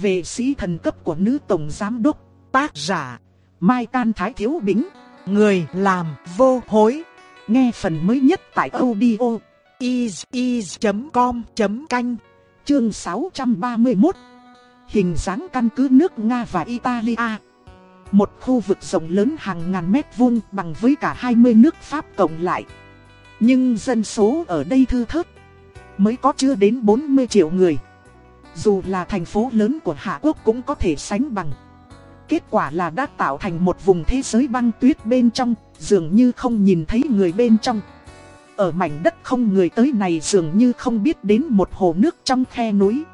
về sĩ thần cấp của nữ tổng giám đốc, tác giả, Mai Can Thái Thiếu Bính, người làm vô hối. Nghe phần mới nhất tại audio is.com.canh, chương 631. Hình dáng căn cứ nước Nga và Italia. Một khu vực rộng lớn hàng ngàn mét vuông bằng với cả 20 nước Pháp cộng lại. Nhưng dân số ở đây thư thớt, mới có chưa đến 40 triệu người. Dù là thành phố lớn của Hạ Quốc cũng có thể sánh bằng. Kết quả là đã tạo thành một vùng thế giới băng tuyết bên trong, dường như không nhìn thấy người bên trong. Ở mảnh đất không người tới này dường như không biết đến một hồ nước trong khe núi.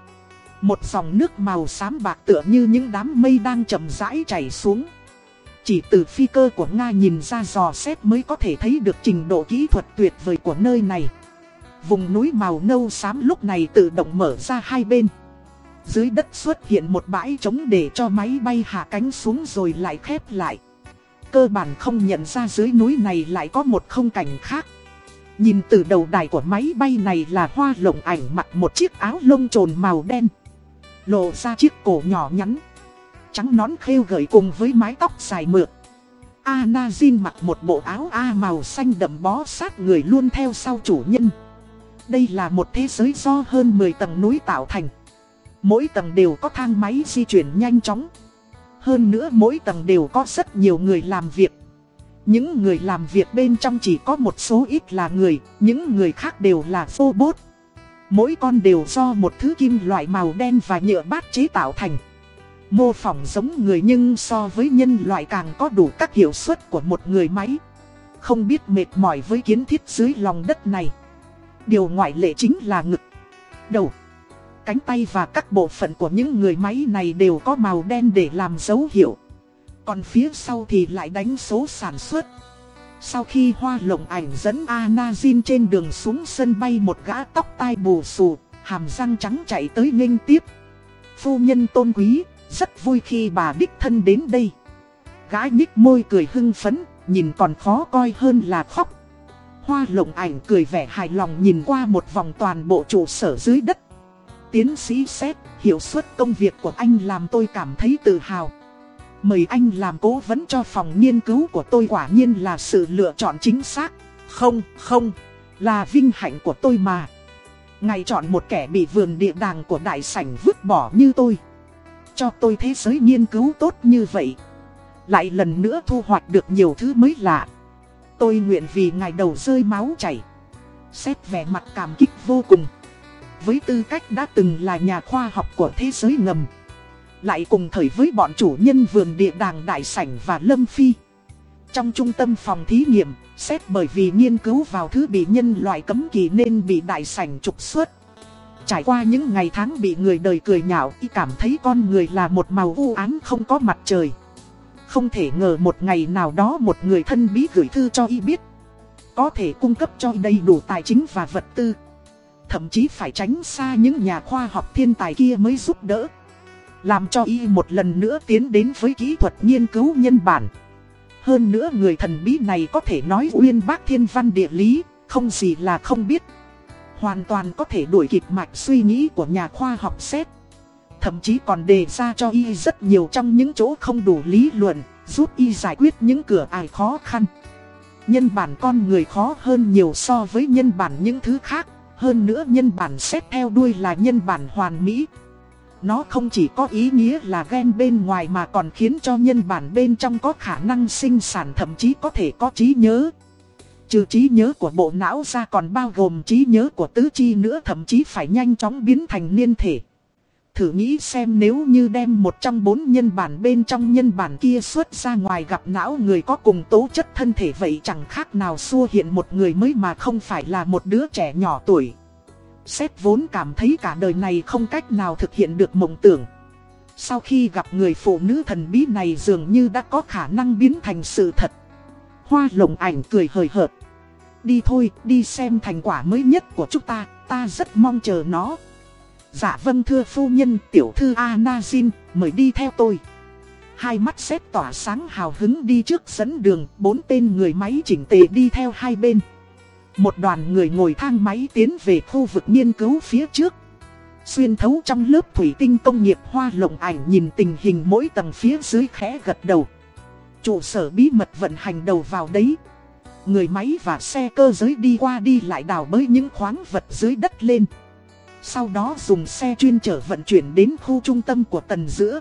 Một dòng nước màu xám bạc tựa như những đám mây đang chậm rãi chảy xuống. Chỉ từ phi cơ của Nga nhìn ra dò xét mới có thể thấy được trình độ kỹ thuật tuyệt vời của nơi này. Vùng núi màu nâu xám lúc này tự động mở ra hai bên. Dưới đất xuất hiện một bãi trống để cho máy bay hạ cánh xuống rồi lại khép lại. Cơ bản không nhận ra dưới núi này lại có một không cảnh khác. Nhìn từ đầu đài của máy bay này là hoa lộng ảnh mặc một chiếc áo lông trồn màu đen. Lộ ra chiếc cổ nhỏ nhắn. Trắng nón khêu gợi cùng với mái tóc dài mượt. Anna Jin mặc một bộ áo A màu xanh đậm bó sát người luôn theo sau chủ nhân. Đây là một thế giới do hơn 10 tầng núi tạo thành. Mỗi tầng đều có thang máy di chuyển nhanh chóng. Hơn nữa mỗi tầng đều có rất nhiều người làm việc. Những người làm việc bên trong chỉ có một số ít là người, những người khác đều là robot. Mỗi con đều do một thứ kim loại màu đen và nhựa bát chế tạo thành. Mô phỏng giống người nhưng so với nhân loại càng có đủ các hiệu suất của một người máy. Không biết mệt mỏi với kiến thiết dưới lòng đất này. Điều ngoại lệ chính là ngực, đầu, cánh tay và các bộ phận của những người máy này đều có màu đen để làm dấu hiệu. Còn phía sau thì lại đánh số sản xuất. Sau khi hoa lộng ảnh dẫn Anazin trên đường xuống sân bay một gã tóc tai bù xù, hàm răng trắng chạy tới nghênh tiếp. Phu nhân tôn quý, rất vui khi bà đích thân đến đây. Gái nhích môi cười hưng phấn, nhìn còn khó coi hơn là khóc. Hoa lộng ảnh cười vẻ hài lòng nhìn qua một vòng toàn bộ trụ sở dưới đất. Tiến sĩ xét, hiệu suất công việc của anh làm tôi cảm thấy tự hào. Mời anh làm cố vấn cho phòng nghiên cứu của tôi quả nhiên là sự lựa chọn chính xác. Không, không, là vinh hạnh của tôi mà. Ngài chọn một kẻ bị vườn địa đàng của đại sảnh vứt bỏ như tôi. Cho tôi thế giới nghiên cứu tốt như vậy. Lại lần nữa thu hoạch được nhiều thứ mới lạ. Tôi nguyện vì ngài đầu rơi máu chảy. Xét vẻ mặt cảm kích vô cùng. Với tư cách đã từng là nhà khoa học của thế giới ngầm. Lại cùng thời với bọn chủ nhân vườn địa đàng đại sảnh và lâm phi. Trong trung tâm phòng thí nghiệm, xét bởi vì nghiên cứu vào thứ bị nhân loại cấm kỳ nên bị đại sảnh trục xuất. Trải qua những ngày tháng bị người đời cười nhạo y cảm thấy con người là một màu u ám không có mặt trời. Không thể ngờ một ngày nào đó một người thân bí gửi thư cho y biết. Có thể cung cấp cho y đầy đủ tài chính và vật tư. Thậm chí phải tránh xa những nhà khoa học thiên tài kia mới giúp đỡ. Làm cho y một lần nữa tiến đến với kỹ thuật nghiên cứu nhân bản. Hơn nữa người thần bí này có thể nói uyên bác thiên văn địa lý, không gì là không biết. Hoàn toàn có thể đuổi kịp mạch suy nghĩ của nhà khoa học xét. Thậm chí còn đề ra cho y rất nhiều trong những chỗ không đủ lý luận, giúp y giải quyết những cửa ải khó khăn. Nhân bản con người khó hơn nhiều so với nhân bản những thứ khác, hơn nữa nhân bản xét theo đuôi là nhân bản hoàn mỹ. Nó không chỉ có ý nghĩa là gen bên ngoài mà còn khiến cho nhân bản bên trong có khả năng sinh sản, thậm chí có thể có trí nhớ. Trừ trí nhớ của bộ não ra còn bao gồm trí nhớ của tứ chi nữa, thậm chí phải nhanh chóng biến thành niên thể. Thử nghĩ xem nếu như đem một trong bốn nhân bản bên trong nhân bản kia xuất ra ngoài gặp não người có cùng tố chất thân thể vậy chẳng khác nào xua hiện một người mới mà không phải là một đứa trẻ nhỏ tuổi. Xét vốn cảm thấy cả đời này không cách nào thực hiện được mộng tưởng. Sau khi gặp người phụ nữ thần bí này dường như đã có khả năng biến thành sự thật. Hoa lồng ảnh cười hời hợt. Đi thôi, đi xem thành quả mới nhất của chúng ta, ta rất mong chờ nó. Dạ vâng thưa phu nhân tiểu thư Anazin, mời đi theo tôi. Hai mắt xếp tỏa sáng hào hứng đi trước dẫn đường, bốn tên người máy chỉnh tề đi theo hai bên. Một đoàn người ngồi thang máy tiến về khu vực nghiên cứu phía trước. Xuyên thấu trong lớp thủy tinh công nghiệp hoa lộng ảnh nhìn tình hình mỗi tầng phía dưới khẽ gật đầu. Trụ sở bí mật vận hành đầu vào đấy. Người máy và xe cơ giới đi qua đi lại đào bới những khoáng vật dưới đất lên. Sau đó dùng xe chuyên chở vận chuyển đến khu trung tâm của tầng giữa.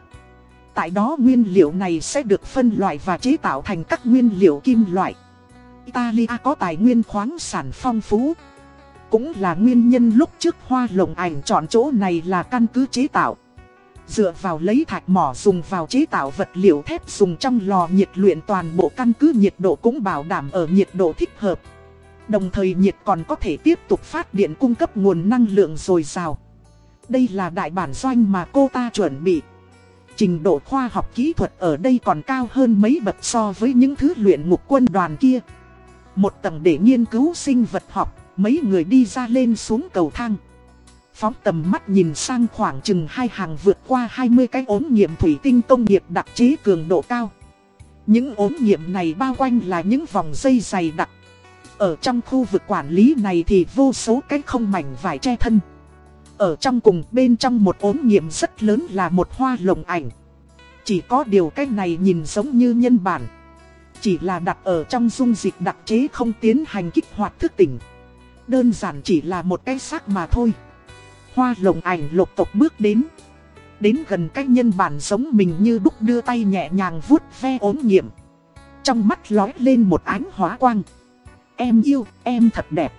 Tại đó nguyên liệu này sẽ được phân loại và chế tạo thành các nguyên liệu kim loại. Italia có tài nguyên khoáng sản phong phú. Cũng là nguyên nhân lúc trước hoa lồng ảnh chọn chỗ này là căn cứ chế tạo. Dựa vào lấy thạch mỏ dùng vào chế tạo vật liệu thép dùng trong lò nhiệt luyện toàn bộ căn cứ nhiệt độ cũng bảo đảm ở nhiệt độ thích hợp. Đồng thời nhiệt còn có thể tiếp tục phát điện cung cấp nguồn năng lượng dồi dào. Đây là đại bản doanh mà cô ta chuẩn bị. Trình độ khoa học kỹ thuật ở đây còn cao hơn mấy bậc so với những thứ luyện ngục quân đoàn kia. Một tầng để nghiên cứu sinh vật học, mấy người đi ra lên xuống cầu thang. Phóng tầm mắt nhìn sang khoảng chừng hai hàng vượt qua 20 cái ống nghiệm thủy tinh công nghiệp đặc chế cường độ cao. Những ống nghiệm này bao quanh là những vòng dây dày đặc. Ở trong khu vực quản lý này thì vô số cái không mảnh vải che thân. Ở trong cùng bên trong một ốm nghiệm rất lớn là một hoa lồng ảnh. Chỉ có điều cái này nhìn giống như nhân bản. Chỉ là đặt ở trong dung dịch đặc chế không tiến hành kích hoạt thức tỉnh. Đơn giản chỉ là một cái xác mà thôi. Hoa lồng ảnh lục tộc bước đến. Đến gần cái nhân bản giống mình như đúc đưa tay nhẹ nhàng vuốt ve ốm nghiệm. Trong mắt lói lên một ánh hóa quang. Em yêu, em thật đẹp.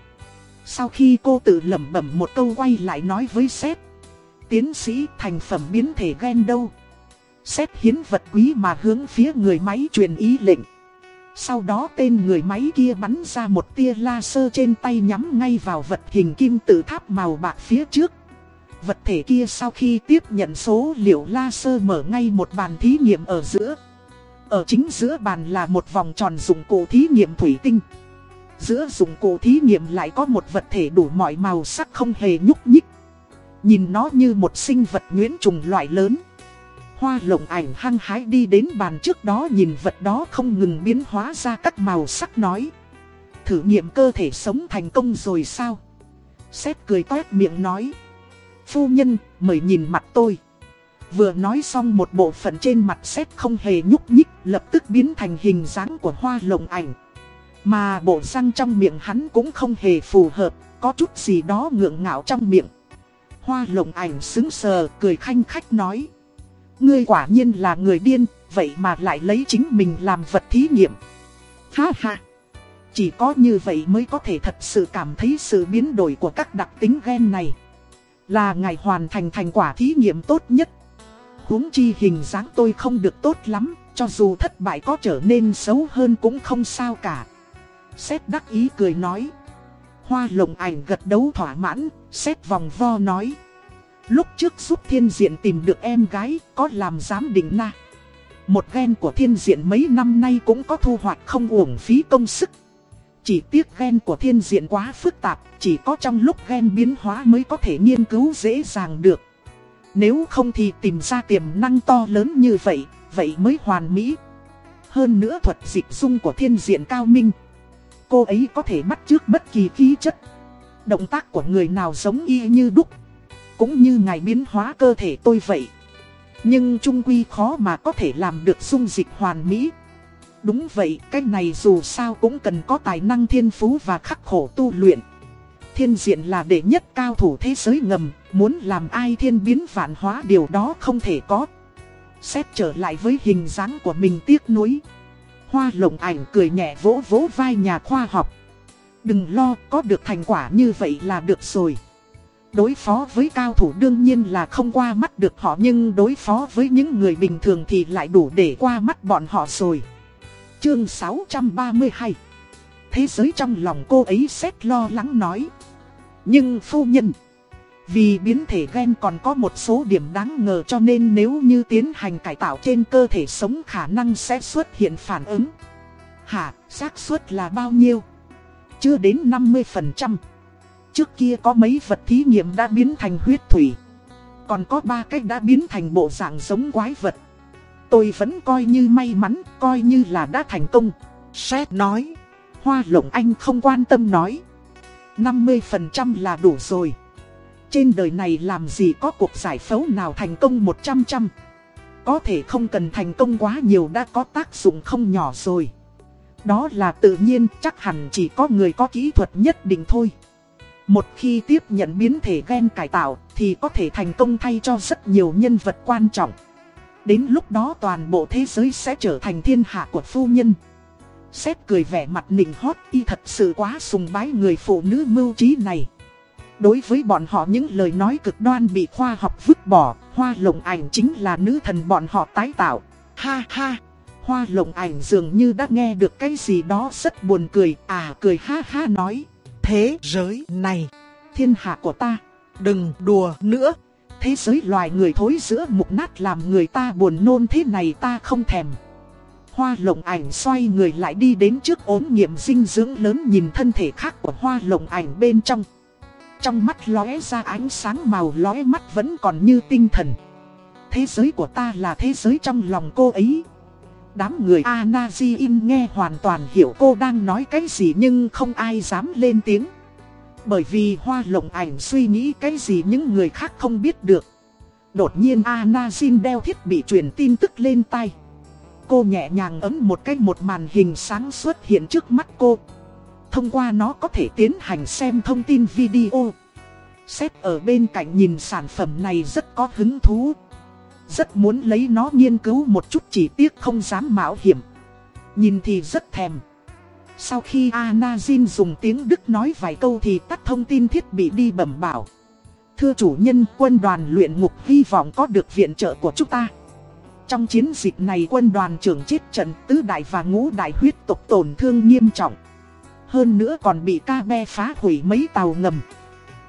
Sau khi cô tự lẩm bẩm một câu quay lại nói với sếp. Tiến sĩ thành phẩm biến thể gen đâu? Sếp hiến vật quý mà hướng phía người máy truyền ý lệnh. Sau đó tên người máy kia bắn ra một tia laser trên tay nhắm ngay vào vật hình kim tự tháp màu bạc phía trước. Vật thể kia sau khi tiếp nhận số liệu laser mở ngay một bàn thí nghiệm ở giữa. Ở chính giữa bàn là một vòng tròn dụng cụ thí nghiệm thủy tinh. Giữa dụng cụ thí nghiệm lại có một vật thể đủ mọi màu sắc không hề nhúc nhích. Nhìn nó như một sinh vật nguyễn trùng loại lớn. Hoa lộng ảnh hăng hái đi đến bàn trước đó nhìn vật đó không ngừng biến hóa ra các màu sắc nói. Thử nghiệm cơ thể sống thành công rồi sao? Sếp cười toét miệng nói. Phu nhân, mời nhìn mặt tôi. Vừa nói xong một bộ phận trên mặt sếp không hề nhúc nhích, lập tức biến thành hình dáng của hoa lồng ảnh. Mà bộ răng trong miệng hắn cũng không hề phù hợp, có chút gì đó ngượng ngạo trong miệng. Hoa lồng ảnh xứng sờ, cười khanh khách nói. Ngươi quả nhiên là người điên, vậy mà lại lấy chính mình làm vật thí nghiệm. Ha ha! Chỉ có như vậy mới có thể thật sự cảm thấy sự biến đổi của các đặc tính gen này. Là ngài hoàn thành thành quả thí nghiệm tốt nhất. huống chi hình dáng tôi không được tốt lắm, cho dù thất bại có trở nên xấu hơn cũng không sao cả xét đắc ý cười nói. Hoa lồng ảnh gật đấu thỏa mãn, xét vòng vo nói. Lúc trước giúp thiên diện tìm được em gái, có làm giám định na. Một ghen của thiên diện mấy năm nay cũng có thu hoạch không uổng phí công sức. Chỉ tiếc ghen của thiên diện quá phức tạp, chỉ có trong lúc ghen biến hóa mới có thể nghiên cứu dễ dàng được. Nếu không thì tìm ra tiềm năng to lớn như vậy, vậy mới hoàn mỹ. Hơn nữa thuật dịch dung của thiên diện cao minh. Cô ấy có thể bắt trước bất kỳ khí chất. Động tác của người nào giống y như đúc. Cũng như ngài biến hóa cơ thể tôi vậy. Nhưng trung quy khó mà có thể làm được dung dịch hoàn mỹ. Đúng vậy, cái này dù sao cũng cần có tài năng thiên phú và khắc khổ tu luyện. Thiên diện là đệ nhất cao thủ thế giới ngầm, muốn làm ai thiên biến vạn hóa điều đó không thể có. Xét trở lại với hình dáng của mình tiếc nuối. Hoa lồng ảnh cười nhẹ vỗ vỗ vai nhà khoa học. Đừng lo, có được thành quả như vậy là được rồi. Đối phó với cao thủ đương nhiên là không qua mắt được họ nhưng đối phó với những người bình thường thì lại đủ để qua mắt bọn họ rồi. Chương 632 Thế giới trong lòng cô ấy xét lo lắng nói. Nhưng phu nhân, vì biến thể gen còn có một số điểm đáng ngờ cho nên nếu như tiến hành cải tạo trên cơ thể sống khả năng sẽ xuất hiện phản ứng. Hả, xác suất là bao nhiêu? Chưa đến 50%. Trước kia có mấy vật thí nghiệm đã biến thành huyết thủy. Còn có ba cách đã biến thành bộ dạng giống quái vật. Tôi vẫn coi như may mắn, coi như là đã thành công. xét nói. Hoa lộng anh không quan tâm nói. 50% là đủ rồi trên đời này làm gì có cuộc giải phẫu nào thành công 100 trăm. Có thể không cần thành công quá nhiều đã có tác dụng không nhỏ rồi. Đó là tự nhiên, chắc hẳn chỉ có người có kỹ thuật nhất định thôi. Một khi tiếp nhận biến thể gen cải tạo thì có thể thành công thay cho rất nhiều nhân vật quan trọng. Đến lúc đó toàn bộ thế giới sẽ trở thành thiên hạ của phu nhân. Xét cười vẻ mặt nịnh hót, y thật sự quá sùng bái người phụ nữ mưu trí này. Đối với bọn họ những lời nói cực đoan bị khoa học vứt bỏ, hoa lộng ảnh chính là nữ thần bọn họ tái tạo. Ha ha! Hoa lộng ảnh dường như đã nghe được cái gì đó rất buồn cười, à cười ha ha nói. Thế giới này, thiên hạ của ta, đừng đùa nữa. Thế giới loài người thối giữa mục nát làm người ta buồn nôn thế này ta không thèm. Hoa lộng ảnh xoay người lại đi đến trước ốm nghiệm dinh dưỡng lớn nhìn thân thể khác của hoa lộng ảnh bên trong. Trong mắt lóe ra ánh sáng màu lóe mắt vẫn còn như tinh thần. Thế giới của ta là thế giới trong lòng cô ấy. Đám người Anazin nghe hoàn toàn hiểu cô đang nói cái gì nhưng không ai dám lên tiếng. Bởi vì hoa lộng ảnh suy nghĩ cái gì những người khác không biết được. Đột nhiên Anazin đeo thiết bị truyền tin tức lên tay. Cô nhẹ nhàng ấn một cái một màn hình sáng xuất hiện trước mắt cô. Thông qua nó có thể tiến hành xem thông tin video. Sếp ở bên cạnh nhìn sản phẩm này rất có hứng thú. Rất muốn lấy nó nghiên cứu một chút chỉ tiếc không dám mạo hiểm. Nhìn thì rất thèm. Sau khi Anazin dùng tiếng Đức nói vài câu thì tắt thông tin thiết bị đi bẩm bảo. Thưa chủ nhân, quân đoàn luyện ngục hy vọng có được viện trợ của chúng ta. Trong chiến dịch này quân đoàn trưởng chết trận, tứ đại và ngũ đại huyết tộc tổn thương nghiêm trọng. Hơn nữa còn bị ca be phá hủy mấy tàu ngầm.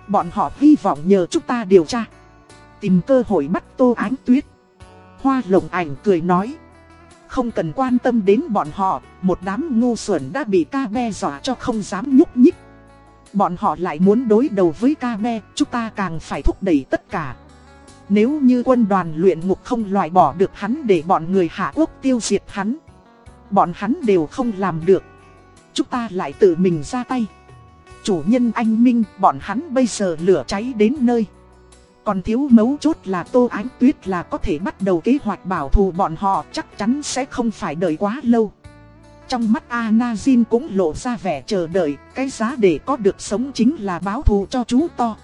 Bọn họ hy vọng nhờ chúng ta điều tra. Tìm cơ hội bắt tô ánh tuyết. Hoa lồng ảnh cười nói. Không cần quan tâm đến bọn họ, một đám ngu xuẩn đã bị ca be dọa cho không dám nhúc nhích. Bọn họ lại muốn đối đầu với ca be, chúng ta càng phải thúc đẩy tất cả. Nếu như quân đoàn luyện ngục không loại bỏ được hắn để bọn người Hạ Quốc tiêu diệt hắn. Bọn hắn đều không làm được. Chúng ta lại tự mình ra tay. Chủ nhân anh Minh, bọn hắn bây giờ lửa cháy đến nơi. Còn thiếu mấu chốt là Tô Ánh Tuyết là có thể bắt đầu kế hoạch bảo thù bọn họ chắc chắn sẽ không phải đợi quá lâu. Trong mắt Anazin cũng lộ ra vẻ chờ đợi, cái giá để có được sống chính là báo thù cho chú to.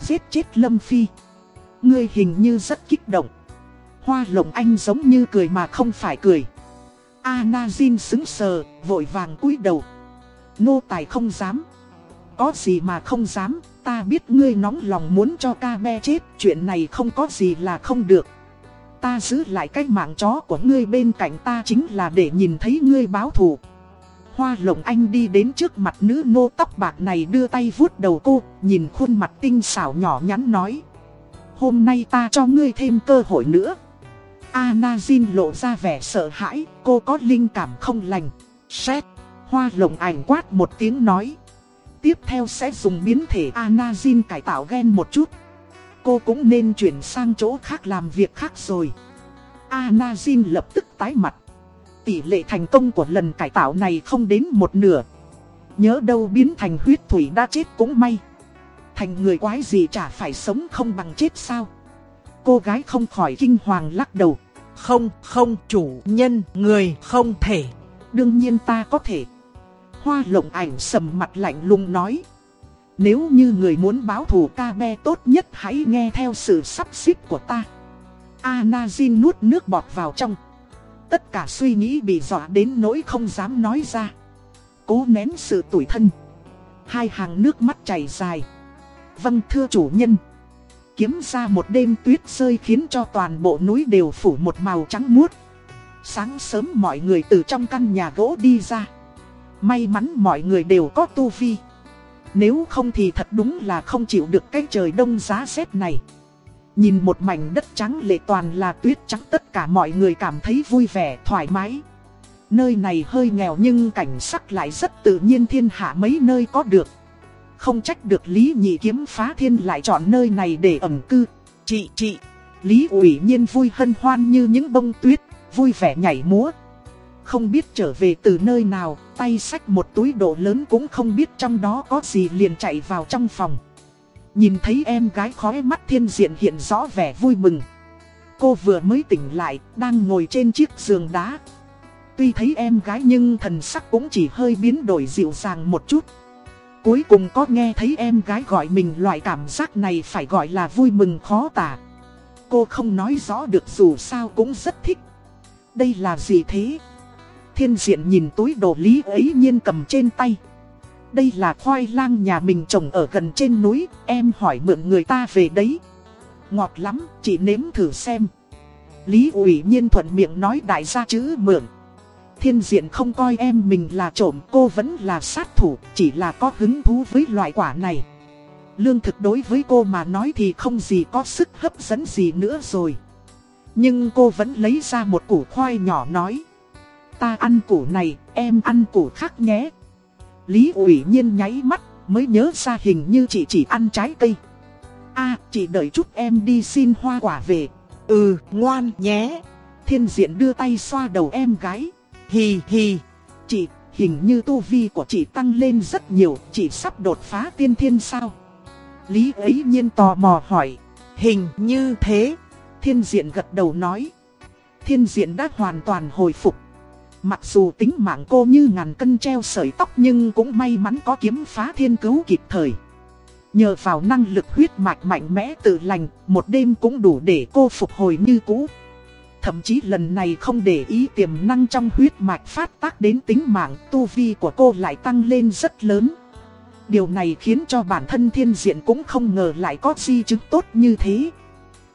Giết chết Lâm Phi. Ngươi hình như rất kích động. Hoa lồng anh giống như cười mà không phải cười. Anazin xứng sờ, vội vàng cúi đầu. Nô tài không dám. Có gì mà không dám, ta biết ngươi nóng lòng muốn cho ca be chết, chuyện này không có gì là không được. Ta giữ lại cái mạng chó của ngươi bên cạnh ta chính là để nhìn thấy ngươi báo thù. Hoa Lộng anh đi đến trước mặt nữ nô tóc bạc này đưa tay vuốt đầu cô, nhìn khuôn mặt tinh xảo nhỏ nhắn nói. Hôm nay ta cho ngươi thêm cơ hội nữa. Anazin lộ ra vẻ sợ hãi, cô có linh cảm không lành. Xét, hoa lồng ảnh quát một tiếng nói. Tiếp theo sẽ dùng biến thể Anazin cải tạo gen một chút. Cô cũng nên chuyển sang chỗ khác làm việc khác rồi. Anazin lập tức tái mặt. Tỷ lệ thành công của lần cải tạo này không đến một nửa. Nhớ đâu biến thành huyết thủy đã chết cũng may. Thành người quái gì chả phải sống không bằng chết sao. Cô gái không khỏi kinh hoàng lắc đầu. Không, không, chủ nhân, người không thể. Đương nhiên ta có thể. Hoa lộng ảnh sầm mặt lạnh lùng nói. Nếu như người muốn báo thù ca be tốt nhất hãy nghe theo sự sắp xếp của ta. Anazin nuốt nước bọt vào trong. Tất cả suy nghĩ bị dọa đến nỗi không dám nói ra. Cố nén sự tủi thân. Hai hàng nước mắt chảy dài. Vâng thưa chủ nhân. Kiếm ra một đêm tuyết rơi khiến cho toàn bộ núi đều phủ một màu trắng muốt. Sáng sớm mọi người từ trong căn nhà gỗ đi ra. May mắn mọi người đều có tu vi. Nếu không thì thật đúng là không chịu được cái trời đông giá rét này. Nhìn một mảnh đất trắng lệ toàn là tuyết trắng tất cả mọi người cảm thấy vui vẻ, thoải mái. Nơi này hơi nghèo nhưng cảnh sắc lại rất tự nhiên thiên hạ mấy nơi có được. Không trách được Lý Nhị Kiếm phá thiên lại chọn nơi này để ẩn cư. Chị, chị, Lý ủy nhiên vui hân hoan như những bông tuyết, vui vẻ nhảy múa. Không biết trở về từ nơi nào, tay xách một túi đồ lớn cũng không biết trong đó có gì liền chạy vào trong phòng. Nhìn thấy em gái khói mắt thiên diện hiện rõ vẻ vui mừng. Cô vừa mới tỉnh lại, đang ngồi trên chiếc giường đá. Tuy thấy em gái nhưng thần sắc cũng chỉ hơi biến đổi dịu dàng một chút. Cuối cùng có nghe thấy em gái gọi mình loại cảm giác này phải gọi là vui mừng khó tả. Cô không nói rõ được dù sao cũng rất thích. Đây là gì thế? Thiên diện nhìn túi đồ lý ấy nhiên cầm trên tay. Đây là khoai lang nhà mình trồng ở gần trên núi, em hỏi mượn người ta về đấy. Ngọt lắm, chị nếm thử xem. Lý ủy nhiên thuận miệng nói đại gia chữ mượn. Thiên diện không coi em mình là trộm, cô vẫn là sát thủ, chỉ là có hứng thú với loại quả này. Lương thực đối với cô mà nói thì không gì có sức hấp dẫn gì nữa rồi. Nhưng cô vẫn lấy ra một củ khoai nhỏ nói. Ta ăn củ này, em ăn củ khác nhé. Lý ủy nhiên nháy mắt, mới nhớ ra hình như chị chỉ ăn trái cây. a chị đợi chút em đi xin hoa quả về. Ừ, ngoan nhé. Thiên diện đưa tay xoa đầu em gái. Hì hì. Chị, hình như tu vi của chị tăng lên rất nhiều, chị sắp đột phá tiên thiên sao? Lý ấy nhiên tò mò hỏi. Hình như thế. Thiên diện gật đầu nói. Thiên diện đã hoàn toàn hồi phục. Mặc dù tính mạng cô như ngàn cân treo sợi tóc nhưng cũng may mắn có kiếm phá thiên cứu kịp thời. Nhờ vào năng lực huyết mạch mạnh mẽ tự lành, một đêm cũng đủ để cô phục hồi như cũ. Thậm chí lần này không để ý tiềm năng trong huyết mạch phát tác đến tính mạng, tu vi của cô lại tăng lên rất lớn. Điều này khiến cho bản thân thiên diện cũng không ngờ lại có di chứng tốt như thế.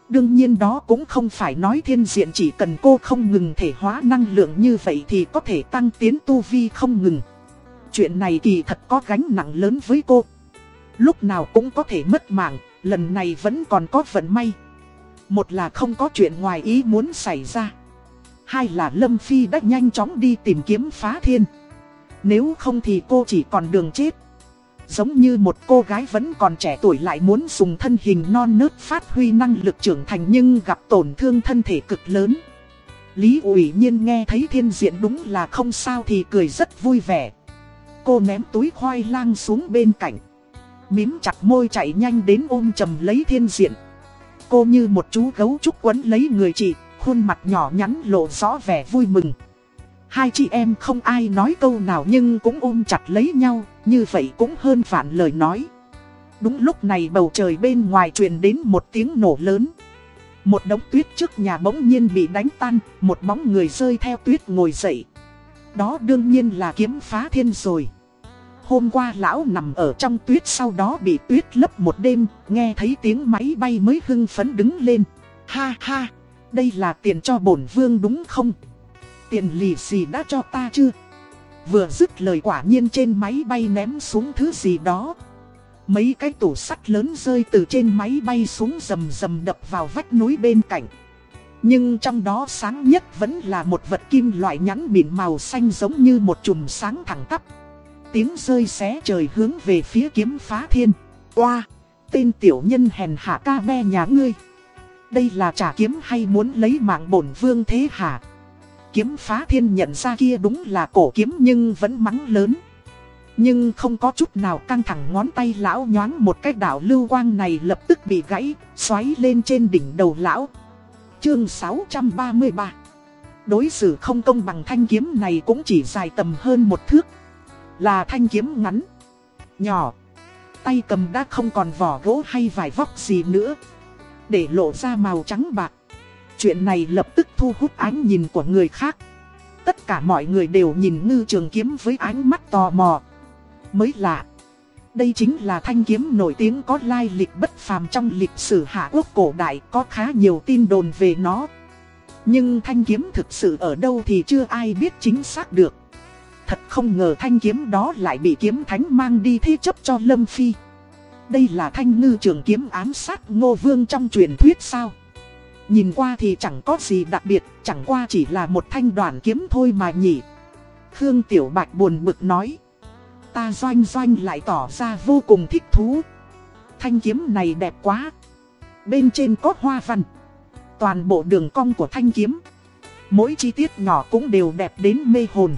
Đương nhiên đó cũng không phải nói thiên diện chỉ cần cô không ngừng thể hóa năng lượng như vậy thì có thể tăng tiến tu vi không ngừng. Chuyện này kỳ thật có gánh nặng lớn với cô. Lúc nào cũng có thể mất mạng, lần này vẫn còn có vận may. Một là không có chuyện ngoài ý muốn xảy ra. Hai là Lâm Phi đã nhanh chóng đi tìm kiếm phá thiên. Nếu không thì cô chỉ còn đường chết. Giống như một cô gái vẫn còn trẻ tuổi lại muốn dùng thân hình non nớt phát huy năng lực trưởng thành nhưng gặp tổn thương thân thể cực lớn. Lý ủy nhiên nghe thấy thiên diện đúng là không sao thì cười rất vui vẻ. Cô ném túi khoai lang xuống bên cạnh. Mím chặt môi chạy nhanh đến ôm chầm lấy thiên diện. Cô như một chú gấu trúc quấn lấy người chị, khuôn mặt nhỏ nhắn lộ rõ vẻ vui mừng. Hai chị em không ai nói câu nào nhưng cũng ôm chặt lấy nhau, như vậy cũng hơn phản lời nói. Đúng lúc này bầu trời bên ngoài truyền đến một tiếng nổ lớn. Một đống tuyết trước nhà bỗng nhiên bị đánh tan, một bóng người rơi theo tuyết ngồi dậy. Đó đương nhiên là kiếm phá thiên rồi. Hôm qua lão nằm ở trong tuyết sau đó bị tuyết lấp một đêm, nghe thấy tiếng máy bay mới hưng phấn đứng lên. Ha ha, đây là tiền cho bổn vương đúng không? Tiền lì xì đã cho ta chưa? Vừa dứt lời quả nhiên trên máy bay ném xuống thứ gì đó. Mấy cái tủ sắt lớn rơi từ trên máy bay xuống rầm rầm đập vào vách núi bên cạnh. Nhưng trong đó sáng nhất vẫn là một vật kim loại nhắn mịn màu xanh giống như một chùm sáng thẳng tắp. Tiếng rơi xé trời hướng về phía kiếm phá thiên. Oa, tên tiểu nhân hèn hạ ca be nhà ngươi. Đây là trả kiếm hay muốn lấy mạng bổn vương thế hả? Kiếm phá thiên nhận ra kia đúng là cổ kiếm nhưng vẫn mắng lớn. Nhưng không có chút nào căng thẳng ngón tay lão nhoáng một cái đảo lưu quang này lập tức bị gãy, xoáy lên trên đỉnh đầu lão. Chương 633 Đối xử không công bằng thanh kiếm này cũng chỉ dài tầm hơn một thước. Là thanh kiếm ngắn, nhỏ, tay cầm đã không còn vỏ gỗ hay vải vóc gì nữa. Để lộ ra màu trắng bạc. Chuyện này lập tức thu hút ánh nhìn của người khác. Tất cả mọi người đều nhìn ngư trường kiếm với ánh mắt tò mò. Mới lạ. Đây chính là thanh kiếm nổi tiếng có lai lịch bất phàm trong lịch sử Hạ Quốc cổ đại có khá nhiều tin đồn về nó. Nhưng thanh kiếm thực sự ở đâu thì chưa ai biết chính xác được. Thật không ngờ thanh kiếm đó lại bị kiếm thánh mang đi thế chấp cho Lâm Phi. Đây là thanh ngư trường kiếm ám sát ngô vương trong truyền thuyết sao? Nhìn qua thì chẳng có gì đặc biệt, chẳng qua chỉ là một thanh đoàn kiếm thôi mà nhỉ. Khương Tiểu Bạch buồn bực nói. Ta doanh doanh lại tỏ ra vô cùng thích thú. Thanh kiếm này đẹp quá. Bên trên có hoa văn. Toàn bộ đường cong của thanh kiếm. Mỗi chi tiết nhỏ cũng đều đẹp đến mê hồn.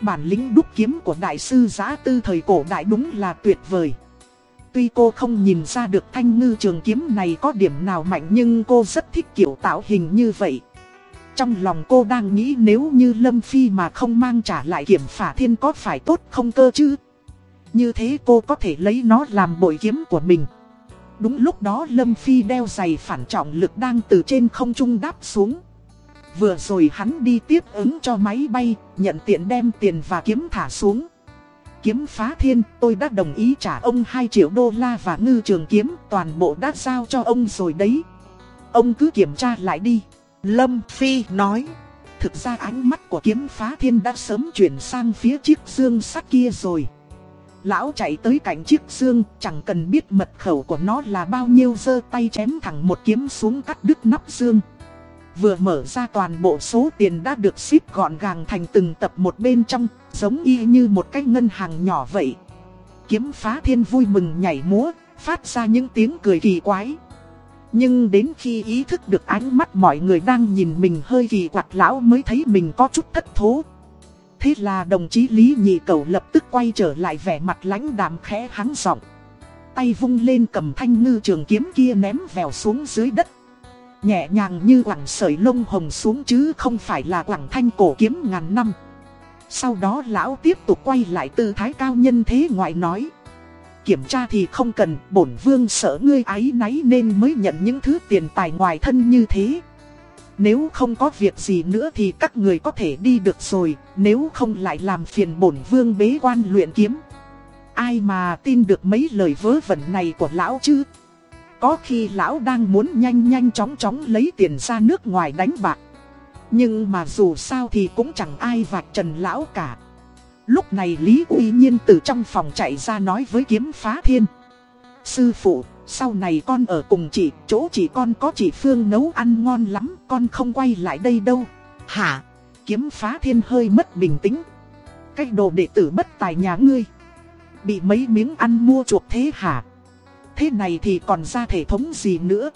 Bản lĩnh đúc kiếm của đại sư giá tư thời cổ đại đúng là tuyệt vời. Tuy cô không nhìn ra được thanh ngư trường kiếm này có điểm nào mạnh nhưng cô rất thích kiểu tạo hình như vậy. Trong lòng cô đang nghĩ nếu như Lâm Phi mà không mang trả lại kiểm phả thiên có phải tốt không cơ chứ? Như thế cô có thể lấy nó làm bội kiếm của mình. Đúng lúc đó Lâm Phi đeo giày phản trọng lực đang từ trên không trung đáp xuống. Vừa rồi hắn đi tiếp ứng cho máy bay, nhận tiện đem tiền và kiếm thả xuống. Kiếm phá thiên, tôi đã đồng ý trả ông 2 triệu đô la và ngư trường kiếm, toàn bộ đã giao cho ông rồi đấy. Ông cứ kiểm tra lại đi. Lâm Phi nói. Thực ra ánh mắt của kiếm phá thiên đã sớm chuyển sang phía chiếc xương sắt kia rồi. Lão chạy tới cạnh chiếc xương, chẳng cần biết mật khẩu của nó là bao nhiêu dơ tay chém thẳng một kiếm xuống cắt đứt nắp xương. Vừa mở ra toàn bộ số tiền đã được ship gọn gàng thành từng tập một bên trong, giống y như một cái ngân hàng nhỏ vậy. Kiếm phá thiên vui mừng nhảy múa, phát ra những tiếng cười kỳ quái. Nhưng đến khi ý thức được ánh mắt mọi người đang nhìn mình hơi kỳ quặc lão mới thấy mình có chút thất thố. Thế là đồng chí Lý Nhị Cầu lập tức quay trở lại vẻ mặt lãnh đạm khẽ hắng giọng. Tay vung lên cầm thanh ngư trường kiếm kia ném vèo xuống dưới đất. Nhẹ nhàng như quẳng sợi lông hồng xuống chứ không phải là quẳng thanh cổ kiếm ngàn năm. Sau đó lão tiếp tục quay lại tư thái cao nhân thế ngoại nói. Kiểm tra thì không cần, bổn vương sợ ngươi ái náy nên mới nhận những thứ tiền tài ngoài thân như thế. Nếu không có việc gì nữa thì các người có thể đi được rồi, nếu không lại làm phiền bổn vương bế quan luyện kiếm. Ai mà tin được mấy lời vớ vẩn này của lão chứ? Có khi lão đang muốn nhanh nhanh chóng chóng lấy tiền ra nước ngoài đánh bạc. Nhưng mà dù sao thì cũng chẳng ai vạch trần lão cả. Lúc này Lý Uy Nhiên từ trong phòng chạy ra nói với kiếm phá thiên. Sư phụ, sau này con ở cùng chị, chỗ chị con có chị Phương nấu ăn ngon lắm, con không quay lại đây đâu. Hả? Kiếm phá thiên hơi mất bình tĩnh. Cái đồ đệ tử bất tài nhà ngươi. Bị mấy miếng ăn mua chuộc thế hả? Thế này thì còn ra thể thống gì nữa?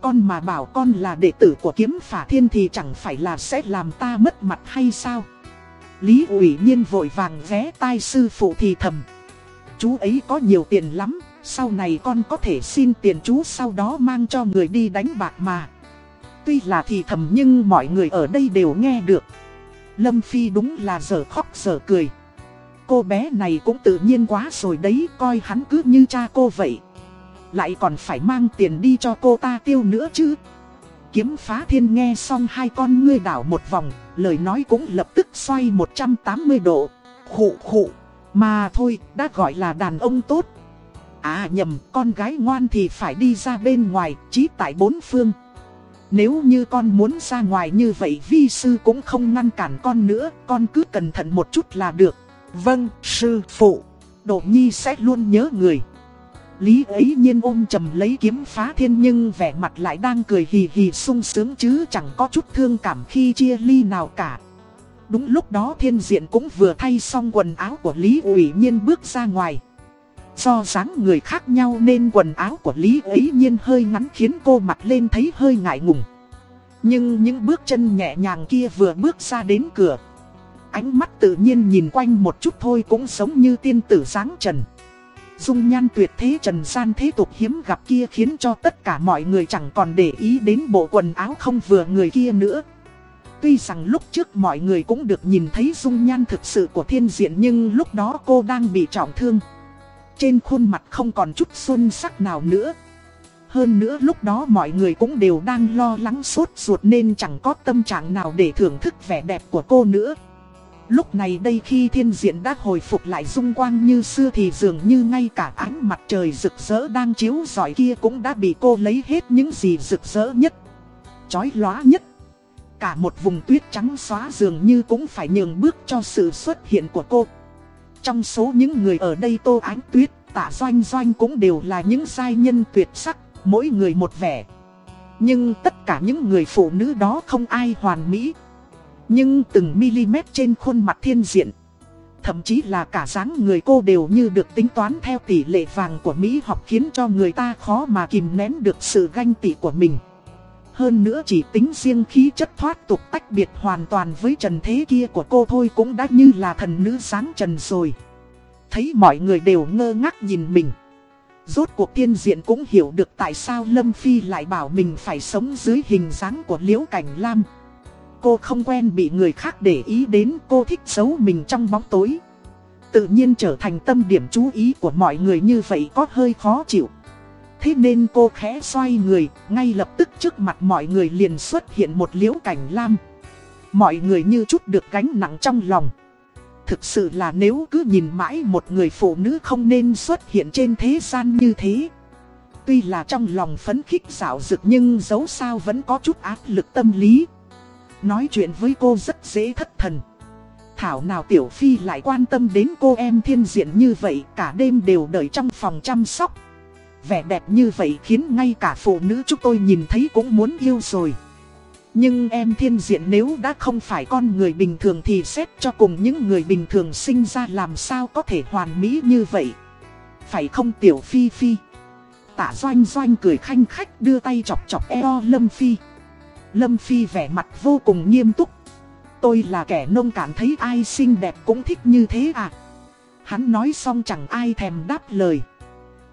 Con mà bảo con là đệ tử của kiếm phả thiên thì chẳng phải là sẽ làm ta mất mặt hay sao? Lý ủy nhiên vội vàng ghé tai sư phụ thì thầm. Chú ấy có nhiều tiền lắm, sau này con có thể xin tiền chú sau đó mang cho người đi đánh bạc mà. Tuy là thì thầm nhưng mọi người ở đây đều nghe được. Lâm Phi đúng là giờ khóc giờ cười. Cô bé này cũng tự nhiên quá rồi đấy, coi hắn cứ như cha cô vậy. Lại còn phải mang tiền đi cho cô ta tiêu nữa chứ. Kiếm phá thiên nghe xong hai con ngươi đảo một vòng, lời nói cũng lập tức xoay 180 độ. Khụ khụ, mà thôi, đã gọi là đàn ông tốt. À nhầm, con gái ngoan thì phải đi ra bên ngoài, chí tại bốn phương. Nếu như con muốn ra ngoài như vậy vi sư cũng không ngăn cản con nữa, con cứ cẩn thận một chút là được. Vâng, sư phụ, Độ Nhi sẽ luôn nhớ người. Lý ấy nhiên ôm chầm lấy kiếm phá thiên nhưng vẻ mặt lại đang cười hì hì sung sướng chứ chẳng có chút thương cảm khi chia ly nào cả. Đúng lúc đó thiên diện cũng vừa thay xong quần áo của Lý ủy nhiên bước ra ngoài. Do dáng người khác nhau nên quần áo của Lý ấy nhiên hơi ngắn khiến cô mặt lên thấy hơi ngại ngùng. Nhưng những bước chân nhẹ nhàng kia vừa bước ra đến cửa. Ánh mắt tự nhiên nhìn quanh một chút thôi cũng giống như tiên tử dáng trần. Dung nhan tuyệt thế trần gian thế tục hiếm gặp kia khiến cho tất cả mọi người chẳng còn để ý đến bộ quần áo không vừa người kia nữa. Tuy rằng lúc trước mọi người cũng được nhìn thấy dung nhan thực sự của thiên diện nhưng lúc đó cô đang bị trọng thương. Trên khuôn mặt không còn chút xuân sắc nào nữa. Hơn nữa lúc đó mọi người cũng đều đang lo lắng sốt ruột nên chẳng có tâm trạng nào để thưởng thức vẻ đẹp của cô nữa. Lúc này đây khi thiên diện đã hồi phục lại dung quang như xưa thì dường như ngay cả ánh mặt trời rực rỡ đang chiếu rọi kia cũng đã bị cô lấy hết những gì rực rỡ nhất. Chói lóa nhất. Cả một vùng tuyết trắng xóa dường như cũng phải nhường bước cho sự xuất hiện của cô. Trong số những người ở đây tô ánh tuyết, tạ doanh doanh cũng đều là những giai nhân tuyệt sắc, mỗi người một vẻ. Nhưng tất cả những người phụ nữ đó không ai hoàn mỹ. Nhưng từng mm trên khuôn mặt thiên diện Thậm chí là cả dáng người cô đều như được tính toán theo tỷ lệ vàng của Mỹ học khiến cho người ta khó mà kìm nén được sự ganh tị của mình. Hơn nữa chỉ tính riêng khí chất thoát tục tách biệt hoàn toàn với trần thế kia của cô thôi cũng đã như là thần nữ sáng trần rồi. Thấy mọi người đều ngơ ngác nhìn mình. Rốt cuộc thiên diện cũng hiểu được tại sao Lâm Phi lại bảo mình phải sống dưới hình dáng của Liễu Cảnh Lam. Cô không quen bị người khác để ý đến cô thích giấu mình trong bóng tối. Tự nhiên trở thành tâm điểm chú ý của mọi người như vậy có hơi khó chịu. Thế nên cô khẽ xoay người, ngay lập tức trước mặt mọi người liền xuất hiện một liễu cảnh lam. Mọi người như chút được gánh nặng trong lòng. Thực sự là nếu cứ nhìn mãi một người phụ nữ không nên xuất hiện trên thế gian như thế. Tuy là trong lòng phấn khích xảo dực nhưng dấu sao vẫn có chút áp lực tâm lý. Nói chuyện với cô rất dễ thất thần. Thảo nào Tiểu Phi lại quan tâm đến cô em thiên diện như vậy, cả đêm đều đợi trong phòng chăm sóc. Vẻ đẹp như vậy khiến ngay cả phụ nữ chúng tôi nhìn thấy cũng muốn yêu rồi. Nhưng em thiên diện nếu đã không phải con người bình thường thì xét cho cùng những người bình thường sinh ra làm sao có thể hoàn mỹ như vậy. Phải không Tiểu Phi Phi? Tạ Doanh Doanh cười khanh khách đưa tay chọc chọc eo Lâm Phi. Lâm Phi vẻ mặt vô cùng nghiêm túc. Tôi là kẻ nông cạn thấy ai xinh đẹp cũng thích như thế à. Hắn nói xong chẳng ai thèm đáp lời.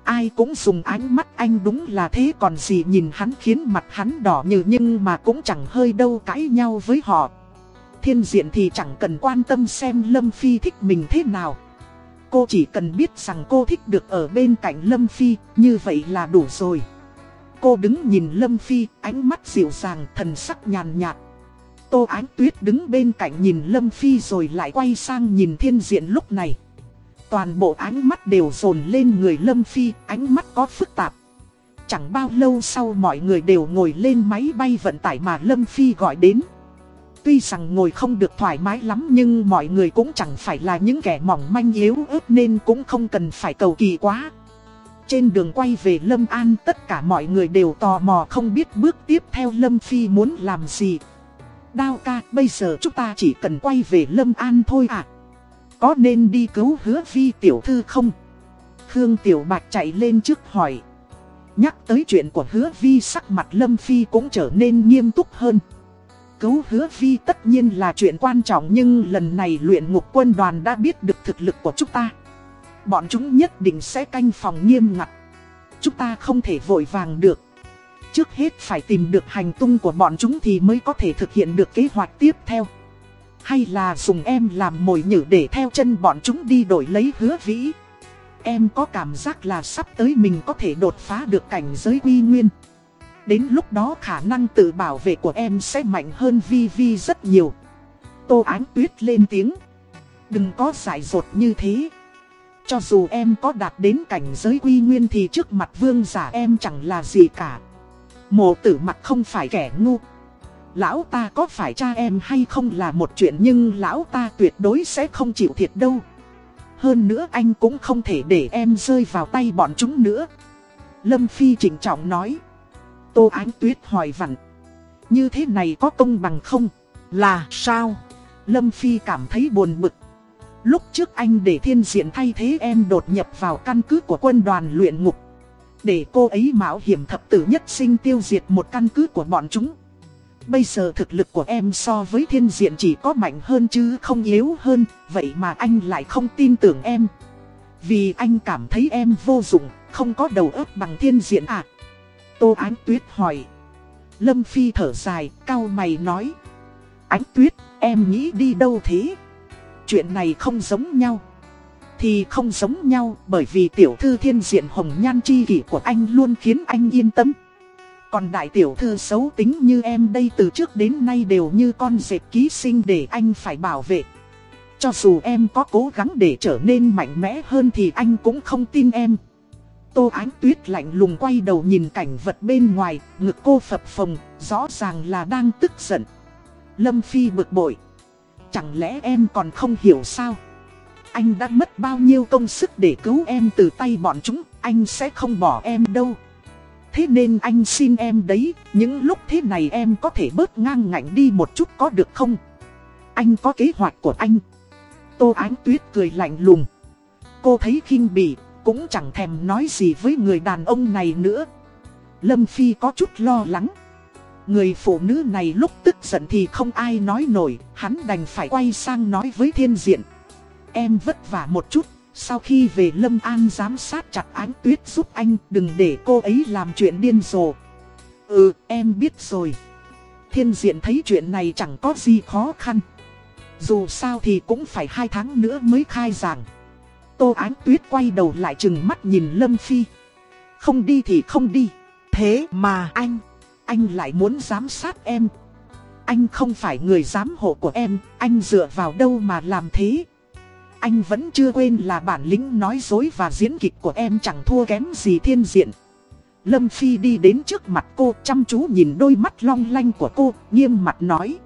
Ai cũng dùng ánh mắt anh đúng là thế còn gì nhìn hắn khiến mặt hắn đỏ như nhưng mà cũng chẳng hơi đâu cãi nhau với họ. Thiên diện thì chẳng cần quan tâm xem Lâm Phi thích mình thế nào. Cô chỉ cần biết rằng cô thích được ở bên cạnh Lâm Phi, như vậy là đủ rồi. Cô đứng nhìn Lâm Phi, ánh mắt dịu dàng, thần sắc nhàn nhạt. Tô Ánh Tuyết đứng bên cạnh nhìn Lâm Phi rồi lại quay sang nhìn thiên diện lúc này. Toàn bộ ánh mắt đều dồn lên người Lâm Phi, ánh mắt có phức tạp. Chẳng bao lâu sau mọi người đều ngồi lên máy bay vận tải mà Lâm Phi gọi đến. Tuy rằng ngồi không được thoải mái lắm nhưng mọi người cũng chẳng phải là những kẻ mỏng manh yếu ớt nên cũng không cần phải cầu kỳ quá. Trên đường quay về Lâm An tất cả mọi người đều tò mò không biết bước tiếp theo Lâm Phi muốn làm gì. Đao ca, bây giờ chúng ta chỉ cần quay về Lâm An thôi à? Có nên đi cứu hứa vi tiểu thư không? Khương Tiểu Bạch chạy lên trước hỏi. Nhắc tới chuyện của hứa vi sắc mặt Lâm Phi cũng trở nên nghiêm túc hơn. Cứu hứa vi tất nhiên là chuyện quan trọng nhưng lần này luyện ngục quân đoàn đã biết được thực lực của chúng ta. Bọn chúng nhất định sẽ canh phòng nghiêm ngặt. Chúng ta không thể vội vàng được. Trước hết phải tìm được hành tung của bọn chúng thì mới có thể thực hiện được kế hoạch tiếp theo. Hay là dùng em làm mồi nhử để theo chân bọn chúng đi đổi lấy hứa vĩ. Em có cảm giác là sắp tới mình có thể đột phá được cảnh giới quy nguyên. Đến lúc đó khả năng tự bảo vệ của em sẽ mạnh hơn Vi Vi rất nhiều. Tô Ánh Tuyết lên tiếng. Đừng có giải rột như thế. Cho dù em có đạt đến cảnh giới quy nguyên thì trước mặt vương giả em chẳng là gì cả. Mộ tử mặt không phải kẻ ngu. Lão ta có phải cha em hay không là một chuyện nhưng lão ta tuyệt đối sẽ không chịu thiệt đâu. Hơn nữa anh cũng không thể để em rơi vào tay bọn chúng nữa. Lâm Phi chỉnh trọng nói. Tô Ánh Tuyết hỏi vặn. Như thế này có công bằng không? Là sao? Lâm Phi cảm thấy buồn bực. Lúc trước anh để thiên diện thay thế em đột nhập vào căn cứ của quân đoàn luyện ngục. Để cô ấy mạo hiểm thập tử nhất sinh tiêu diệt một căn cứ của bọn chúng. Bây giờ thực lực của em so với thiên diện chỉ có mạnh hơn chứ không yếu hơn, vậy mà anh lại không tin tưởng em. Vì anh cảm thấy em vô dụng, không có đầu óc bằng thiên diện à? Tô Ánh Tuyết hỏi. Lâm Phi thở dài, cao mày nói. Ánh Tuyết, em nghĩ đi đâu thế? Chuyện này không giống nhau. Thì không giống nhau bởi vì tiểu thư thiên diện hồng nhan chi kỷ của anh luôn khiến anh yên tâm. Còn đại tiểu thư xấu tính như em đây từ trước đến nay đều như con dẹp ký sinh để anh phải bảo vệ. Cho dù em có cố gắng để trở nên mạnh mẽ hơn thì anh cũng không tin em. Tô Ánh Tuyết lạnh lùng quay đầu nhìn cảnh vật bên ngoài, ngực cô phập phồng, rõ ràng là đang tức giận. Lâm Phi bực bội. Chẳng lẽ em còn không hiểu sao? Anh đã mất bao nhiêu công sức để cứu em từ tay bọn chúng, anh sẽ không bỏ em đâu. Thế nên anh xin em đấy, những lúc thế này em có thể bớt ngang ngạnh đi một chút có được không? Anh có kế hoạch của anh. Tô Ánh Tuyết cười lạnh lùng. Cô thấy khinh bỉ, cũng chẳng thèm nói gì với người đàn ông này nữa. Lâm Phi có chút lo lắng. Người phụ nữ này lúc tức giận thì không ai nói nổi, hắn đành phải quay sang nói với thiên diện. Em vất vả một chút, Sau khi về Lâm An giám sát chặt ánh tuyết giúp anh đừng để cô ấy làm chuyện điên rồ. Ừ, em biết rồi. Thiên diện thấy chuyện này chẳng có gì khó khăn. Dù sao thì cũng phải hai tháng nữa mới khai giảng. Tô Ánh Tuyết quay đầu lại chừng mắt nhìn Lâm Phi. Không đi thì không đi. Thế mà anh, anh lại muốn giám sát em. Anh không phải người giám hộ của em, anh dựa vào đâu mà làm thế. Anh vẫn chưa quên là bản lĩnh nói dối và diễn kịch của em chẳng thua kém gì thiên diện. Lâm Phi đi đến trước mặt cô chăm chú nhìn đôi mắt long lanh của cô, nghiêm mặt nói.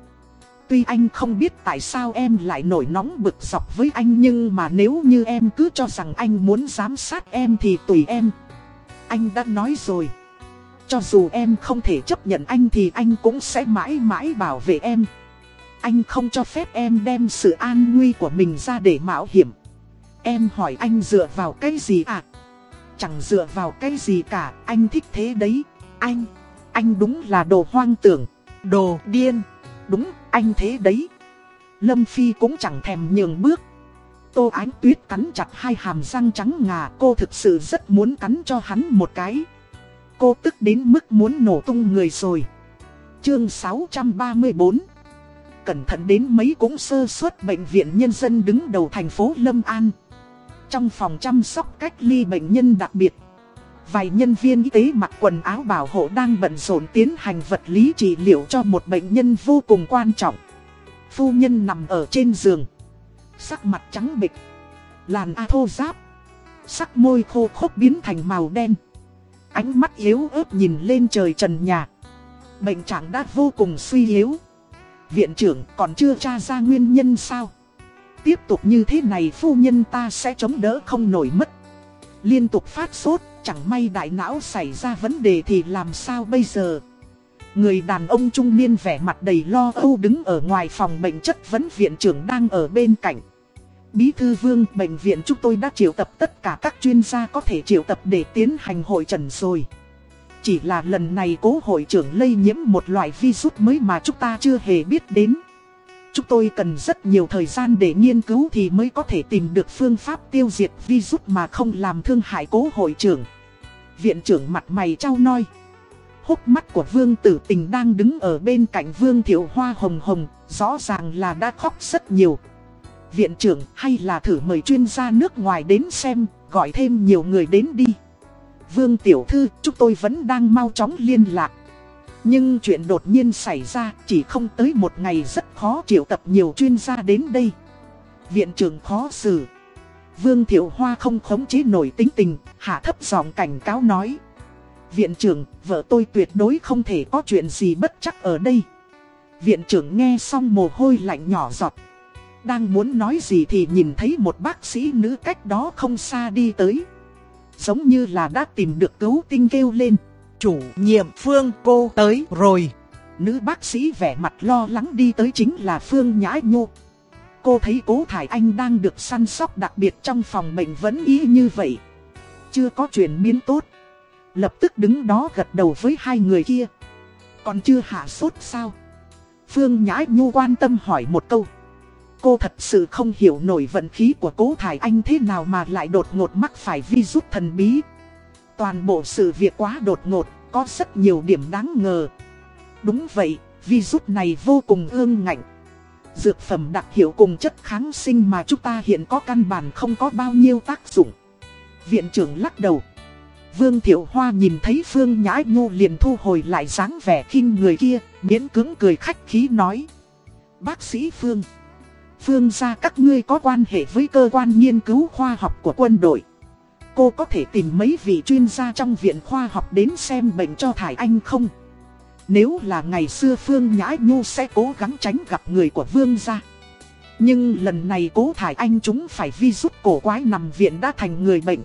Tuy anh không biết tại sao em lại nổi nóng bực dọc với anh nhưng mà nếu như em cứ cho rằng anh muốn giám sát em thì tùy em. Anh đã nói rồi. Cho dù em không thể chấp nhận anh thì anh cũng sẽ mãi mãi bảo vệ em. Anh không cho phép em đem sự an nguy của mình ra để mạo hiểm. Em hỏi anh dựa vào cái gì à? Chẳng dựa vào cái gì cả, anh thích thế đấy. Anh, anh đúng là đồ hoang tưởng, đồ điên. Đúng, anh thế đấy. Lâm Phi cũng chẳng thèm nhường bước. Tô Ánh Tuyết cắn chặt hai hàm răng trắng ngà, cô thực sự rất muốn cắn cho hắn một cái. Cô tức đến mức muốn nổ tung người rồi. Chương 634 Cẩn thận đến mấy cũng sơ suất bệnh viện nhân dân đứng đầu thành phố Lâm An. Trong phòng chăm sóc cách ly bệnh nhân đặc biệt, vài nhân viên y tế mặc quần áo bảo hộ đang bận rộn tiến hành vật lý trị liệu cho một bệnh nhân vô cùng quan trọng. Phu nhân nằm ở trên giường, sắc mặt trắng bịch, làn a thô giáp, sắc môi khô khốc biến thành màu đen. Ánh mắt yếu ớt nhìn lên trời trần nhà. Bệnh trạng đã vô cùng suy yếu. Viện trưởng còn chưa tra ra nguyên nhân sao? Tiếp tục như thế này phu nhân ta sẽ chống đỡ không nổi mất. Liên tục phát sốt, chẳng may đại não xảy ra vấn đề thì làm sao bây giờ? Người đàn ông trung niên vẻ mặt đầy lo âu đứng ở ngoài phòng bệnh chất vấn viện trưởng đang ở bên cạnh. Bí thư vương, bệnh viện chúng tôi đã triệu tập tất cả các chuyên gia có thể triệu tập để tiến hành hội trần rồi. Chỉ là lần này cố hội trưởng lây nhiễm một loại virus mới mà chúng ta chưa hề biết đến. Chúng tôi cần rất nhiều thời gian để nghiên cứu thì mới có thể tìm được phương pháp tiêu diệt virus mà không làm thương hại cố hội trưởng. Viện trưởng mặt mày trao noi. Hốc mắt của Vương Tử Tình đang đứng ở bên cạnh Vương Thiệu Hoa hồng hồng, rõ ràng là đã khóc rất nhiều. Viện trưởng hay là thử mời chuyên gia nước ngoài đến xem, gọi thêm nhiều người đến đi. Vương Tiểu Thư, chúng tôi vẫn đang mau chóng liên lạc. Nhưng chuyện đột nhiên xảy ra chỉ không tới một ngày rất khó triệu tập nhiều chuyên gia đến đây. Viện trưởng khó xử. Vương Thiệu Hoa không khống chế nổi tính tình, hạ thấp giọng cảnh cáo nói. Viện trưởng, vợ tôi tuyệt đối không thể có chuyện gì bất chắc ở đây. Viện trưởng nghe xong mồ hôi lạnh nhỏ giọt. Đang muốn nói gì thì nhìn thấy một bác sĩ nữ cách đó không xa đi tới. Giống như là đã tìm được cứu tinh kêu lên. Chủ nhiệm Phương cô tới rồi. Nữ bác sĩ vẻ mặt lo lắng đi tới chính là Phương Nhã Nhô. Cô thấy cố Thải Anh đang được săn sóc đặc biệt trong phòng bệnh vẫn ý như vậy. Chưa có chuyển biến tốt. Lập tức đứng đó gật đầu với hai người kia. Còn chưa hạ sốt sao? Phương Nhã Nhu quan tâm hỏi một câu. Cô thật sự không hiểu nổi vận khí của cố Thải Anh thế nào mà lại đột ngột mắc phải vi rút thần bí. Toàn bộ sự việc quá đột ngột, có rất nhiều điểm đáng ngờ. Đúng vậy, vi rút này vô cùng ương ngạnh. Dược phẩm đặc hiệu cùng chất kháng sinh mà chúng ta hiện có căn bản không có bao nhiêu tác dụng. Viện trưởng lắc đầu. Vương Thiệu Hoa nhìn thấy Phương Nhã Nhu liền thu hồi lại dáng vẻ khinh người kia, miễn cứng cười khách khí nói. Bác sĩ Phương, Phương gia các ngươi có quan hệ với cơ quan nghiên cứu khoa học của quân đội. Cô có thể tìm mấy vị chuyên gia trong viện khoa học đến xem bệnh cho Thải Anh không? Nếu là ngày xưa Phương Nhã Nhu sẽ cố gắng tránh gặp người của Vương gia. Nhưng lần này cố Thải Anh chúng phải vi rút cổ quái nằm viện đã thành người bệnh.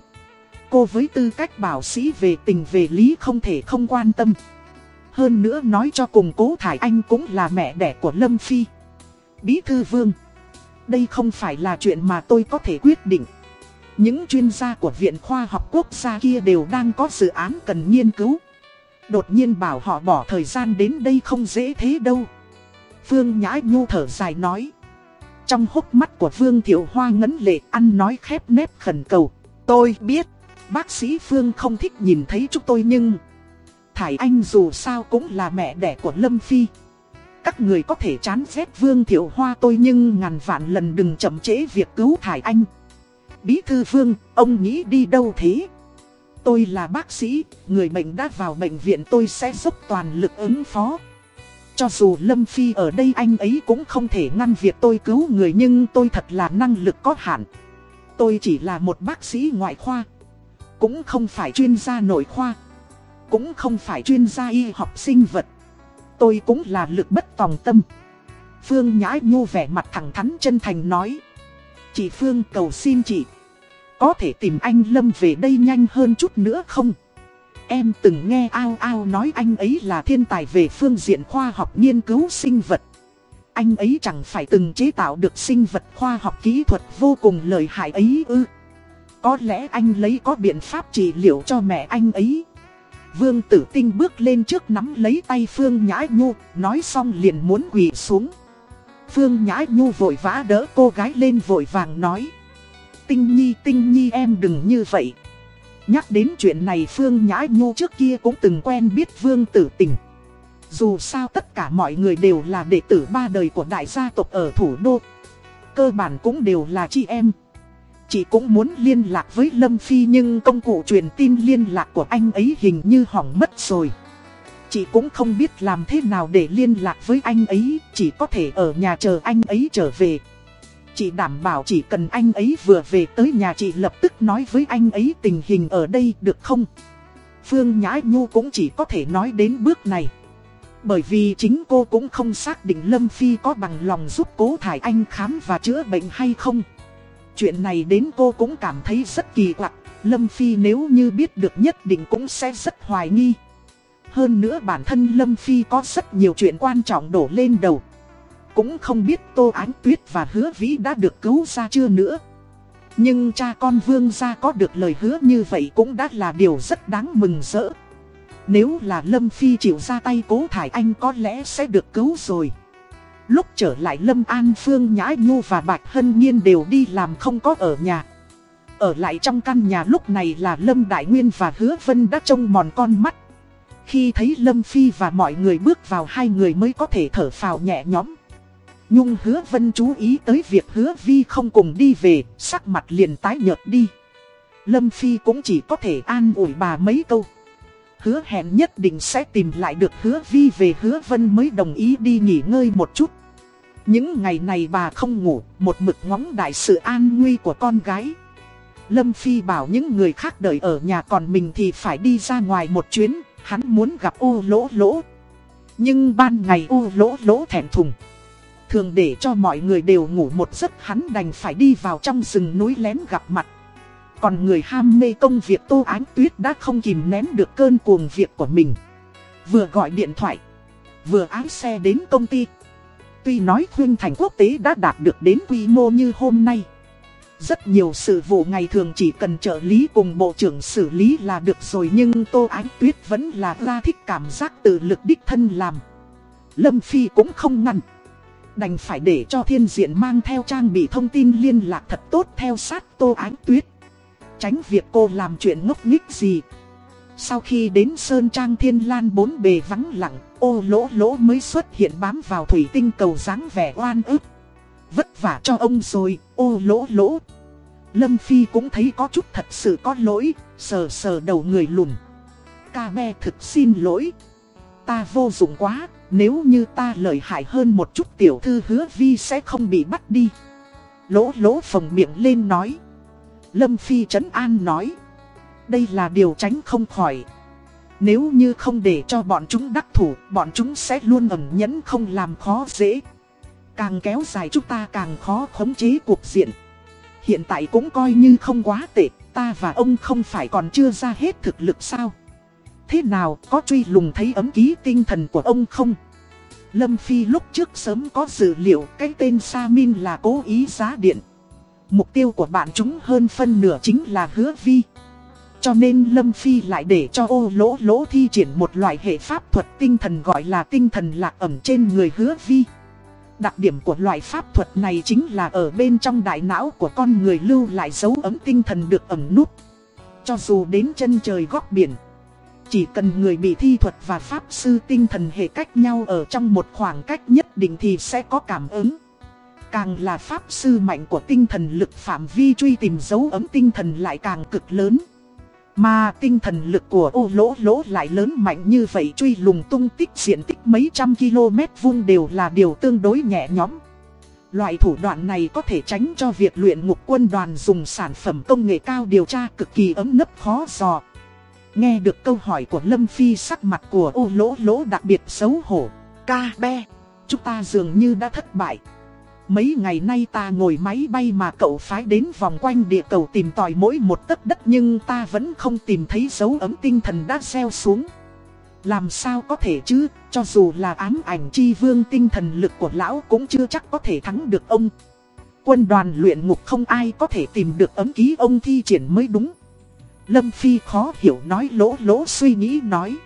Cô với tư cách bảo sĩ về tình về lý không thể không quan tâm. Hơn nữa nói cho cùng cố Thải Anh cũng là mẹ đẻ của Lâm Phi. Bí thư Vương. Đây không phải là chuyện mà tôi có thể quyết định. Những chuyên gia của Viện Khoa học Quốc gia kia đều đang có dự án cần nghiên cứu. Đột nhiên bảo họ bỏ thời gian đến đây không dễ thế đâu. Phương Nhã Nhu thở dài nói. Trong hốc mắt của Vương Thiệu Hoa ngấn lệ ăn nói khép nép khẩn cầu. Tôi biết. Bác sĩ Phương không thích nhìn thấy chúng tôi nhưng... Thải Anh dù sao cũng là mẹ đẻ của Lâm Phi. Các người có thể chán ghét Vương Thiệu Hoa tôi nhưng ngàn vạn lần đừng chậm trễ việc cứu Thải Anh. Bí thư Vương, ông nghĩ đi đâu thế? Tôi là bác sĩ, người bệnh đã vào bệnh viện tôi sẽ dốc toàn lực ứng phó. Cho dù Lâm Phi ở đây anh ấy cũng không thể ngăn việc tôi cứu người nhưng tôi thật là năng lực có hạn. Tôi chỉ là một bác sĩ ngoại khoa. Cũng không phải chuyên gia nội khoa. Cũng không phải chuyên gia y học sinh vật. Tôi cũng là lực bất tòng tâm. Phương Nhã Nhu vẻ mặt thẳng thắn chân thành nói. Chị Phương cầu xin chị. Có thể tìm anh Lâm về đây nhanh hơn chút nữa không? Em từng nghe ao ao nói anh ấy là thiên tài về phương diện khoa học nghiên cứu sinh vật. Anh ấy chẳng phải từng chế tạo được sinh vật khoa học kỹ thuật vô cùng lợi hại ấy ư. Có lẽ anh lấy có biện pháp trị liệu cho mẹ anh ấy. Vương tử tinh bước lên trước nắm lấy tay Phương Nhã Nhu, nói xong liền muốn quỳ xuống. Phương Nhã Nhu vội vã đỡ cô gái lên vội vàng nói. Tinh Nhi, Tinh Nhi em đừng như vậy. Nhắc đến chuyện này Phương Nhã Nhu trước kia cũng từng quen biết Vương Tử Tình. Dù sao tất cả mọi người đều là đệ tử ba đời của đại gia tộc ở thủ đô. Cơ bản cũng đều là chị em. Chị cũng muốn liên lạc với Lâm Phi nhưng công cụ truyền tin liên lạc của anh ấy hình như hỏng mất rồi. Chị cũng không biết làm thế nào để liên lạc với anh ấy, chỉ có thể ở nhà chờ anh ấy trở về. Chị đảm bảo chỉ cần anh ấy vừa về tới nhà chị lập tức nói với anh ấy tình hình ở đây được không? Phương Nhã Nhu cũng chỉ có thể nói đến bước này. Bởi vì chính cô cũng không xác định Lâm Phi có bằng lòng giúp cố Thải Anh khám và chữa bệnh hay không. Chuyện này đến cô cũng cảm thấy rất kỳ quặc. Lâm Phi nếu như biết được nhất định cũng sẽ rất hoài nghi. Hơn nữa bản thân Lâm Phi có rất nhiều chuyện quan trọng đổ lên đầu. Cũng không biết Tô Ánh Tuyết và Hứa Vĩ đã được cứu ra chưa nữa. Nhưng cha con Vương gia có được lời hứa như vậy cũng đã là điều rất đáng mừng rỡ. Nếu là Lâm Phi chịu ra tay cố thải anh có lẽ sẽ được cứu rồi. Lúc trở lại Lâm An Phương Nhã Nhu và Bạch Hân Nhiên đều đi làm không có ở nhà. Ở lại trong căn nhà lúc này là Lâm Đại Nguyên và Hứa Vân đã trông mòn con mắt. Khi thấy Lâm Phi và mọi người bước vào hai người mới có thể thở phào nhẹ nhõm. Nhung hứa vân chú ý tới việc hứa vi không cùng đi về, sắc mặt liền tái nhợt đi. Lâm Phi cũng chỉ có thể an ủi bà mấy câu. Hứa hẹn nhất định sẽ tìm lại được hứa vi về hứa vân mới đồng ý đi nghỉ ngơi một chút. Những ngày này bà không ngủ, một mực ngóng đại sự an nguy của con gái. Lâm Phi bảo những người khác đợi ở nhà còn mình thì phải đi ra ngoài một chuyến, hắn muốn gặp ô lỗ lỗ. Nhưng ban ngày ô lỗ lỗ thẹn thùng. Thường để cho mọi người đều ngủ một giấc hắn đành phải đi vào trong rừng núi lén gặp mặt. Còn người ham mê công việc Tô Ánh Tuyết đã không kìm nén được cơn cuồng việc của mình. Vừa gọi điện thoại, vừa ái xe đến công ty. Tuy nói khuyên thành quốc tế đã đạt được đến quy mô như hôm nay. Rất nhiều sự vụ ngày thường chỉ cần trợ lý cùng bộ trưởng xử lý là được rồi nhưng Tô Ánh Tuyết vẫn là ra thích cảm giác tự lực đích thân làm. Lâm Phi cũng không ngăn. Đành phải để cho thiên diện mang theo trang bị thông tin liên lạc thật tốt theo sát Tô Ánh Tuyết. Tránh việc cô làm chuyện ngốc nghích gì. Sau khi đến Sơn Trang Thiên Lan bốn bề vắng lặng, ô lỗ lỗ mới xuất hiện bám vào thủy tinh cầu dáng vẻ oan ức. Vất vả cho ông rồi, ô lỗ lỗ. Lâm Phi cũng thấy có chút thật sự có lỗi, sờ sờ đầu người lùn. Ca me thực xin lỗi. Ta vô dụng quá, nếu như ta lợi hại hơn một chút tiểu thư hứa vi sẽ không bị bắt đi. Lỗ lỗ phồng miệng lên nói. Lâm Phi trấn an nói. Đây là điều tránh không khỏi. Nếu như không để cho bọn chúng đắc thủ, bọn chúng sẽ luôn ẩn nhẫn không làm khó dễ. Càng kéo dài chúng ta càng khó khống chế cuộc diện. Hiện tại cũng coi như không quá tệ, ta và ông không phải còn chưa ra hết thực lực sao. Thế nào có truy lùng thấy ấm ký tinh thần của ông không? Lâm Phi lúc trước sớm có dữ liệu cái tên Sa Min là cố ý giá điện. Mục tiêu của bạn chúng hơn phân nửa chính là hứa vi. Cho nên Lâm Phi lại để cho ô lỗ lỗ thi triển một loại hệ pháp thuật tinh thần gọi là tinh thần lạc ẩm trên người hứa vi. Đặc điểm của loại pháp thuật này chính là ở bên trong đại não của con người lưu lại dấu ấm tinh thần được ẩm nút. Cho dù đến chân trời góc biển, chỉ cần người bị thi thuật và pháp sư tinh thần hệ cách nhau ở trong một khoảng cách nhất định thì sẽ có cảm ứng. Càng là pháp sư mạnh của tinh thần lực phạm vi truy tìm dấu ấm tinh thần lại càng cực lớn. Mà tinh thần lực của ô lỗ lỗ lại lớn mạnh như vậy truy lùng tung tích diện tích mấy trăm km vuông đều là điều tương đối nhẹ nhõm. Loại thủ đoạn này có thể tránh cho việc luyện ngục quân đoàn dùng sản phẩm công nghệ cao điều tra cực kỳ ấm nấp khó dò. Nghe được câu hỏi của Lâm Phi sắc mặt của ô lỗ lỗ đặc biệt xấu hổ. Ca be, chúng ta dường như đã thất bại. Mấy ngày nay ta ngồi máy bay mà cậu phái đến vòng quanh địa cầu tìm tòi mỗi một tấc đất nhưng ta vẫn không tìm thấy dấu ấm tinh thần đã gieo xuống. Làm sao có thể chứ, cho dù là ám ảnh chi vương tinh thần lực của lão cũng chưa chắc có thể thắng được ông. Quân đoàn luyện ngục không ai có thể tìm được ấm ký ông thi triển mới đúng. Lâm Phi khó hiểu nói lỗ lỗ suy nghĩ nói.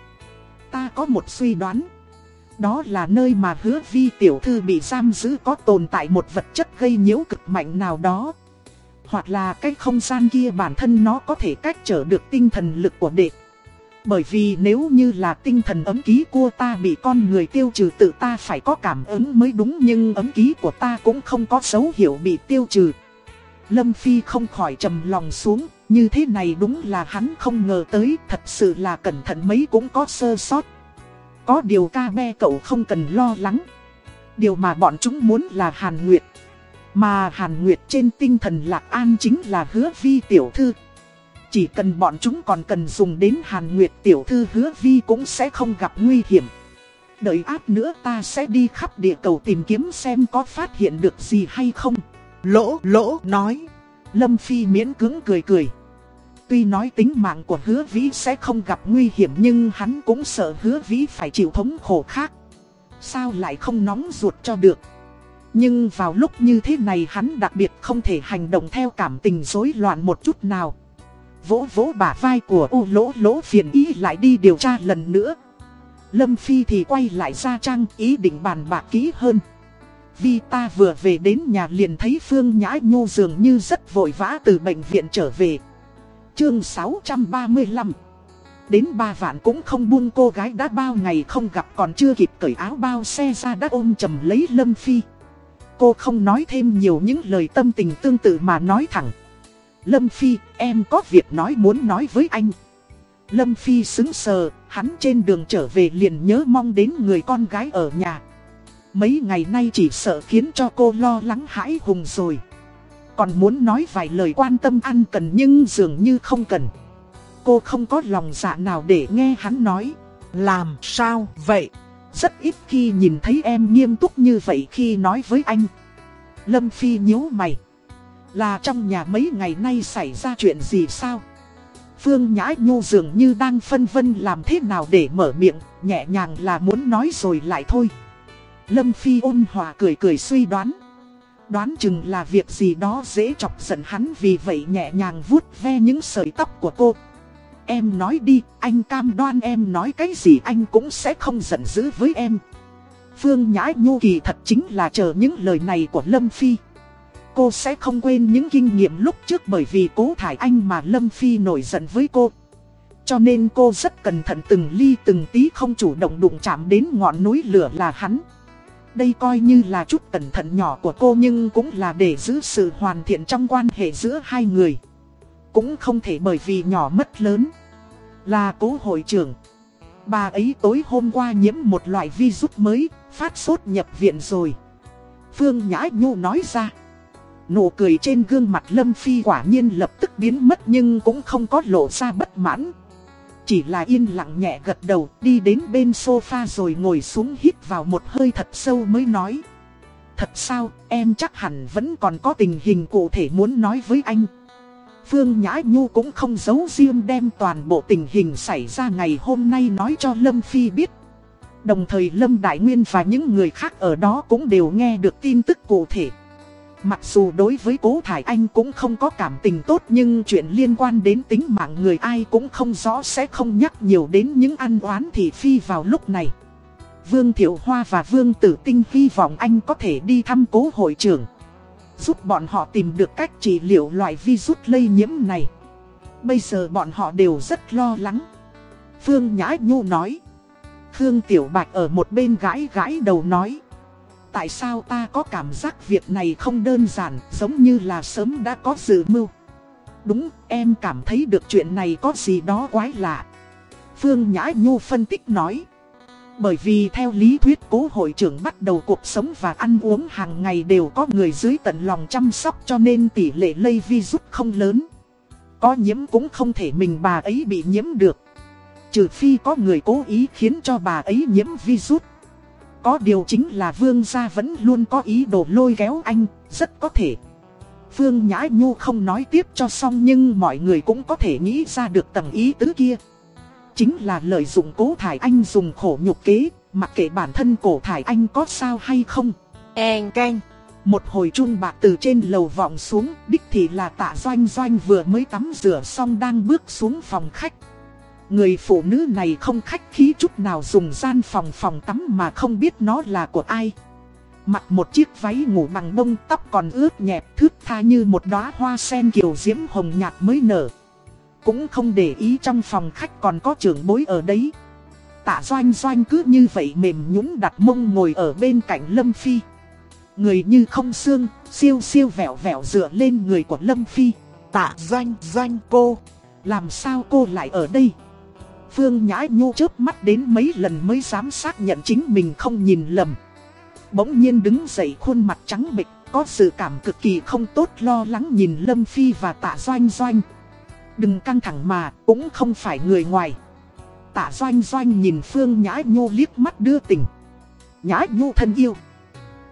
Ta có một suy đoán. Đó là nơi mà hứa vi tiểu thư bị giam giữ có tồn tại một vật chất gây nhiễu cực mạnh nào đó. Hoặc là cái không gian kia bản thân nó có thể cách trở được tinh thần lực của đệ. Bởi vì nếu như là tinh thần ấm ký của ta bị con người tiêu trừ tự ta phải có cảm ứng mới đúng nhưng ấm ký của ta cũng không có dấu hiệu bị tiêu trừ. Lâm Phi không khỏi trầm lòng xuống, như thế này đúng là hắn không ngờ tới, thật sự là cẩn thận mấy cũng có sơ sót. Có điều ca be cậu không cần lo lắng. Điều mà bọn chúng muốn là Hàn Nguyệt. Mà Hàn Nguyệt trên tinh thần lạc an chính là hứa vi tiểu thư. Chỉ cần bọn chúng còn cần dùng đến Hàn Nguyệt tiểu thư, hứa vi cũng sẽ không gặp nguy hiểm. Đợi áp nữa ta sẽ đi khắp địa cầu tìm kiếm xem có phát hiện được gì hay không. Lỗ lỗ, nói. Lâm Phi miễn cứng cười cười. Tuy nói tính mạng của hứa vĩ sẽ không gặp nguy hiểm nhưng hắn cũng sợ hứa vĩ phải chịu thống khổ khác. Sao lại không nóng ruột cho được. Nhưng vào lúc như thế này hắn đặc biệt không thể hành động theo cảm tình rối loạn một chút nào. Vỗ vỗ bả vai của u lỗ lỗ phiền ý lại đi điều tra lần nữa. Lâm Phi thì quay lại ra trang ý định bàn bạc kỹ hơn. Vì ta vừa về đến nhà liền thấy Phương Nhã Nhô dường như rất vội vã từ bệnh viện trở về. Chương 635 Đến ba vạn cũng không buông cô gái đã bao ngày không gặp còn chưa kịp cởi áo bao xe ra đã ôm chầm lấy Lâm Phi. Cô không nói thêm nhiều những lời tâm tình tương tự mà nói thẳng. Lâm Phi, em có việc nói muốn nói với anh. Lâm Phi xứng sờ, hắn trên đường trở về liền nhớ mong đến người con gái ở nhà. Mấy ngày nay chỉ sợ khiến cho cô lo lắng hãi hùng rồi. Còn muốn nói vài lời quan tâm ăn cần nhưng dường như không cần. Cô không có lòng dạ nào để nghe hắn nói. Làm sao vậy? Rất ít khi nhìn thấy em nghiêm túc như vậy khi nói với anh. Lâm Phi nhíu mày. Là trong nhà mấy ngày nay xảy ra chuyện gì sao? Phương Nhã Nhu dường như đang phân vân làm thế nào để mở miệng, nhẹ nhàng là muốn nói rồi lại thôi. Lâm Phi ôn hòa cười cười suy đoán. Đoán chừng là việc gì đó dễ chọc giận hắn vì vậy nhẹ nhàng vuốt ve những sợi tóc của cô. Em nói đi, anh cam đoan em nói cái gì anh cũng sẽ không giận dữ với em. Phương Nhã Nhu kỳ thật chính là chờ những lời này của Lâm Phi. Cô sẽ không quên những kinh nghiệm lúc trước bởi vì cố thải anh mà Lâm Phi nổi giận với cô. Cho nên cô rất cẩn thận từng ly từng tí không chủ động đụng chạm đến ngọn núi lửa là hắn. Đây coi như là chút cẩn thận nhỏ của cô nhưng cũng là để giữ sự hoàn thiện trong quan hệ giữa hai người. Cũng không thể bởi vì nhỏ mất lớn. Là cố hội trưởng. Bà ấy tối hôm qua nhiễm một loại virus mới, phát sốt nhập viện rồi. Phương Nhã Nhu nói ra. Nụ cười trên gương mặt Lâm Phi quả nhiên lập tức biến mất nhưng cũng không có lộ ra bất mãn. Chỉ là yên lặng nhẹ gật đầu đi đến bên sofa rồi ngồi xuống hít vào một hơi thật sâu mới nói. Thật sao, em chắc hẳn vẫn còn có tình hình cụ thể muốn nói với anh. Phương Nhã Nhu cũng không giấu riêng đem toàn bộ tình hình xảy ra ngày hôm nay nói cho Lâm Phi biết. Đồng thời Lâm Đại Nguyên và những người khác ở đó cũng đều nghe được tin tức cụ thể. Mặc dù đối với cố thải anh cũng không có cảm tình tốt nhưng chuyện liên quan đến tính mạng người ai cũng không rõ sẽ không nhắc nhiều đến những ăn oán thị phi vào lúc này. Vương Thiệu Hoa và Vương Tử Tinh hy vọng anh có thể đi thăm cố hội trưởng. Giúp bọn họ tìm được cách trị liệu loại virus lây nhiễm này. Bây giờ bọn họ đều rất lo lắng. Phương Nhã Nhu nói. Khương Tiểu Bạch ở một bên gãi gãi đầu nói. Tại sao ta có cảm giác việc này không đơn giản, giống như là sớm đã có dự mưu. Đúng, em cảm thấy được chuyện này có gì đó quái lạ. Phương Nhã Nhu phân tích nói. Bởi vì theo lý thuyết cố hội trưởng bắt đầu cuộc sống và ăn uống hàng ngày đều có người dưới tận lòng chăm sóc cho nên tỷ lệ lây virus không lớn. Có nhiễm cũng không thể mình bà ấy bị nhiễm được. Trừ phi có người cố ý khiến cho bà ấy nhiễm virus. Có điều chính là Vương gia vẫn luôn có ý đồ lôi kéo anh, rất có thể. Phương Nhã Nhu không nói tiếp cho xong nhưng mọi người cũng có thể nghĩ ra được tầng ý tứ kia. Chính là lợi dụng cố thải anh dùng khổ nhục kế, mặc kệ bản thân cổ thải anh có sao hay không. En canh. Một hồi chun bạc từ trên lầu vọng xuống, đích thì là tạ doanh doanh vừa mới tắm rửa xong đang bước xuống phòng khách. Người phụ nữ này không khách khí chút nào dùng gian phòng phòng tắm mà không biết nó là của ai. Mặc một chiếc váy ngủ bằng bông tóc còn ướt nhẹp thước tha như một đóa hoa sen kiều diễm hồng nhạt mới nở. Cũng không để ý trong phòng khách còn có trưởng bối ở đấy. Tạ doanh doanh cứ như vậy mềm nhũn đặt mông ngồi ở bên cạnh Lâm Phi. Người như không xương, siêu siêu vẹo vẹo dựa lên người của Lâm Phi. Tạ doanh doanh cô. Làm sao cô lại ở đây? Phương Nhã Nhu chớp mắt đến mấy lần mới dám xác nhận chính mình không nhìn lầm. Bỗng nhiên đứng dậy khuôn mặt trắng bệch, có sự cảm cực kỳ không tốt lo lắng nhìn Lâm Phi và tạ doanh doanh. Đừng căng thẳng mà, cũng không phải người ngoài. Tạ doanh doanh nhìn Phương Nhã Nhu liếc mắt đưa tình. Nhã Nhu thân yêu.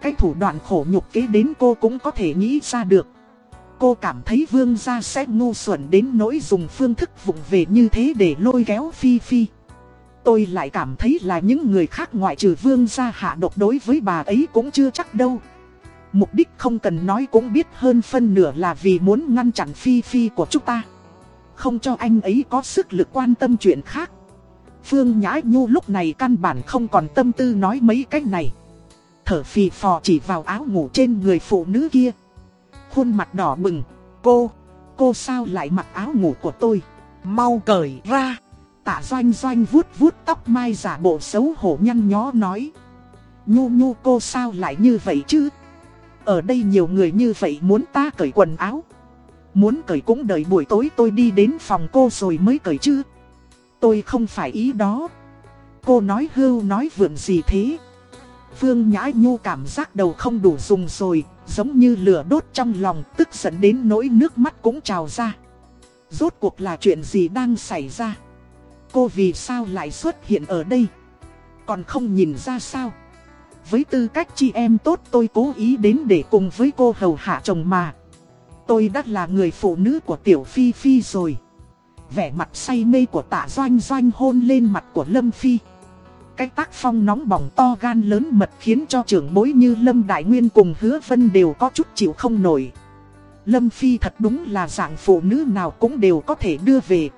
Cái thủ đoạn khổ nhục kế đến cô cũng có thể nghĩ ra được. Cô cảm thấy vương gia sẽ ngu xuẩn đến nỗi dùng phương thức vụng về như thế để lôi kéo Phi Phi. Tôi lại cảm thấy là những người khác ngoại trừ vương gia hạ độc đối với bà ấy cũng chưa chắc đâu. Mục đích không cần nói cũng biết hơn phân nửa là vì muốn ngăn chặn Phi Phi của chúng ta. Không cho anh ấy có sức lực quan tâm chuyện khác. Phương Nhã Nhu lúc này căn bản không còn tâm tư nói mấy cách này. Thở phì phò chỉ vào áo ngủ trên người phụ nữ kia. Khuôn mặt đỏ bừng. Cô, cô sao lại mặc áo ngủ của tôi? Mau cởi ra. Tạ doanh doanh vuốt vuốt tóc mai giả bộ xấu hổ nhăn nhó nói. Nhu nhu cô sao lại như vậy chứ? Ở đây nhiều người như vậy muốn ta cởi quần áo. Muốn cởi cũng đợi buổi tối tôi đi đến phòng cô rồi mới cởi chứ. Tôi không phải ý đó. Cô nói hưu nói vượn gì thế? Phương Nhã Nhu cảm giác đầu không đủ dùng rồi, giống như lửa đốt trong lòng, tức giận đến nỗi nước mắt cũng trào ra. Rốt cuộc là chuyện gì đang xảy ra? Cô vì sao lại xuất hiện ở đây? Còn không nhìn ra sao? Với tư cách chị em tốt tôi cố ý đến để cùng với cô hầu hạ chồng mà. Tôi đã là người phụ nữ của Tiểu Phi Phi rồi. Vẻ mặt say mê của tạ doanh doanh hôn lên mặt của Lâm Phi. Cái tác phong nóng bỏng to gan lớn mật khiến cho trưởng bối như Lâm Đại Nguyên cùng Hứa Vân đều có chút chịu không nổi. Lâm Phi thật đúng là dạng phụ nữ nào cũng đều có thể đưa về.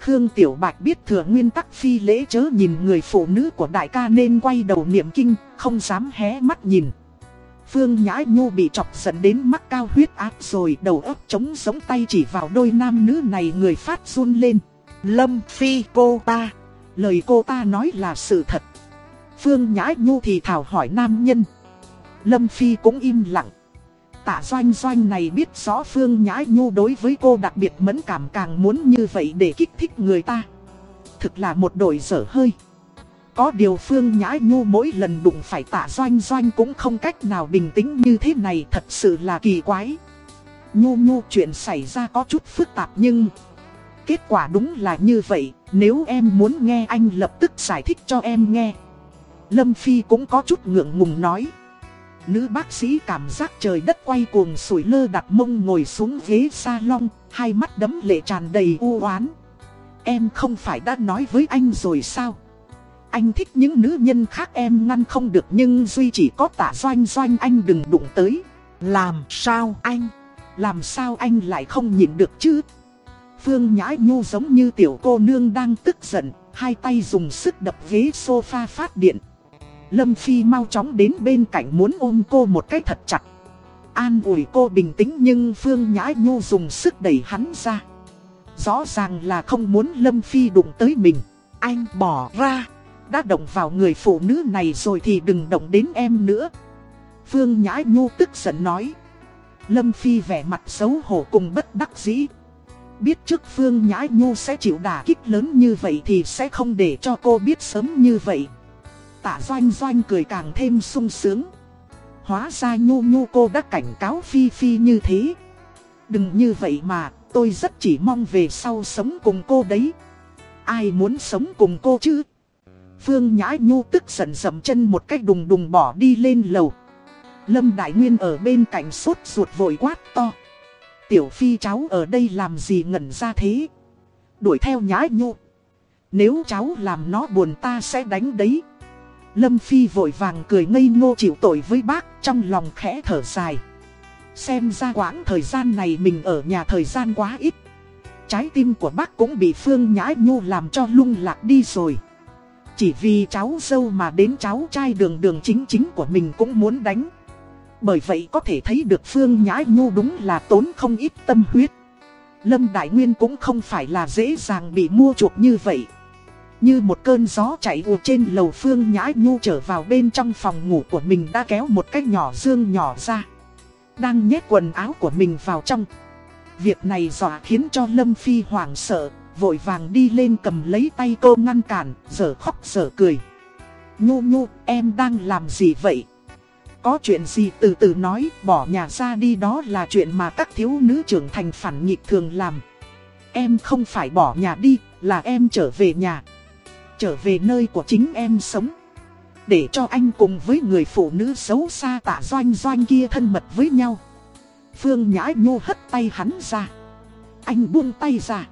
Khương Tiểu Bạch biết thừa nguyên tắc phi lễ chớ nhìn người phụ nữ của đại ca nên quay đầu niệm kinh, không dám hé mắt nhìn. Phương Nhã Nhu bị chọc giận đến mắc cao huyết áp rồi đầu óc chống sống tay chỉ vào đôi nam nữ này người phát run lên. Lâm Phi cô ta. Lời cô ta nói là sự thật. Phương Nhã Nhu thì thảo hỏi nam nhân. Lâm Phi cũng im lặng. Tạ doanh doanh này biết rõ Phương Nhã Nhu đối với cô đặc biệt mẫn cảm càng muốn như vậy để kích thích người ta. Thực là một đội dở hơi. Có điều Phương Nhã Nhu mỗi lần đụng phải tạ doanh doanh cũng không cách nào bình tĩnh như thế này thật sự là kỳ quái. Nhu Nhu chuyện xảy ra có chút phức tạp nhưng... Kết quả đúng là như vậy, nếu em muốn nghe anh lập tức giải thích cho em nghe. Lâm Phi cũng có chút ngượng ngùng nói. Nữ bác sĩ cảm giác trời đất quay cuồng sủi lơ đặt mông ngồi xuống ghế salon, hai mắt đấm lệ tràn đầy u oán. Em không phải đã nói với anh rồi sao? Anh thích những nữ nhân khác em ngăn không được nhưng duy chỉ có tả doanh doanh anh đừng đụng tới. Làm sao anh? Làm sao anh lại không nhịn được chứ? Phương Nhã Nhu giống như tiểu cô nương đang tức giận, hai tay dùng sức đập ghế sofa phát điện. Lâm Phi mau chóng đến bên cạnh muốn ôm cô một cái thật chặt. An ủi cô bình tĩnh nhưng Phương Nhã Nhu dùng sức đẩy hắn ra. Rõ ràng là không muốn Lâm Phi đụng tới mình. Anh bỏ ra. Đã động vào người phụ nữ này rồi thì đừng động đến em nữa. Phương Nhã Nhu tức giận nói. Lâm Phi vẻ mặt xấu hổ cùng bất đắc dĩ. Biết trước Phương Nhã Nhu sẽ chịu đả kích lớn như vậy thì sẽ không để cho cô biết sớm như vậy. Tạ Doanh Doanh cười càng thêm sung sướng. Hóa ra Nhu Nhu cô đã cảnh cáo Phi Phi như thế. Đừng như vậy mà, tôi rất chỉ mong về sau sống cùng cô đấy. Ai muốn sống cùng cô chứ? Phương Nhã Nhu tức giận dầm chân một cách đùng đùng bỏ đi lên lầu. Lâm Đại Nguyên ở bên cạnh sốt ruột vội quát to. Tiểu Phi cháu ở đây làm gì ngẩn ra thế? Đuổi theo nhái Nhu. Nếu cháu làm nó buồn ta sẽ đánh đấy. Lâm Phi vội vàng cười ngây ngô chịu tội với bác, trong lòng khẽ thở dài. Xem ra quãng thời gian này mình ở nhà thời gian quá ít. Trái tim của bác cũng bị Phương Nhã Nhu làm cho lung lạc đi rồi. Chỉ vì cháu dâu mà đến cháu trai đường đường chính chính của mình cũng muốn đánh. Bởi vậy có thể thấy được Phương Nhã Nhu đúng là tốn không ít tâm huyết. Lâm Đại Nguyên cũng không phải là dễ dàng bị mua chuộc như vậy. Như một cơn gió chạy ùa trên lầu Phương Nhã Nhu trở vào bên trong phòng ngủ của mình đã kéo một cái nhỏ dương nhỏ ra. Đang nhét quần áo của mình vào trong. Việc này dọa khiến cho Lâm Phi hoảng sợ, vội vàng đi lên cầm lấy tay cô ngăn cản, giờ khóc giờ cười. Nhu nhu, em đang làm gì vậy? Có chuyện gì từ từ nói, bỏ nhà ra đi đó là chuyện mà các thiếu nữ trưởng thành phản nghịch thường làm. Em không phải bỏ nhà đi, là em trở về nhà. Trở về nơi của chính em sống. Để cho anh cùng với người phụ nữ xấu xa tạ doanh doanh kia thân mật với nhau. Phương Nhã Nhô hất tay hắn ra. Anh buông tay ra.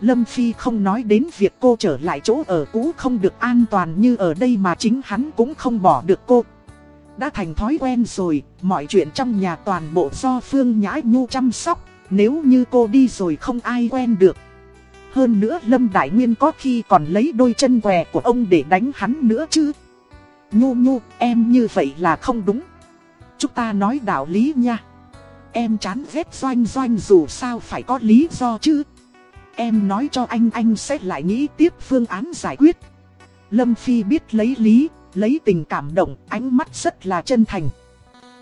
Lâm Phi không nói đến việc cô trở lại chỗ ở cũ không được an toàn như ở đây mà chính hắn cũng không bỏ được cô. Đã thành thói quen rồi, mọi chuyện trong nhà toàn bộ do Phương Nhã Nhu chăm sóc, nếu như cô đi rồi không ai quen được. Hơn nữa Lâm Đại Nguyên có khi còn lấy đôi chân què của ông để đánh hắn nữa chứ. Nhu Nhu, em như vậy là không đúng. Chúng ta nói đạo lý nha. Em chán ghét doanh doanh dù sao phải có lý do chứ. Em nói cho anh anh sẽ lại nghĩ tiếp phương án giải quyết. Lâm Phi biết lấy lý, lấy tình cảm động, ánh mắt rất là chân thành.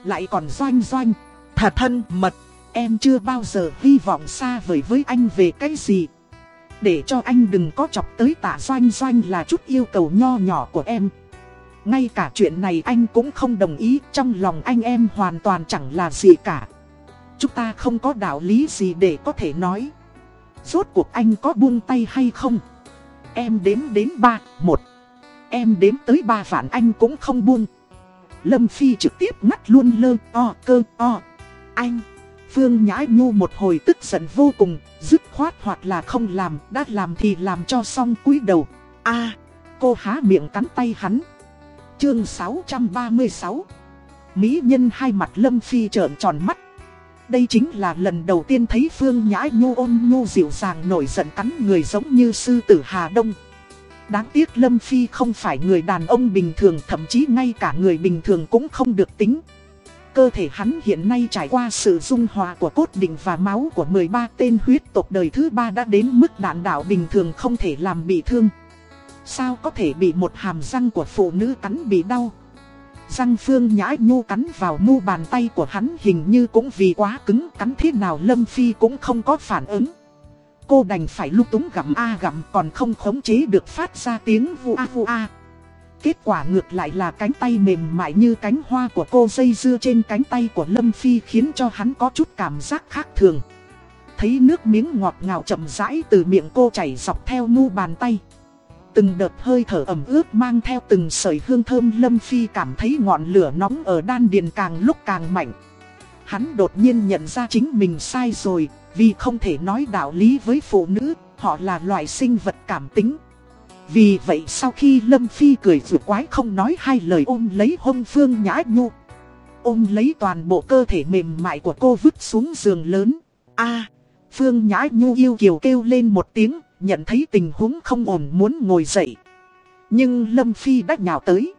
Lại còn doanh doanh, thả thân mật. em chưa bao giờ hy vọng xa vời với anh về cái gì. Để cho anh đừng có chọc tới tả doanh doanh là chút yêu cầu nho nhỏ của em. Ngay cả chuyện này anh cũng không đồng ý, trong lòng anh em hoàn toàn chẳng là gì cả. Chúng ta không có đạo lý gì để có thể nói. Rốt cuộc anh có buông tay hay không? Em đếm đến ba, một. Em đếm tới ba vạn anh cũng không buông. Lâm Phi trực tiếp ngắt luôn lơ o cơ o. Anh. Phương Nhã Nhu một hồi tức giận vô cùng, dứt khoát hoặc là không làm, đã làm thì làm cho xong cúi đầu. a Cô há miệng cắn tay hắn. Chương 636 Mỹ nhân hai mặt Lâm Phi trợn tròn mắt. Đây chính là lần đầu tiên thấy Phương Nhã Nhu ôn nhu dịu dàng nổi giận cắn người giống như sư tử Hà Đông. Đáng tiếc Lâm Phi không phải người đàn ông bình thường, thậm chí ngay cả người bình thường cũng không được tính. Cơ thể hắn hiện nay trải qua sự dung hòa của cốt đỉnh và máu của 13 tên huyết tộc đời thứ ba đã đến mức đạn đạo bình thường không thể làm bị thương. Sao có thể bị một hàm răng của phụ nữ cắn bị đau? Răng phương nhã nhu cắn vào mu bàn tay của hắn hình như cũng vì quá cứng, cắn thế nào Lâm Phi cũng không có phản ứng. Cô đành phải lúc túng gặm a gặm còn không khống chế được phát ra tiếng vu a vu a. Kết quả ngược lại là cánh tay mềm mại như cánh hoa của cô dây dưa trên cánh tay của Lâm Phi khiến cho hắn có chút cảm giác khác thường. Thấy nước miếng ngọt ngào chậm rãi từ miệng cô chảy dọc theo mu bàn tay. Từng đợt hơi thở ẩm ướt mang theo từng sợi hương thơm Lâm Phi cảm thấy ngọn lửa nóng ở đan điền càng lúc càng mạnh. Hắn đột nhiên nhận ra chính mình sai rồi, vì không thể nói đạo lý với phụ nữ, họ là loại sinh vật cảm tính. Vì vậy sau khi Lâm Phi cười rủi quái không nói hai lời ôm lấy hông Phương Nhã Nhu. Ôm lấy toàn bộ cơ thể mềm mại của cô vứt xuống giường lớn. a Phương Nhã Nhu yêu kiều kêu lên một tiếng, nhận thấy tình huống không ổn muốn ngồi dậy. Nhưng Lâm Phi đã nhào tới.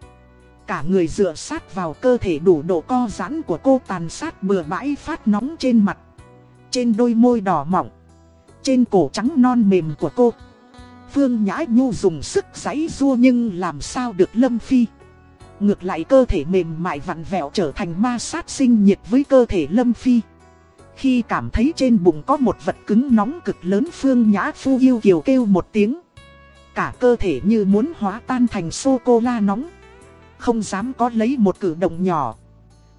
Cả người dựa sát vào cơ thể đủ độ co giãn của cô tàn sát bừa bãi phát nóng trên mặt. Trên đôi môi đỏ mọng. Trên cổ trắng non mềm của cô. Phương Nhã Nhu dùng sức giãy rua nhưng làm sao được Lâm Phi. Ngược lại cơ thể mềm mại vặn vẹo trở thành ma sát sinh nhiệt với cơ thể Lâm Phi. Khi cảm thấy trên bụng có một vật cứng nóng cực lớn, Phương Nhã Phu yêu kiều kêu một tiếng. Cả cơ thể như muốn hóa tan thành sô-cô-la nóng. Không dám có lấy một cử động nhỏ.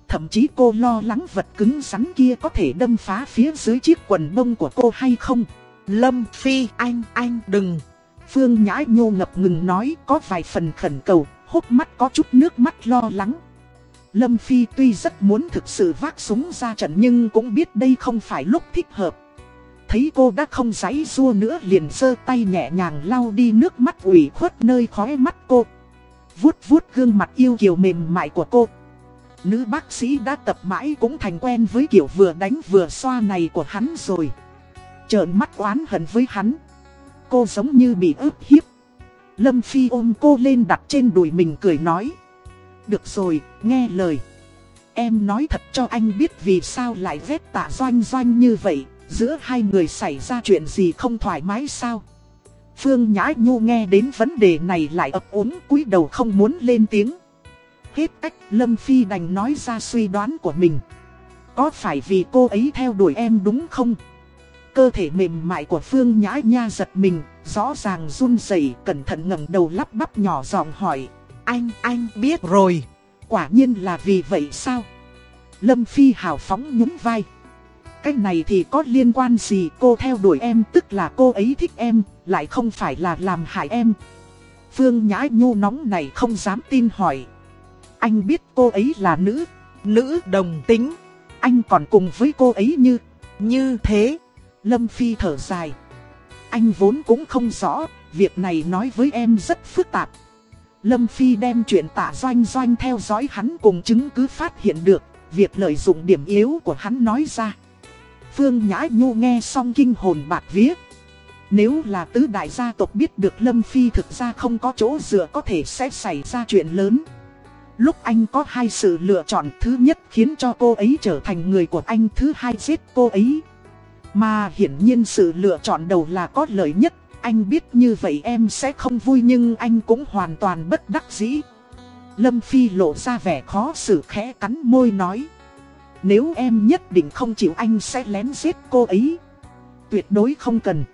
Thậm chí cô lo lắng vật cứng rắn kia có thể đâm phá phía dưới chiếc quần bông của cô hay không. Lâm Phi anh anh đừng. Phương Nhã Nhô ngập ngừng nói có vài phần khẩn cầu, hốc mắt có chút nước mắt lo lắng. Lâm Phi tuy rất muốn thực sự vác súng ra trận nhưng cũng biết đây không phải lúc thích hợp. Thấy cô đã không giấy rua nữa liền sơ tay nhẹ nhàng lau đi nước mắt ủy khuất nơi khóe mắt cô. Vuốt vuốt gương mặt yêu kiều mềm mại của cô. Nữ bác sĩ đã tập mãi cũng thành quen với kiểu vừa đánh vừa xoa này của hắn rồi. Trợn mắt oán hận với hắn. Cô giống như bị ức hiếp. Lâm Phi ôm cô lên đặt trên đùi mình cười nói. Được rồi, nghe lời. Em nói thật cho anh biết vì sao lại vết tạ doanh doanh như vậy, giữa hai người xảy ra chuyện gì không thoải mái sao? Phương Nhã Nhu nghe đến vấn đề này lại ấp úng cúi đầu không muốn lên tiếng. Hết cách Lâm Phi đành nói ra suy đoán của mình. Có phải vì cô ấy theo đuổi em đúng không? Cơ thể mềm mại của Phương Nhã Nha giật mình, rõ ràng run rẩy cẩn thận ngẩng đầu lắp bắp nhỏ giọng hỏi. Anh, anh biết rồi. Quả nhiên là vì vậy sao? Lâm Phi hào phóng nhún vai. Cái này thì có liên quan gì cô theo đuổi em tức là cô ấy thích em, lại không phải là làm hại em. Phương Nhã Nhu nóng này không dám tin hỏi. Anh biết cô ấy là nữ, nữ đồng tính. Anh còn cùng với cô ấy như, như thế. Lâm Phi thở dài. Anh vốn cũng không rõ, việc này nói với em rất phức tạp. Lâm Phi đem chuyện tạ doanh doanh theo dõi hắn cùng chứng cứ phát hiện được, việc lợi dụng điểm yếu của hắn nói ra. Phương Nhã Nhu nghe xong kinh hồn bạc vía. Nếu là tứ đại gia tộc biết được Lâm Phi thực ra không có chỗ dựa có thể sẽ xảy ra chuyện lớn. Lúc anh có hai sự lựa chọn thứ nhất khiến cho cô ấy trở thành người của anh thứ hai giết cô ấy. Mà hiển nhiên sự lựa chọn đầu là có lợi nhất, anh biết như vậy em sẽ không vui nhưng anh cũng hoàn toàn bất đắc dĩ. Lâm Phi lộ ra vẻ khó xử khẽ cắn môi nói. Nếu em nhất định không chịu anh sẽ lén giết cô ấy. Tuyệt đối không cần.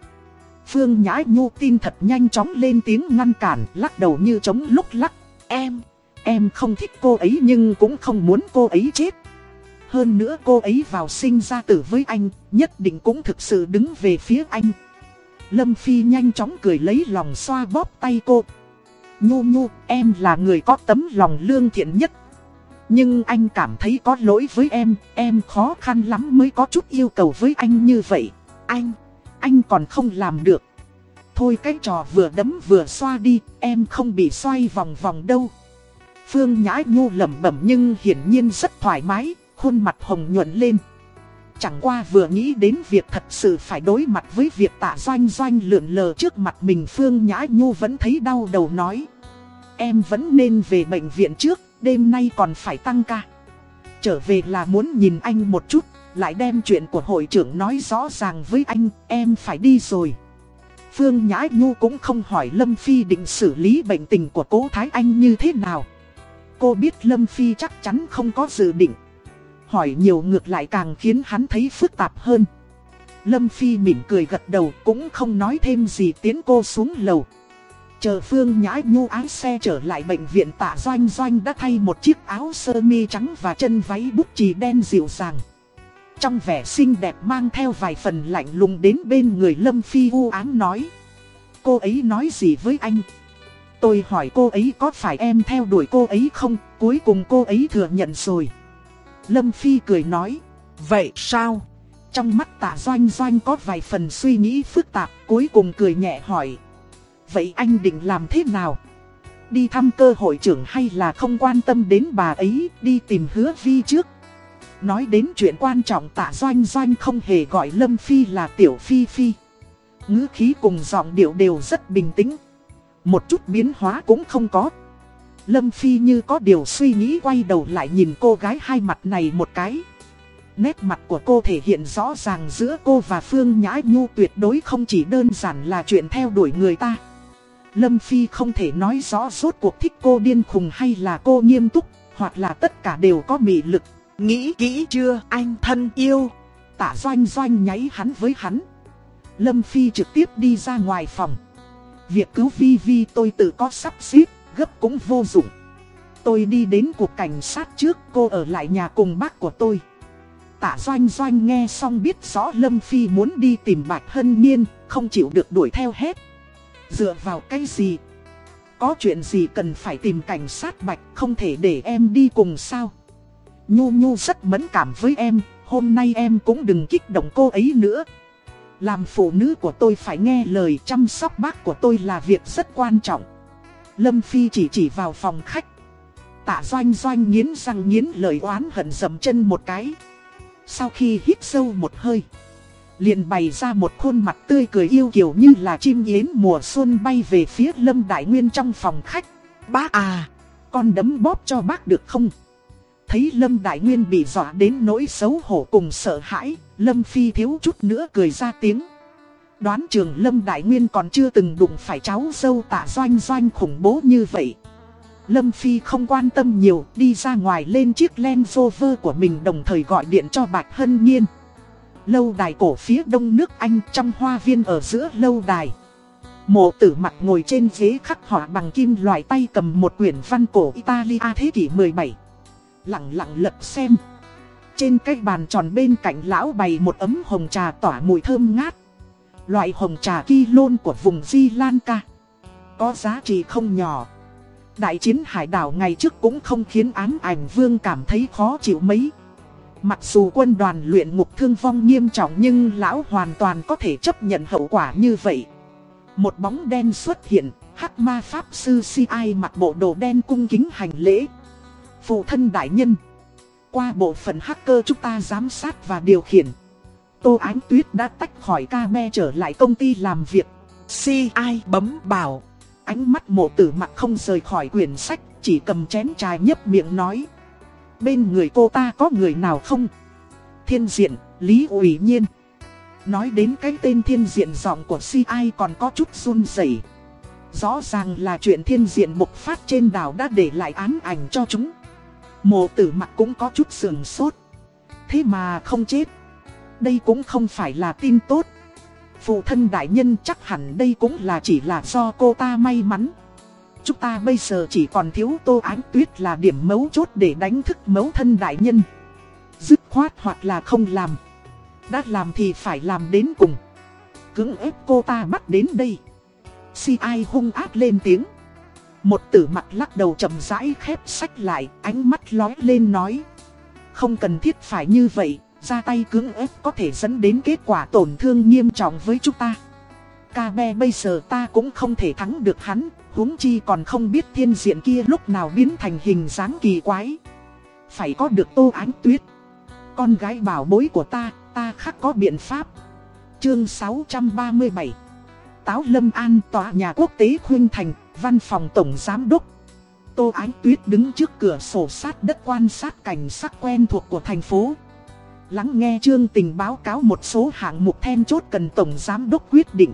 Phương Nhã Nhu tin thật nhanh chóng lên tiếng ngăn cản, lắc đầu như trống lúc lắc. Em, em không thích cô ấy nhưng cũng không muốn cô ấy chết. Hơn nữa cô ấy vào sinh ra tử với anh, nhất định cũng thực sự đứng về phía anh. Lâm Phi nhanh chóng cười lấy lòng xoa bóp tay cô. Nhu nhu, em là người có tấm lòng lương thiện nhất. Nhưng anh cảm thấy có lỗi với em, em khó khăn lắm mới có chút yêu cầu với anh như vậy. Anh, anh còn không làm được. Thôi cái trò vừa đấm vừa xoa đi, em không bị xoay vòng vòng đâu. Phương Nhã Nhu lẩm bẩm nhưng hiển nhiên rất thoải mái, khuôn mặt hồng nhuận lên. Chẳng qua vừa nghĩ đến việc thật sự phải đối mặt với việc tạ doanh doanh lượn lờ trước mặt mình Phương Nhã Nhu vẫn thấy đau đầu nói. Em vẫn nên về bệnh viện trước, đêm nay còn phải tăng ca. Trở về là muốn nhìn anh một chút, lại đem chuyện của hội trưởng nói rõ ràng với anh, em phải đi rồi. Phương Nhã Nhu cũng không hỏi Lâm Phi định xử lý bệnh tình của cố Thái Anh như thế nào. Cô biết Lâm Phi chắc chắn không có dự định. Hỏi nhiều ngược lại càng khiến hắn thấy phức tạp hơn. Lâm Phi mỉm cười gật đầu cũng không nói thêm gì tiến cô xuống lầu. Chờ Phương Nhã Nhu ái xe trở lại bệnh viện tạ Doanh Doanh đã thay một chiếc áo sơ mi trắng và chân váy bút chì đen dịu dàng. Trong vẻ xinh đẹp mang theo vài phần lạnh lùng đến bên người Lâm Phi u ám nói. Cô ấy nói gì với anh? Tôi hỏi cô ấy có phải em theo đuổi cô ấy không? Cuối cùng cô ấy thừa nhận rồi. Lâm Phi cười nói. Vậy sao? Trong mắt tạ Doanh Doanh có vài phần suy nghĩ phức tạp cuối cùng cười nhẹ hỏi. Vậy anh định làm thế nào? Đi thăm cơ hội trưởng hay là không quan tâm đến bà ấy, đi tìm hứa vi trước? Nói đến chuyện quan trọng tạ Doanh Doanh không hề gọi Lâm Phi là Tiểu Phi Phi. ngữ khí cùng giọng điệu đều rất bình tĩnh. Một chút biến hóa cũng không có. Lâm Phi như có điều suy nghĩ quay đầu lại nhìn cô gái hai mặt này một cái. Nét mặt của cô thể hiện rõ ràng giữa cô và Phương Nhã Nhu tuyệt đối không chỉ đơn giản là chuyện theo đuổi người ta. Lâm Phi không thể nói rõ rốt cuộc thích cô điên khùng hay là cô nghiêm túc, hoặc là tất cả đều có mị lực. Nghĩ kỹ chưa anh thân yêu? Tạ doanh doanh nháy hắn với hắn. Lâm Phi trực tiếp đi ra ngoài phòng. Việc cứu Vi Vi tôi tự có sắp xếp, gấp cũng vô dụng. Tôi đi đến cuộc cảnh sát trước, cô ở lại nhà cùng bác của tôi. Tạ Doanh Doanh nghe xong biết rõ Lâm Phi muốn đi tìm Bạch Hân Nhiên, không chịu được đuổi theo hết. Dựa vào cái gì? Có chuyện gì cần phải tìm cảnh sát Bạch, không thể để em đi cùng sao? Nhu Nhu rất mẫn cảm với em, hôm nay em cũng đừng kích động cô ấy nữa. Làm phụ nữ của tôi phải nghe lời chăm sóc bác của tôi là việc rất quan trọng. Lâm Phi chỉ chỉ vào phòng khách. Tạ Doanh Doanh nghiến răng nghiến lời oán hận dầm chân một cái. Sau khi hít sâu một hơi liền bày ra một khuôn mặt tươi cười yêu kiều như là chim yến mùa xuân bay về phía Lâm Đại Nguyên trong phòng khách. Bác à, con đấm bóp cho bác được không? Thấy Lâm Đại Nguyên bị dọa đến nỗi xấu hổ cùng sợ hãi, Lâm Phi thiếu chút nữa cười ra tiếng. Đoán trường Lâm Đại Nguyên còn chưa từng đụng phải cháu dâu tạ doanh doanh khủng bố như vậy. Lâm Phi không quan tâm nhiều, đi ra ngoài lên chiếc Land Rover của mình đồng thời gọi điện cho Bạch Hân Nhiên. Lâu đài cổ phía đông nước Anh trong hoa viên ở giữa lâu đài. Mộ tử mặt ngồi trên ghế khắc họa bằng kim loại tay cầm một quyển văn cổ Italia thế kỷ 17. Lặng lặng lật xem. Trên cái bàn tròn bên cạnh lão bày một ấm hồng trà tỏa mùi thơm ngát. Loại hồng trà kỳ lôn của vùng Di Lanka. Có giá trị không nhỏ. Đại chiến hải đảo ngày trước cũng không khiến ám ảnh vương cảm thấy khó chịu mấy. Mặc dù quân đoàn luyện ngục thương vong nghiêm trọng nhưng lão hoàn toàn có thể chấp nhận hậu quả như vậy. Một bóng đen xuất hiện, hắc ma pháp sư si ai mặc bộ đồ đen cung kính hành lễ. Phụ thân đại nhân. Qua bộ phận hacker chúng ta giám sát và điều khiển. Tô Ánh Tuyết đã tách khỏi ca me trở lại công ty làm việc. Si ai bấm bảo. Ánh mắt mộ tử mặt không rời khỏi quyển sách, chỉ cầm chén trà nhấp miệng nói. Bên người cô ta có người nào không? Thiên diện, Lý ủy nhiên. Nói đến cái tên thiên diện giọng của si ai còn có chút run rẩy. Rõ ràng là chuyện thiên diện bộc phát trên đảo đã để lại án ảnh cho chúng. Mộ tử mặt cũng có chút sườn sốt. Thế mà không chết. Đây cũng không phải là tin tốt. Phụ thân đại nhân chắc hẳn đây cũng là chỉ là do cô ta may mắn. Chúng ta bây giờ chỉ còn thiếu tô ánh tuyết là điểm mấu chốt để đánh thức mấu thân đại nhân. Dứt khoát hoặc là không làm. Đã làm thì phải làm đến cùng. Cưỡng ép cô ta bắt đến đây. Si ai hung ác lên tiếng. Một tử mặt lắc đầu chậm rãi khép sách lại, ánh mắt lói lên nói. Không cần thiết phải như vậy, ra tay cưỡng ép có thể dẫn đến kết quả tổn thương nghiêm trọng với chúng ta. Ca be bây giờ ta cũng không thể thắng được hắn, huống chi còn không biết thiên diện kia lúc nào biến thành hình dáng kỳ quái. Phải có được tô ánh tuyết. Con gái bảo bối của ta, ta khắc có biện pháp. Chương 637 Táo Lâm An tòa nhà quốc tế Khuyên Thành, văn phòng tổng giám đốc. Tô Ánh Tuyết đứng trước cửa sổ sát đất quan sát cảnh sắc quen thuộc của thành phố. Lắng nghe chương tình báo cáo một số hạng mục then chốt cần tổng giám đốc quyết định.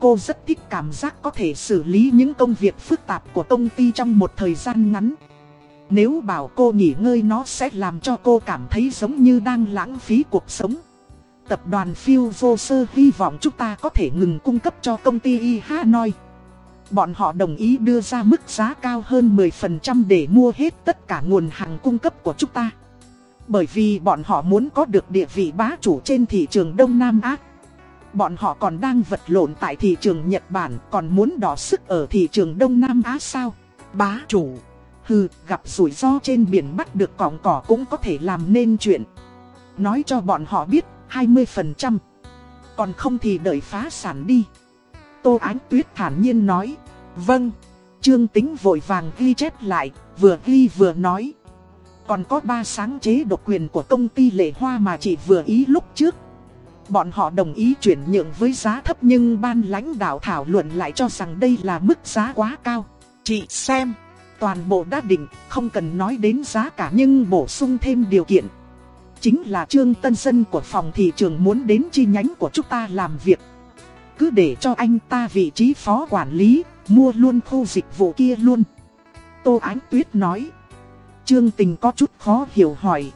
Cô rất thích cảm giác có thể xử lý những công việc phức tạp của công ty trong một thời gian ngắn. Nếu bảo cô nghỉ ngơi nó sẽ làm cho cô cảm thấy giống như đang lãng phí cuộc sống. Tập đoàn Phil Sơ hy vọng chúng ta có thể ngừng cung cấp cho công ty Y Hanoi. Bọn họ đồng ý đưa ra mức giá cao hơn 10% để mua hết tất cả nguồn hàng cung cấp của chúng ta. Bởi vì bọn họ muốn có được địa vị bá chủ trên thị trường Đông Nam Á. Bọn họ còn đang vật lộn tại thị trường Nhật Bản còn muốn đỏ sức ở thị trường Đông Nam Á sao? Bá chủ. Hừ, gặp rủi ro trên biển bắt được cỏng cỏ cũng có thể làm nên chuyện. Nói cho bọn họ biết 20%. Còn không thì đợi phá sản đi. Tô Ánh Tuyết thản nhiên nói. Vâng. Trương Tính vội vàng ghi chép lại, vừa ghi vừa nói. Còn có ba sáng chế độc quyền của công ty lệ hoa mà chị vừa ý lúc trước. Bọn họ đồng ý chuyển nhượng với giá thấp nhưng ban lãnh đạo thảo luận lại cho rằng đây là mức giá quá cao. Chị xem, Toàn bộ đã định, không cần nói đến giá cả nhưng bổ sung thêm điều kiện. Chính là Trương Tân Dân của phòng thị trường muốn đến chi nhánh của chúng ta làm việc. Cứ để cho anh ta vị trí phó quản lý, mua luôn khu dịch vụ kia luôn. Tô Ánh Tuyết nói. Trương Tình có chút khó hiểu hỏi.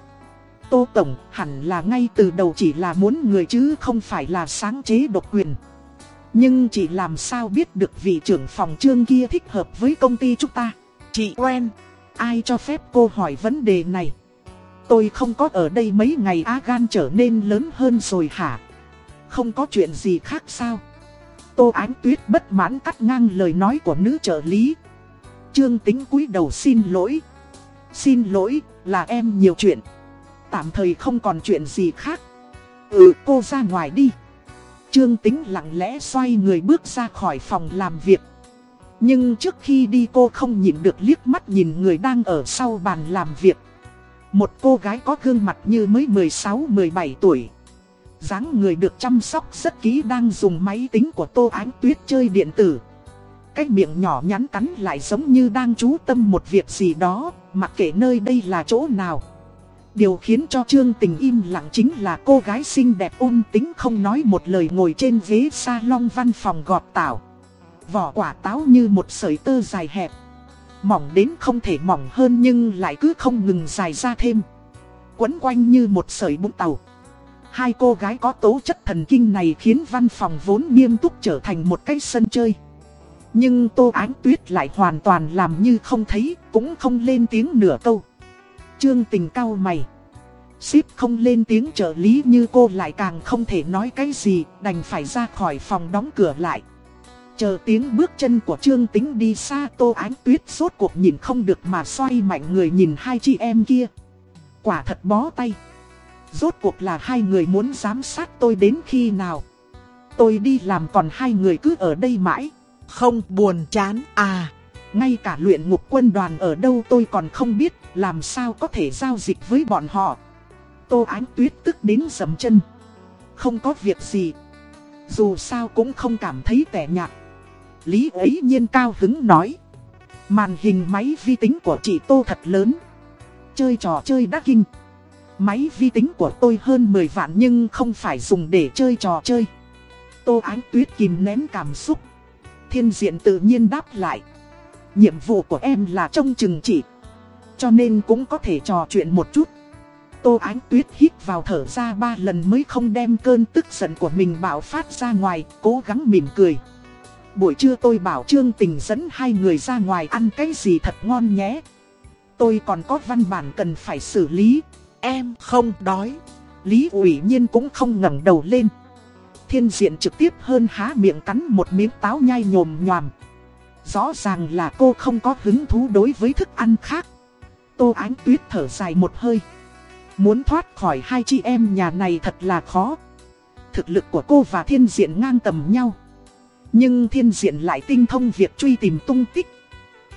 Tô Tổng hẳn là ngay từ đầu chỉ là muốn người chứ không phải là sáng chế độc quyền. Nhưng chỉ làm sao biết được vị trưởng phòng trương kia thích hợp với công ty chúng ta. Chị quen. Ai cho phép cô hỏi vấn đề này? Tôi không có ở đây mấy ngày á gan trở nên lớn hơn rồi hả? Không có chuyện gì khác sao? Tô Ánh Tuyết bất mãn cắt ngang lời nói của nữ trợ lý. Trương Tính cúi đầu xin lỗi. Xin lỗi, là em nhiều chuyện. Tạm thời không còn chuyện gì khác. Ừ, cô ra ngoài đi. Trương Tính lặng lẽ xoay người bước ra khỏi phòng làm việc. Nhưng trước khi đi cô không nhìn được liếc mắt nhìn người đang ở sau bàn làm việc. Một cô gái có gương mặt như mới 16-17 tuổi. dáng người được chăm sóc rất kỹ đang dùng máy tính của Tô Ánh Tuyết chơi điện tử. Cái miệng nhỏ nhắn cắn lại giống như đang chú tâm một việc gì đó, mặc kệ nơi đây là chỗ nào. Điều khiến cho Trương Tình im lặng chính là cô gái xinh đẹp ôn tính không nói một lời ngồi trên ghế salon văn phòng gọt tảo. Vỏ quả táo như một sợi tơ dài hẹp. Mỏng đến không thể mỏng hơn nhưng lại cứ không ngừng dài ra thêm. Quấn quanh như một sợi bụng tàu. Hai cô gái có tố chất thần kinh này khiến văn phòng vốn nghiêm túc trở thành một cái sân chơi. Nhưng Tô Ánh Tuyết lại hoàn toàn làm như không thấy, cũng không lên tiếng nửa câu. Trương tình cao mày. Ship không lên tiếng trợ lý như cô lại càng không thể nói cái gì, đành phải ra khỏi phòng đóng cửa lại. Chờ tiếng bước chân của Trương Tính đi xa Tô Ánh Tuyết suốt cuộc nhìn không được mà xoay mạnh người nhìn hai chị em kia. Quả thật bó tay. Rốt cuộc là hai người muốn giám sát tôi đến khi nào. Tôi đi làm còn hai người cứ ở đây mãi. Không buồn chán à. Ngay cả luyện ngục quân đoàn ở đâu tôi còn không biết làm sao có thể giao dịch với bọn họ. Tô Ánh Tuyết tức đến dầm chân. Không có việc gì. Dù sao cũng không cảm thấy tẻ nhạt. Lý ấy nhiên cao hứng nói. Màn hình máy vi tính của chị Tô thật lớn. Chơi trò chơi đắt kinh. Máy vi tính của tôi hơn 10 vạn nhưng không phải dùng để chơi trò chơi. Tô Ánh Tuyết kìm nén cảm xúc. Thiên diện tự nhiên đáp lại. Nhiệm vụ của em là trông chừng chị. Cho nên cũng có thể trò chuyện một chút. Tô Ánh Tuyết hít vào thở ra ba lần mới không đem cơn tức giận của mình bạo phát ra ngoài, cố gắng mỉm cười buổi trưa tôi bảo Trương Tình dẫn hai người ra ngoài ăn cái gì thật ngon nhé. Tôi còn có văn bản cần phải xử lý. Em không đói. Lý ủy nhiên cũng không ngẩng đầu lên. Thiên diện trực tiếp hơn há miệng cắn một miếng táo nhai nhồm nhòm. Rõ ràng là cô không có hứng thú đối với thức ăn khác. Tô Ánh Tuyết thở dài một hơi. Muốn thoát khỏi hai chị em nhà này thật là khó. Thực lực của cô và thiên diện ngang tầm nhau. Nhưng thiên diện lại tinh thông việc truy tìm tung tích.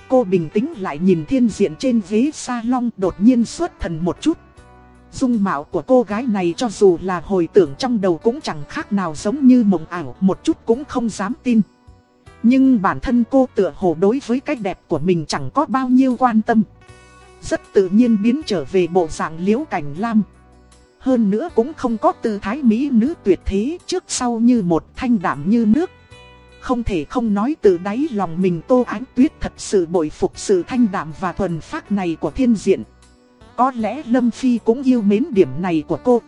Cô bình tĩnh lại nhìn thiên diện trên ghế salon đột nhiên xuất thần một chút. Dung mạo của cô gái này cho dù là hồi tưởng trong đầu cũng chẳng khác nào giống như mộng ảo, một chút cũng không dám tin. Nhưng bản thân cô tựa hồ đối với cách đẹp của mình chẳng có bao nhiêu quan tâm. Rất tự nhiên biến trở về bộ dạng liễu cảnh lam. Hơn nữa cũng không có tư thái mỹ nữ tuyệt thế trước sau như một thanh đảm như nước. Không thể không nói từ đáy lòng mình Tô Ánh Tuyết thật sự bội phục sự thanh đạm và thuần phát này của thiên diện. Có lẽ Lâm Phi cũng yêu mến điểm này của cô.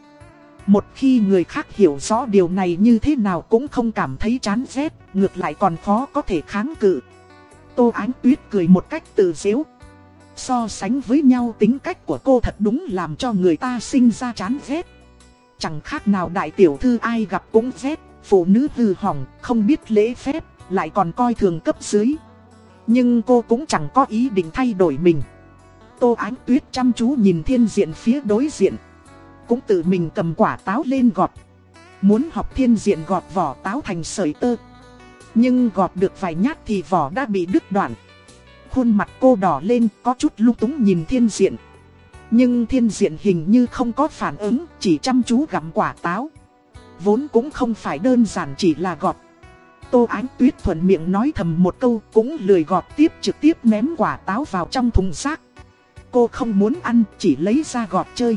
Một khi người khác hiểu rõ điều này như thế nào cũng không cảm thấy chán ghét, ngược lại còn khó có thể kháng cự. Tô Ánh Tuyết cười một cách tự dễu. So sánh với nhau tính cách của cô thật đúng làm cho người ta sinh ra chán ghét. Chẳng khác nào đại tiểu thư ai gặp cũng ghét phụ nữ hư hỏng, không biết lễ phép, lại còn coi thường cấp dưới. Nhưng cô cũng chẳng có ý định thay đổi mình. Tô Ánh Tuyết chăm chú nhìn thiên diện phía đối diện. Cũng tự mình cầm quả táo lên gọt. Muốn học thiên diện gọt vỏ táo thành sợi tơ. Nhưng gọt được vài nhát thì vỏ đã bị đứt đoạn. Khuôn mặt cô đỏ lên có chút lung túng nhìn thiên diện. Nhưng thiên diện hình như không có phản ứng, chỉ chăm chú gặm quả táo. Vốn cũng không phải đơn giản chỉ là gọt Tô Ánh Tuyết thuận miệng nói thầm một câu cũng lười gọt tiếp trực tiếp ném quả táo vào trong thùng rác. Cô không muốn ăn chỉ lấy ra gọt chơi.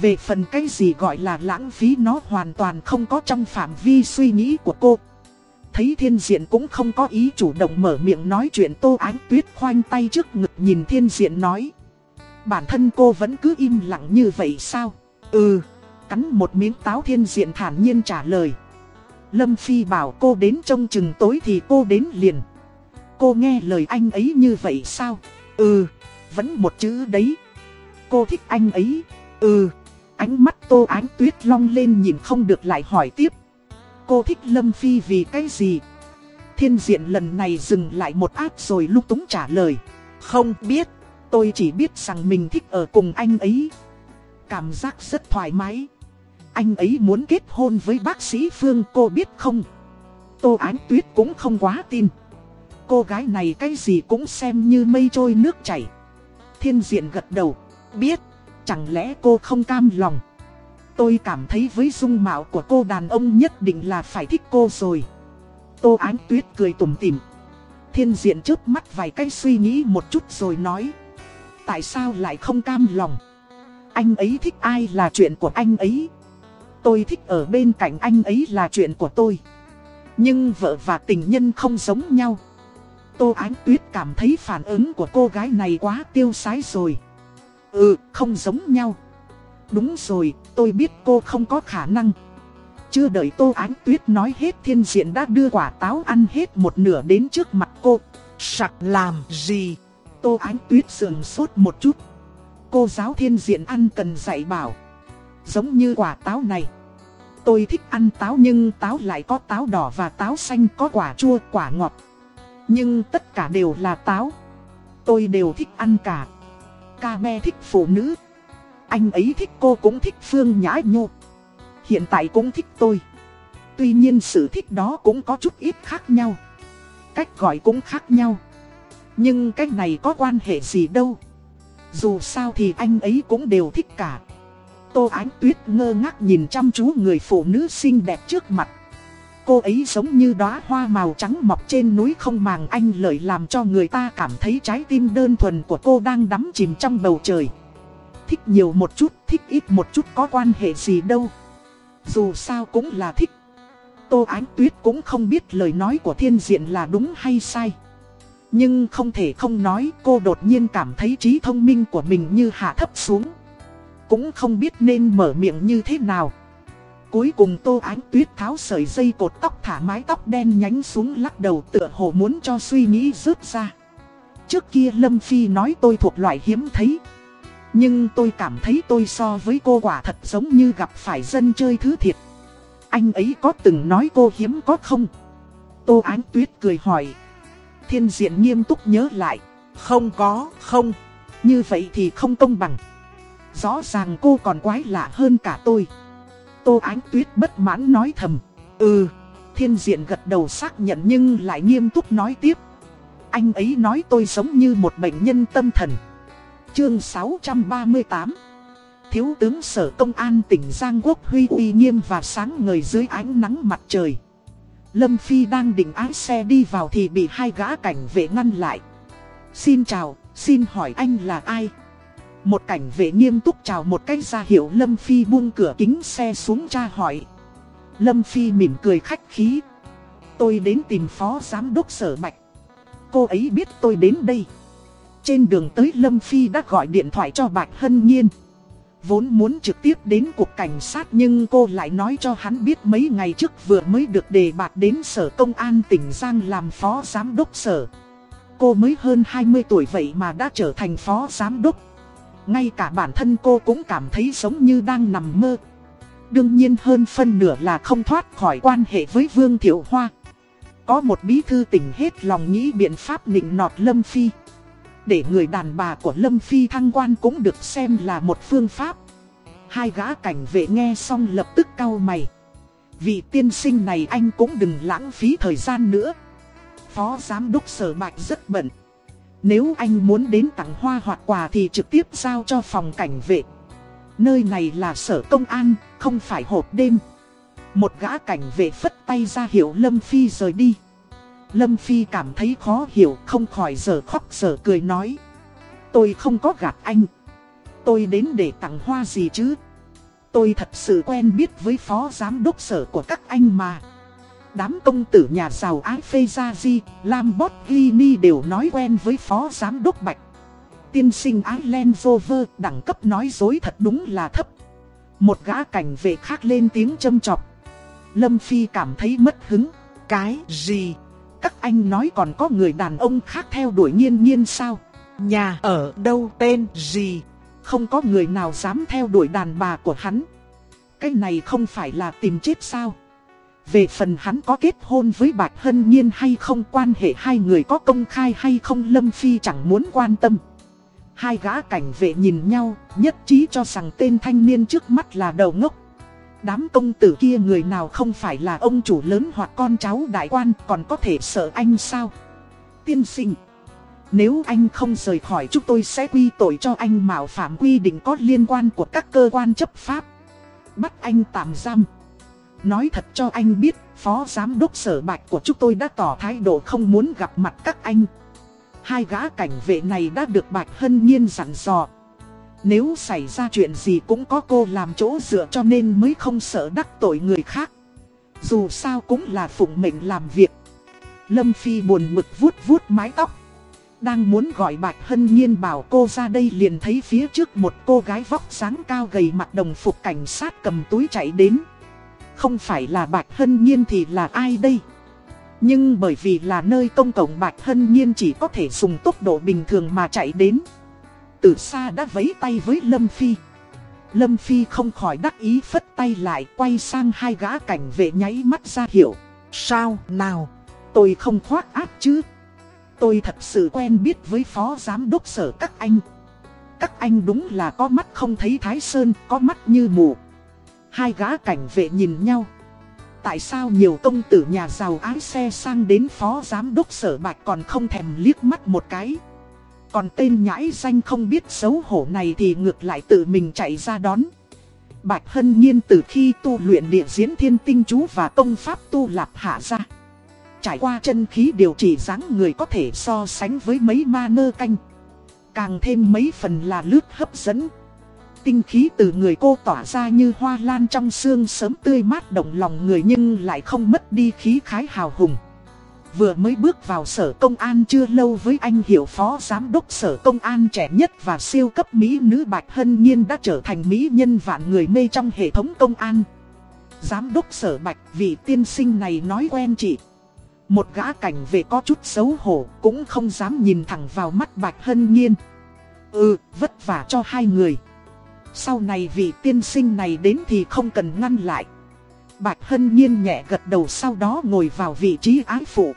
Về phần cái gì gọi là lãng phí nó hoàn toàn không có trong phạm vi suy nghĩ của cô. Thấy thiên diện cũng không có ý chủ động mở miệng nói chuyện Tô Ánh Tuyết khoanh tay trước ngực nhìn thiên diện nói. Bản thân cô vẫn cứ im lặng như vậy sao? Ừ, cắn một miếng táo thiên diện thản nhiên trả lời. Lâm Phi bảo cô đến trông chừng tối thì cô đến liền. Cô nghe lời anh ấy như vậy sao? Ừ, vẫn một chữ đấy. Cô thích anh ấy. Ừ, ánh mắt tô ánh tuyết long lên nhìn không được lại hỏi tiếp. Cô thích Lâm Phi vì cái gì? Thiên diện lần này dừng lại một áp rồi lúc túng trả lời. Không biết, tôi chỉ biết rằng mình thích ở cùng anh ấy. Cảm giác rất thoải mái. Anh ấy muốn kết hôn với bác sĩ Phương cô biết không? Tô Ánh Tuyết cũng không quá tin. Cô gái này cái gì cũng xem như mây trôi nước chảy. Thiên diện gật đầu. Biết, chẳng lẽ cô không cam lòng? Tôi cảm thấy với dung mạo của cô đàn ông nhất định là phải thích cô rồi. Tô Ánh Tuyết cười tủm tỉm. Thiên diện trước mắt vài cái suy nghĩ một chút rồi nói. Tại sao lại không cam lòng? Anh ấy thích ai là chuyện của anh ấy. Tôi thích ở bên cạnh anh ấy là chuyện của tôi. Nhưng vợ và tình nhân không giống nhau. Tô Ánh Tuyết cảm thấy phản ứng của cô gái này quá tiêu sái rồi. Ừ, không giống nhau. Đúng rồi, tôi biết cô không có khả năng. Chưa đợi Tô Ánh Tuyết nói hết thiên diện đã đưa quả táo ăn hết một nửa đến trước mặt cô. Sặc làm gì? Tô Ánh Tuyết sườn sốt một chút. Cô giáo thiên diện ăn cần dạy bảo. Giống như quả táo này. Tôi thích ăn táo nhưng táo lại có táo đỏ và táo xanh có quả chua, quả ngọt. Nhưng tất cả đều là táo. Tôi đều thích ăn cả. Ca me thích phụ nữ. Anh ấy thích cô cũng thích Phương Nhã Nhô. Hiện tại cũng thích tôi. Tuy nhiên sự thích đó cũng có chút ít khác nhau. Cách gọi cũng khác nhau. Nhưng cách này có quan hệ gì đâu. Dù sao thì anh ấy cũng đều thích cả. Tô Ánh Tuyết ngơ ngác nhìn chăm chú người phụ nữ xinh đẹp trước mặt. Cô ấy giống như đóa hoa màu trắng mọc trên núi không màng anh lợi làm cho người ta cảm thấy trái tim đơn thuần của cô đang đắm chìm trong bầu trời. Thích nhiều một chút, thích ít một chút có quan hệ gì đâu. Dù sao cũng là thích. Tô Ánh Tuyết cũng không biết lời nói của thiên diện là đúng hay sai. Nhưng không thể không nói cô đột nhiên cảm thấy trí thông minh của mình như hạ thấp xuống. Cũng không biết nên mở miệng như thế nào. Cuối cùng Tô Ánh Tuyết tháo sợi dây cột tóc thả mái tóc đen nhánh xuống lắc đầu tựa hồ muốn cho suy nghĩ rớt ra. Trước kia Lâm Phi nói tôi thuộc loại hiếm thấy. Nhưng tôi cảm thấy tôi so với cô quả thật giống như gặp phải dân chơi thứ thiệt. Anh ấy có từng nói cô hiếm có không? Tô Ánh Tuyết cười hỏi. Thiên diện nghiêm túc nhớ lại. Không có, không. Như vậy thì không công bằng. Rõ ràng cô còn quái lạ hơn cả tôi. Tô Ánh Tuyết bất mãn nói thầm. Ừ, thiên diện gật đầu xác nhận nhưng lại nghiêm túc nói tiếp. Anh ấy nói tôi giống như một bệnh nhân tâm thần. Chương 638 Thiếu tướng sở công an tỉnh Giang Quốc Huy uy nghiêm và sáng ngời dưới ánh nắng mặt trời. Lâm Phi đang định ái xe đi vào thì bị hai gã cảnh vệ ngăn lại. Xin chào, xin hỏi anh là ai? Một cảnh vệ nghiêm túc chào một cách ra hiệu Lâm Phi buông cửa kính xe xuống tra hỏi. Lâm Phi mỉm cười khách khí. Tôi đến tìm phó giám đốc sở bạch. Cô ấy biết tôi đến đây. Trên đường tới Lâm Phi đã gọi điện thoại cho Bạch Hân Nhiên. Vốn muốn trực tiếp đến cục cảnh sát nhưng cô lại nói cho hắn biết mấy ngày trước vừa mới được đề bạt đến sở công an tỉnh Giang làm phó giám đốc sở. Cô mới hơn 20 tuổi vậy mà đã trở thành phó giám đốc. Ngay cả bản thân cô cũng cảm thấy giống như đang nằm mơ. Đương nhiên hơn phân nửa là không thoát khỏi quan hệ với Vương Thiệu Hoa. Có một bí thư tỉnh hết lòng nghĩ biện pháp nịnh nọt Lâm Phi. Để người đàn bà của Lâm Phi thăng quan cũng được xem là một phương pháp. Hai gã cảnh vệ nghe xong lập tức cau mày. Vị tiên sinh này anh cũng đừng lãng phí thời gian nữa. Phó giám đốc sở bạch rất bận. Nếu anh muốn đến tặng hoa hoặc quà thì trực tiếp giao cho phòng cảnh vệ. Nơi này là sở công an, không phải hộp đêm. Một gã cảnh vệ phất tay ra hiệu Lâm Phi rời đi. Lâm Phi cảm thấy khó hiểu không khỏi giờ khóc giờ cười nói. Tôi không có gạt anh. Tôi đến để tặng hoa gì chứ. Tôi thật sự quen biết với phó giám đốc sở của các anh mà. Đám công tử nhà giàu ái phê gia di, Lamborghini đều nói quen với phó giám đốc Bạch. Tiên sinh Island Rover đẳng cấp nói dối thật đúng là thấp. Một gã cảnh vệ khác lên tiếng châm chọc. Lâm Phi cảm thấy mất hứng. Cái gì? Các anh nói còn có người đàn ông khác theo đuổi nhiên nhiên sao? Nhà ở đâu tên gì? Không có người nào dám theo đuổi đàn bà của hắn. Cái này không phải là tìm chết sao? Về phần hắn có kết hôn với Bạch Hân Nhiên hay không quan hệ hai người có công khai hay không Lâm Phi chẳng muốn quan tâm. Hai gã cảnh vệ nhìn nhau, nhất trí cho rằng tên thanh niên trước mắt là đầu ngốc. Đám công tử kia người nào không phải là ông chủ lớn hoặc con cháu đại quan còn có thể sợ anh sao? Tiên sinh Nếu anh không rời khỏi chúng tôi sẽ quy tội cho anh mạo phạm quy định có liên quan của các cơ quan chấp pháp Bắt anh tạm giam Nói thật cho anh biết, phó giám đốc sở bạch của chúng tôi đã tỏ thái độ không muốn gặp mặt các anh. Hai gã cảnh vệ này đã được Bạch Hân Nhiên dặn dò. Nếu xảy ra chuyện gì cũng có cô làm chỗ dựa cho nên mới không sợ đắc tội người khác. Dù sao cũng là phụng mệnh làm việc. Lâm Phi buồn mực vuốt vuốt mái tóc. Đang muốn gọi Bạch Hân Nhiên bảo cô ra đây liền thấy phía trước một cô gái vóc dáng cao gầy mặt đồng phục cảnh sát cầm túi chạy đến. Không phải là Bạch Hân Nhiên thì là ai đây? Nhưng bởi vì là nơi công cộng Bạch Hân Nhiên chỉ có thể dùng tốc độ bình thường mà chạy đến. Từ xa đã vấy tay với Lâm Phi. Lâm Phi không khỏi đắc ý phất tay lại quay sang hai gã cảnh vệ nháy mắt ra hiểu. Sao nào? Tôi không khoác áp chứ. Tôi thật sự quen biết với phó giám đốc sở các anh. Các anh đúng là có mắt không thấy Thái Sơn, có mắt như mù. Hai gã cảnh vệ nhìn nhau. Tại sao nhiều công tử nhà giàu ái xe sang đến phó giám đốc sở bạch còn không thèm liếc mắt một cái. Còn tên nhãi danh không biết xấu hổ này thì ngược lại tự mình chạy ra đón. Bạch Hân Nhiên từ khi tu luyện địa diễn thiên tinh chú và công pháp tu lạp hạ ra. Trải qua chân khí điều trị dáng người có thể so sánh với mấy ma nơ canh. Càng thêm mấy phần là lướt hấp dẫn tinh khí từ người cô tỏa ra như hoa lan trong xương sớm tươi mát động lòng người nhưng lại không mất đi khí khái hào hùng. Vừa mới bước vào sở công an chưa lâu với anh hiệu phó giám đốc sở công an trẻ nhất và siêu cấp mỹ nữ Bạch Hân Nhiên đã trở thành mỹ nhân vạn người mê trong hệ thống công an. Giám đốc sở Bạch vị tiên sinh này nói quen chị. Một gã cảnh về có chút xấu hổ cũng không dám nhìn thẳng vào mắt Bạch Hân Nhiên. Ừ, vất vả cho hai người. Sau này vị tiên sinh này đến thì không cần ngăn lại. Bạch Hân Nhiên nhẹ gật đầu sau đó ngồi vào vị trí ái phụ.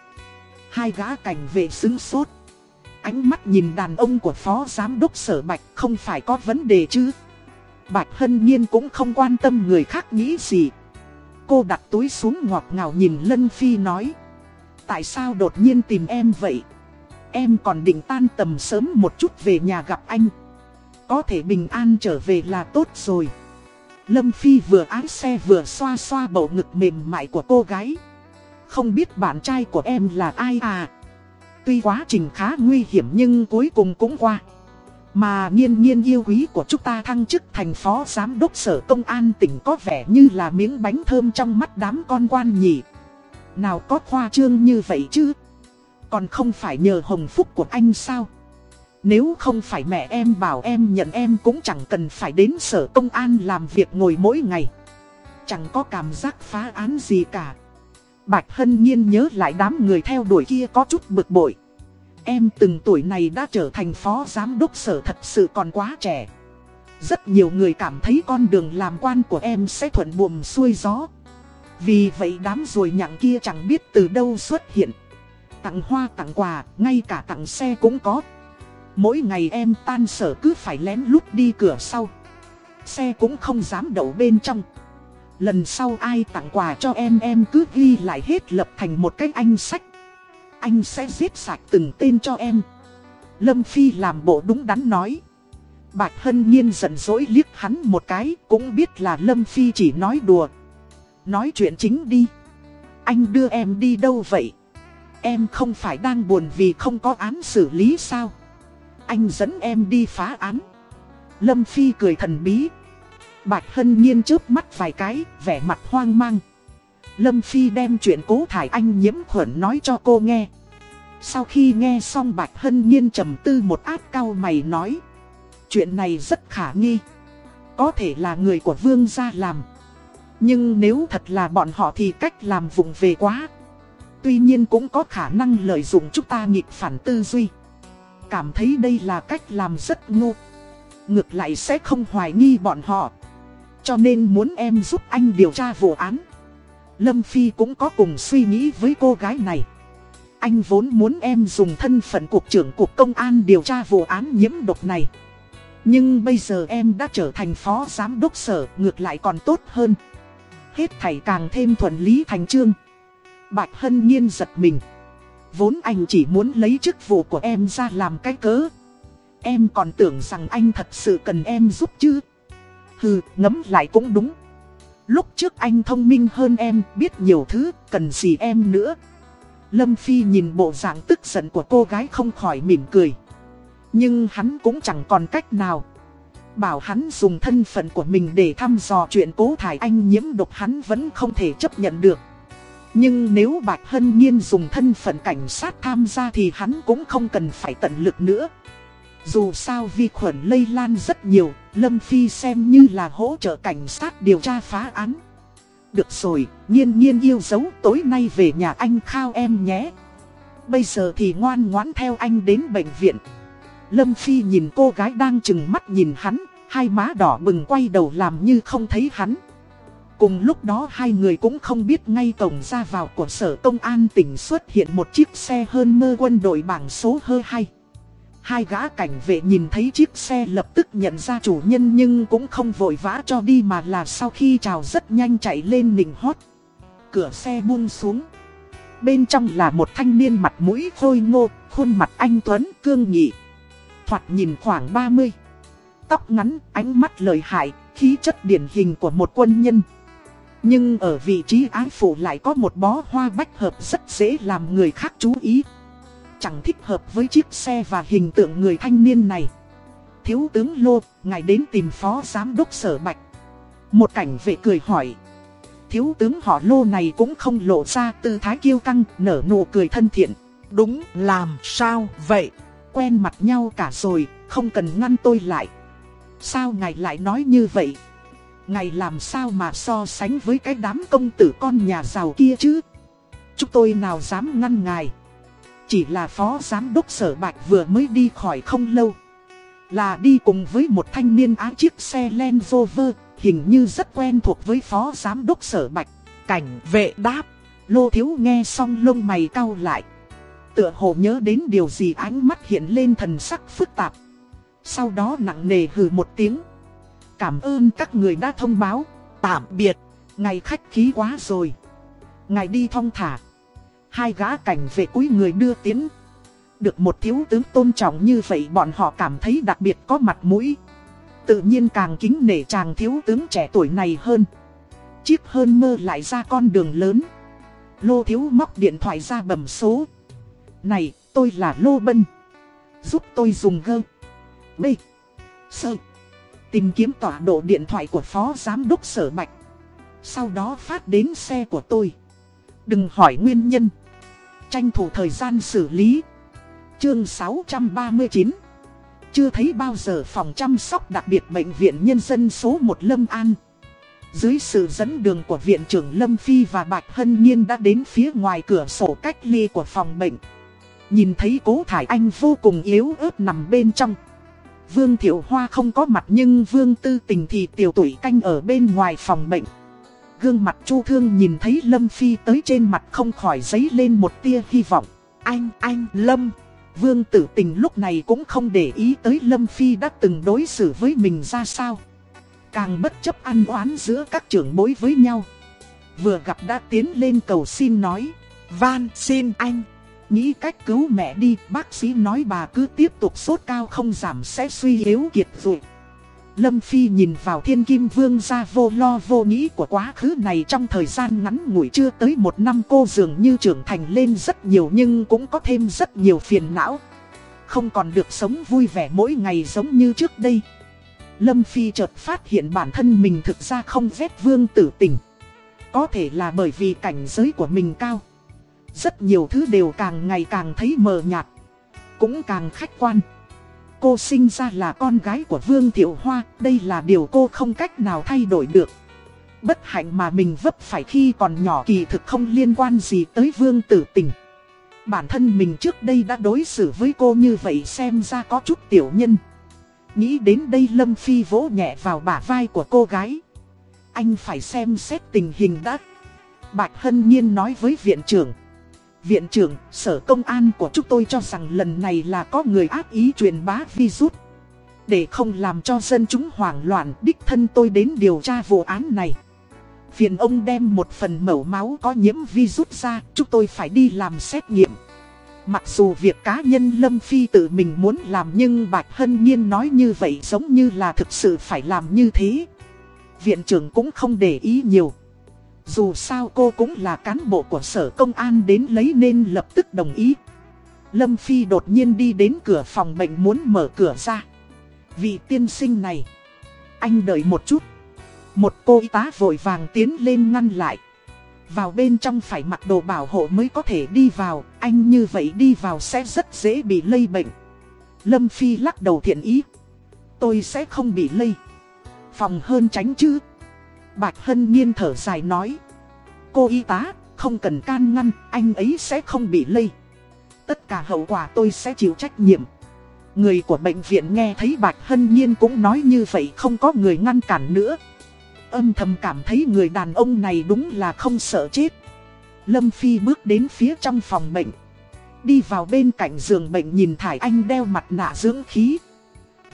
Hai gã cảnh vệ xứng sốt. Ánh mắt nhìn đàn ông của phó giám đốc sở Bạch không phải có vấn đề chứ. Bạch Hân Nhiên cũng không quan tâm người khác nghĩ gì. Cô đặt túi xuống ngọt ngào nhìn Lân Phi nói. Tại sao đột nhiên tìm em vậy? Em còn định tan tầm sớm một chút về nhà gặp anh. Có thể bình an trở về là tốt rồi. Lâm Phi vừa ái xe vừa xoa xoa bầu ngực mềm mại của cô gái. Không biết bạn trai của em là ai à? Tuy quá trình khá nguy hiểm nhưng cuối cùng cũng qua. Mà nhiên nhiên yêu quý của chúng ta thăng chức thành phó giám đốc sở công an tỉnh có vẻ như là miếng bánh thơm trong mắt đám con quan nhỉ. Nào có khoa trương như vậy chứ? Còn không phải nhờ hồng phúc của anh sao? Nếu không phải mẹ em bảo em nhận em cũng chẳng cần phải đến sở công an làm việc ngồi mỗi ngày. Chẳng có cảm giác phá án gì cả. Bạch Hân Nhiên nhớ lại đám người theo đuổi kia có chút bực bội. Em từng tuổi này đã trở thành phó giám đốc sở thật sự còn quá trẻ. Rất nhiều người cảm thấy con đường làm quan của em sẽ thuận buồm xuôi gió. Vì vậy đám rồi nhặng kia chẳng biết từ đâu xuất hiện. Tặng hoa tặng quà, ngay cả tặng xe cũng có. Mỗi ngày em tan sở cứ phải lén lút đi cửa sau Xe cũng không dám đậu bên trong Lần sau ai tặng quà cho em em cứ ghi lại hết lập thành một cái anh sách Anh sẽ giết sạch từng tên cho em Lâm Phi làm bộ đúng đắn nói Bạch Hân Nhiên giận dỗi liếc hắn một cái, Cũng biết là Lâm Phi chỉ nói đùa Nói chuyện chính đi. Anh đưa em đi đâu vậy? Em không phải đang buồn vì không có án xử lý sao? Anh dẫn em đi phá án. Lâm Phi cười thần bí. Bạch Hân Nhiên chớp mắt vài cái, vẻ mặt hoang mang. Lâm Phi đem chuyện cố thải anh nhiễm khuẩn nói cho cô nghe. Sau khi nghe xong Bạch Hân Nhiên trầm tư một át cao mày nói. Chuyện này rất khả nghi. Có thể là người của vương gia làm. Nhưng nếu thật là bọn họ thì cách làm vùng về quá. Tuy nhiên cũng có khả năng lợi dụng chúng ta nghịch phản tư duy. Cảm thấy đây là cách làm rất ngu. Ngược lại sẽ không hoài nghi bọn họ. Cho nên muốn em giúp anh điều tra vụ án. Lâm Phi cũng có cùng suy nghĩ với cô gái này. Anh vốn muốn em dùng thân phận cục trưởng cục công an điều tra vụ án nhiễm độc này. Nhưng bây giờ em đã trở thành phó giám đốc sở, ngược lại còn tốt hơn. Hết thảy càng thêm thuận lý thành trương. Bạch Hân Nhiên giật mình. Vốn anh chỉ muốn lấy chức vụ của em ra làm cái cớ. Em còn tưởng rằng anh thật sự cần em giúp chứ. Hừ, ngấm lại cũng đúng. Lúc trước anh thông minh hơn em, biết nhiều thứ, cần gì em nữa. Lâm Phi nhìn bộ dạng tức giận của cô gái không khỏi mỉm cười. Nhưng hắn cũng chẳng còn cách nào. Bảo hắn dùng thân phận của mình để thăm dò chuyện cố thải anh nhiễm độc hắn vẫn không thể chấp nhận được. Nhưng nếu Bạch Hân Nhiên dùng thân phận cảnh sát tham gia thì hắn cũng không cần phải tận lực nữa. Dù sao vi khuẩn lây lan rất nhiều, Lâm Phi xem như là hỗ trợ cảnh sát điều tra phá án. Được rồi, nhiên nhiên yêu dấu tối nay về nhà anh khao em nhé. Bây giờ thì ngoan ngoãn theo anh đến bệnh viện. Lâm Phi nhìn cô gái đang chừng mắt nhìn hắn, hai má đỏ bừng quay đầu làm như không thấy hắn. Cùng lúc đó hai người cũng không biết ngay cổng ra vào của sở công an tỉnh xuất hiện một chiếc xe hơn mơ quân đội bảng số hơ hay. Hai gã cảnh vệ nhìn thấy chiếc xe lập tức nhận ra chủ nhân nhưng cũng không vội vã cho đi mà là sau khi chào rất nhanh chạy lên nỉnh hót. Cửa xe buông xuống. Bên trong là một thanh niên mặt mũi khôi ngô, khuôn mặt anh Tuấn cương nghị. Thoạt nhìn khoảng 30. Tóc ngắn, ánh mắt lời hại, khí chất điển hình của một quân nhân. Nhưng ở vị trí ái phủ lại có một bó hoa bách hợp rất dễ làm người khác chú ý chẳng thích hợp với chiếc xe và hình tượng người thanh niên này. Thiếu tướng Lô, ngài đến tìm phó giám đốc sở bạch. Một cảnh vệ cười hỏi. Thiếu tướng họ Lô này cũng không lộ ra tư thái kiêu căng, nở nụ cười thân thiện. Đúng, làm sao vậy? Quen mặt nhau cả rồi, không cần ngăn tôi lại. Sao ngài lại nói như vậy? Ngài làm sao mà so sánh với cái đám công tử con nhà giàu kia chứ? Chúng tôi nào dám ngăn ngài? Chỉ là phó giám đốc sở bạch vừa mới đi khỏi không lâu Là đi cùng với một thanh niên á chiếc xe Land Rover, Hình như rất quen thuộc với phó giám đốc sở bạch Cảnh vệ đáp, Lô thiếu nghe xong lông mày cau lại Tựa hồ nhớ đến điều gì ánh mắt hiện lên thần sắc phức tạp Sau đó nặng nề hừ một tiếng Cảm ơn các người đã thông báo Tạm biệt Ngày khách khí quá rồi Ngày đi thong thả Hai gã cảnh về cuối người đưa tiến. Được một thiếu tướng tôn trọng như vậy bọn họ cảm thấy đặc biệt có mặt mũi. Tự nhiên càng kính nể chàng thiếu tướng trẻ tuổi này hơn. Chiếc hơn mơ lại ra con đường lớn. Lô thiếu móc điện thoại ra bầm số. Này, tôi là Lô Bân. Giúp tôi dùng gơ. B. Sơ. Tìm kiếm tọa độ điện thoại của phó giám đốc sở bạch. Sau đó phát đến xe của tôi. Đừng hỏi nguyên nhân. Tranh thủ thời gian xử lý. Chương 639 Chưa thấy bao giờ phòng chăm sóc đặc biệt bệnh viện nhân dân số 1 Lâm An. Dưới sự dẫn đường của viện trưởng Lâm Phi và Bạch Hân Nhiên đã đến phía ngoài cửa sổ cách ly của phòng bệnh. Nhìn thấy cố thải anh vô cùng yếu ớt nằm bên trong. Vương Thiệu Hoa không có mặt nhưng Vương Tư Tình thì tiểu tuổi canh ở bên ngoài phòng bệnh gương mặt Chu Thương nhìn thấy Lâm Phi tới trên mặt không khỏi giấy lên một tia hy vọng. Anh, anh, Lâm. Vương tử tình lúc này cũng không để ý tới Lâm Phi đã từng đối xử với mình ra sao. Càng bất chấp ăn oán giữa các trưởng bối với nhau. Vừa gặp đã tiến lên cầu xin nói. Van xin anh. Nghĩ cách cứu mẹ đi, bác sĩ nói bà cứ tiếp tục sốt cao không giảm sẽ suy yếu kiệt rồi. Lâm Phi nhìn vào thiên kim vương ra vô lo vô nghĩ của quá khứ này trong thời gian ngắn ngủi chưa tới một năm cô dường như trưởng thành lên rất nhiều nhưng cũng có thêm rất nhiều phiền não. Không còn được sống vui vẻ mỗi ngày giống như trước đây. Lâm Phi chợt phát hiện bản thân mình thực ra không ghét vương tử tình. Có thể là bởi vì cảnh giới của mình cao. Rất nhiều thứ đều càng ngày càng thấy mờ nhạt. Cũng càng khách quan. Cô sinh ra là con gái của Vương Thiệu Hoa, đây là điều cô không cách nào thay đổi được. Bất hạnh mà mình vấp phải khi còn nhỏ kỳ thực không liên quan gì tới Vương Tử Tình. Bản thân mình trước đây đã đối xử với cô như vậy xem ra có chút tiểu nhân. Nghĩ đến đây Lâm Phi vỗ nhẹ vào bả vai của cô gái. Anh phải xem xét tình hình đã. Bạch Hân Nhiên nói với viện trưởng. Viện trưởng, sở công an của chúng tôi cho rằng lần này là có người ác ý truyền bá virus. Để không làm cho dân chúng hoảng loạn, đích thân tôi đến điều tra vụ án này. Phiền ông đem một phần mẫu máu có nhiễm virus ra, chúng tôi phải đi làm xét nghiệm. Mặc dù việc cá nhân Lâm Phi tự mình muốn làm nhưng Bạch Hân Nhiên nói như vậy giống như là thực sự phải làm như thế. Viện trưởng cũng không để ý nhiều. Dù sao cô cũng là cán bộ của sở công an đến lấy nên lập tức đồng ý. Lâm Phi đột nhiên đi đến cửa phòng bệnh muốn mở cửa ra. Vị tiên sinh này. Anh đợi một chút. Một cô y tá vội vàng tiến lên ngăn lại. Vào bên trong phải mặc đồ bảo hộ mới có thể đi vào. Anh như vậy đi vào sẽ rất dễ bị lây bệnh. Lâm Phi lắc đầu thiện ý. Tôi sẽ không bị lây. Phòng hơn tránh chứ. Bạch Hân Nhiên thở dài nói. Cô y tá, không cần can ngăn, anh ấy sẽ không bị lây. Tất cả hậu quả tôi sẽ chịu trách nhiệm. Người của bệnh viện nghe thấy Bạch Hân Nhiên cũng nói như vậy không có người ngăn cản nữa. Âm thầm cảm thấy người đàn ông này đúng là không sợ chết. Lâm Phi bước đến phía trong phòng bệnh. Đi vào bên cạnh giường bệnh nhìn Thải Anh đeo mặt nạ dưỡng khí.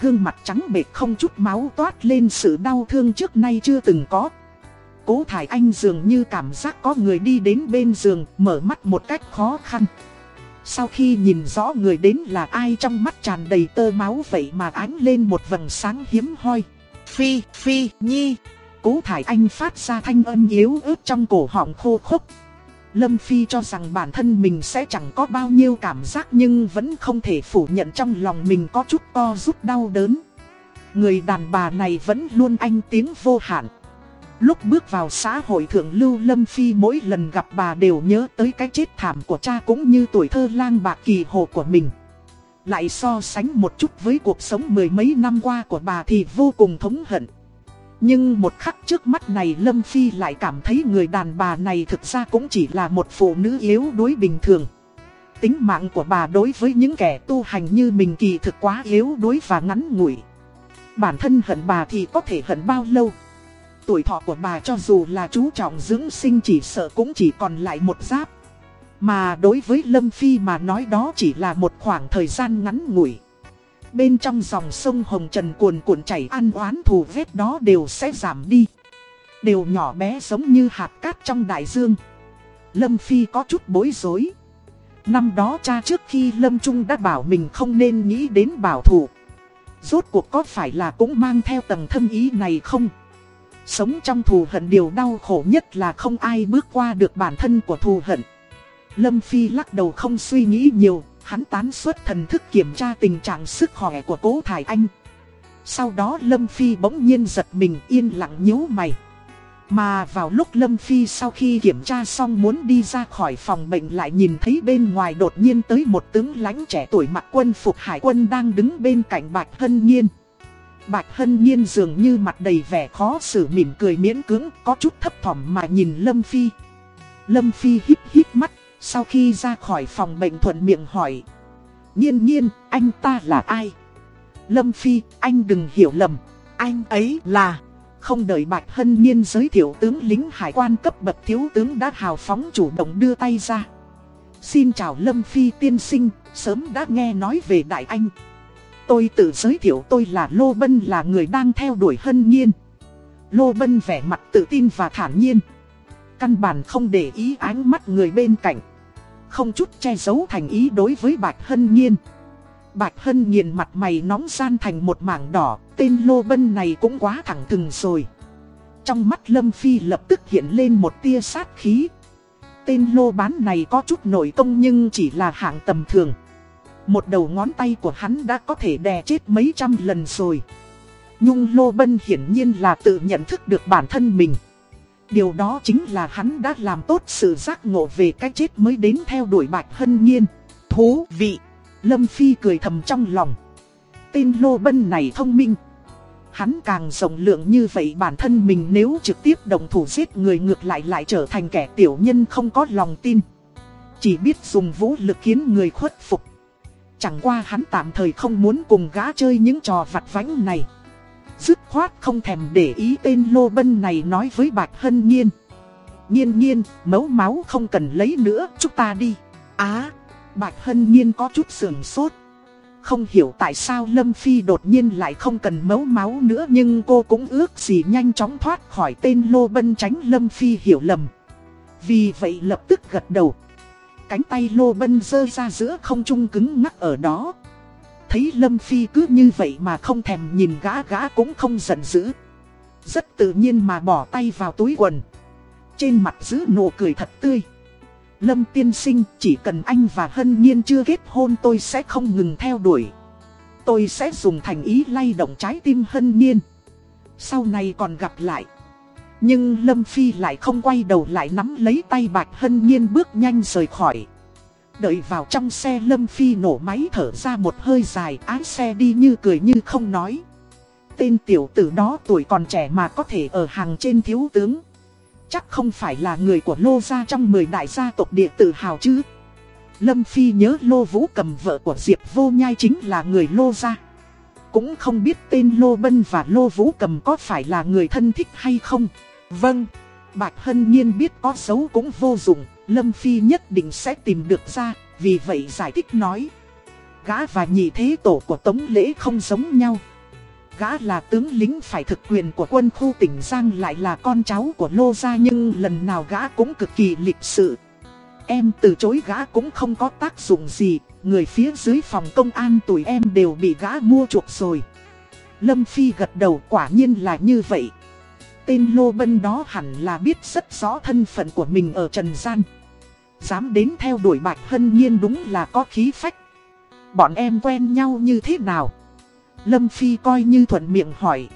Gương mặt trắng bệch không chút máu toát lên sự đau thương trước nay chưa từng có. Cố Thải Anh dường như cảm giác có người đi đến bên giường, mở mắt một cách khó khăn. Sau khi nhìn rõ người đến là ai trong mắt tràn đầy tơ máu vậy mà ánh lên một vầng sáng hiếm hoi. Phi, Phi, Nhi. Cố Thải Anh phát ra thanh âm yếu ớt trong cổ họng khô khốc. Lâm Phi cho rằng bản thân mình sẽ chẳng có bao nhiêu cảm giác nhưng vẫn không thể phủ nhận trong lòng mình có chút co rút đau đớn. Người đàn bà này vẫn luôn anh tiếng vô hạn. Lúc bước vào xã hội thượng lưu Lâm Phi mỗi lần gặp bà đều nhớ tới cái chết thảm của cha cũng như tuổi thơ lang bạc kỳ hồ của mình. Lại so sánh một chút với cuộc sống mười mấy năm qua của bà thì vô cùng thống hận. Nhưng một khắc trước mắt này Lâm Phi lại cảm thấy người đàn bà này thực ra cũng chỉ là một phụ nữ yếu đuối bình thường. Tính mạng của bà đối với những kẻ tu hành như mình kỳ thực quá yếu đuối và ngắn ngủi. Bản thân hận bà thì có thể hận bao lâu. Tuổi thọ của bà cho dù là chú trọng dưỡng sinh chỉ sợ cũng chỉ còn lại một giáp. Mà đối với Lâm Phi mà nói đó chỉ là một khoảng thời gian ngắn ngủi. Bên trong dòng sông Hồng Trần cuồn cuộn chảy ăn oán thù vết đó đều sẽ giảm đi. Đều nhỏ bé giống như hạt cát trong đại dương. Lâm Phi có chút bối rối. Năm đó cha trước khi Lâm Trung đã bảo mình không nên nghĩ đến bảo thủ. Rốt cuộc có phải là cũng mang theo tầng thâm ý này không? Sống trong thù hận điều đau khổ nhất là không ai bước qua được bản thân của thù hận. Lâm Phi lắc đầu không suy nghĩ nhiều, hắn tán suất thần thức kiểm tra tình trạng sức khỏe của cố Thải Anh. Sau đó Lâm Phi bỗng nhiên giật mình yên lặng nhíu mày. Mà vào lúc Lâm Phi sau khi kiểm tra xong muốn đi ra khỏi phòng bệnh lại nhìn thấy bên ngoài đột nhiên tới một tướng lãnh trẻ tuổi mặc quân phục hải quân đang đứng bên cạnh Bạch Hân Nhiên. Bạch Hân Nhiên dường như mặt đầy vẻ khó xử mỉm cười miễn cưỡng có chút thấp thỏm mà nhìn Lâm Phi. Lâm Phi hít hít mắt, sau khi ra khỏi phòng bệnh thuận miệng hỏi. Nhiên nhiên, anh ta là ai? Lâm Phi, anh đừng hiểu lầm, anh ấy là... Không đợi Bạch Hân Nhiên giới thiệu tướng lính hải quan cấp bậc thiếu tướng đã hào phóng chủ động đưa tay ra. Xin chào Lâm Phi tiên sinh, sớm đã nghe nói về Đại Anh. Tôi tự giới thiệu tôi là Lô Bân là người đang theo đuổi Hân Nhiên. Lô Bân vẻ mặt tự tin và thản nhiên. Căn bản không để ý ánh mắt người bên cạnh. Không chút che giấu thành ý đối với Bạch Hân Nhiên. Bạch Hân nghiền mặt mày nóng gian thành một mảng đỏ, tên Lô Bân này cũng quá thẳng thừng rồi. Trong mắt Lâm Phi lập tức hiện lên một tia sát khí. Tên Lô bán này có chút nổi công nhưng chỉ là hạng tầm thường. Một đầu ngón tay của hắn đã có thể đè chết mấy trăm lần rồi. Nhung Lô Bân hiển nhiên là tự nhận thức được bản thân mình. Điều đó chính là hắn đã làm tốt sự giác ngộ về cái chết mới đến theo đuổi Bạch Hân Nhiên. Thú vị! Lâm Phi cười thầm trong lòng. Tên Lô Bân này thông minh. Hắn càng rộng lượng như vậy bản thân mình nếu trực tiếp đồng thủ giết người ngược lại lại trở thành kẻ tiểu nhân không có lòng tin. Chỉ biết dùng vũ lực khiến người khuất phục. Chẳng qua hắn tạm thời không muốn cùng gã chơi những trò vặt vánh này. Dứt khoát không thèm để ý tên Lô Bân này nói với Bạch Hân Nhiên. Nhiên nhiên, mấu máu không cần lấy nữa, chúng ta đi. Á, Bạch Hân Nhiên có chút sườn sốt. Không hiểu tại sao Lâm Phi đột nhiên lại không cần mấu máu nữa nhưng cô cũng ước gì nhanh chóng thoát khỏi tên Lô Bân tránh Lâm Phi hiểu lầm. Vì vậy lập tức gật đầu. Cánh tay Lô Bân dơ ra giữa không trung cứng ngắc ở đó. Thấy Lâm Phi cứ như vậy mà không thèm nhìn gã gã cũng không giận dữ. Rất tự nhiên mà bỏ tay vào túi quần. Trên mặt giữ nụ cười thật tươi. Lâm tiên sinh, chỉ cần anh và Hân Nhiên chưa kết hôn tôi sẽ không ngừng theo đuổi. Tôi sẽ dùng thành ý lay động trái tim Hân Nhiên. Sau này còn gặp lại. Nhưng Lâm Phi lại không quay đầu lại nắm lấy tay Bạch Hân Nhiên bước nhanh rời khỏi. Đợi vào trong xe Lâm Phi nổ máy thở ra một hơi dài ái xe đi như cười như không nói. Tên tiểu tử đó tuổi còn trẻ mà có thể ở hàng trên thiếu tướng. Chắc không phải là người của Lô Gia trong 10 đại gia tộc địa tự hào chứ. Lâm Phi nhớ Lô Vũ cầm vợ của Diệp Vô Nhai chính là người Lô Gia. Cũng không biết tên Lô Bân và Lô Vũ cầm có phải là người thân thích hay không. Vâng, Bạch Hân Nhiên biết có xấu cũng vô dụng, Lâm Phi nhất định sẽ tìm được ra, vì vậy giải thích nói. Gã và nhị thế tổ của Tống Lễ không giống nhau. Gã là tướng lính phải thực quyền của quân khu tỉnh Giang lại là con cháu của Lô Gia nhưng lần nào gã cũng cực kỳ lịch sự. Em từ chối gã cũng không có tác dụng gì, người phía dưới phòng công an tuổi em đều bị gã mua chuộc rồi. Lâm Phi gật đầu quả nhiên là như vậy. Tên Lô Bân đó hẳn là biết rất rõ thân phận của mình ở Trần Gian. Dám đến theo đuổi Bạch Hân Nhiên đúng là có khí phách. Bọn em quen nhau như thế nào? Lâm Phi coi như thuận miệng hỏi.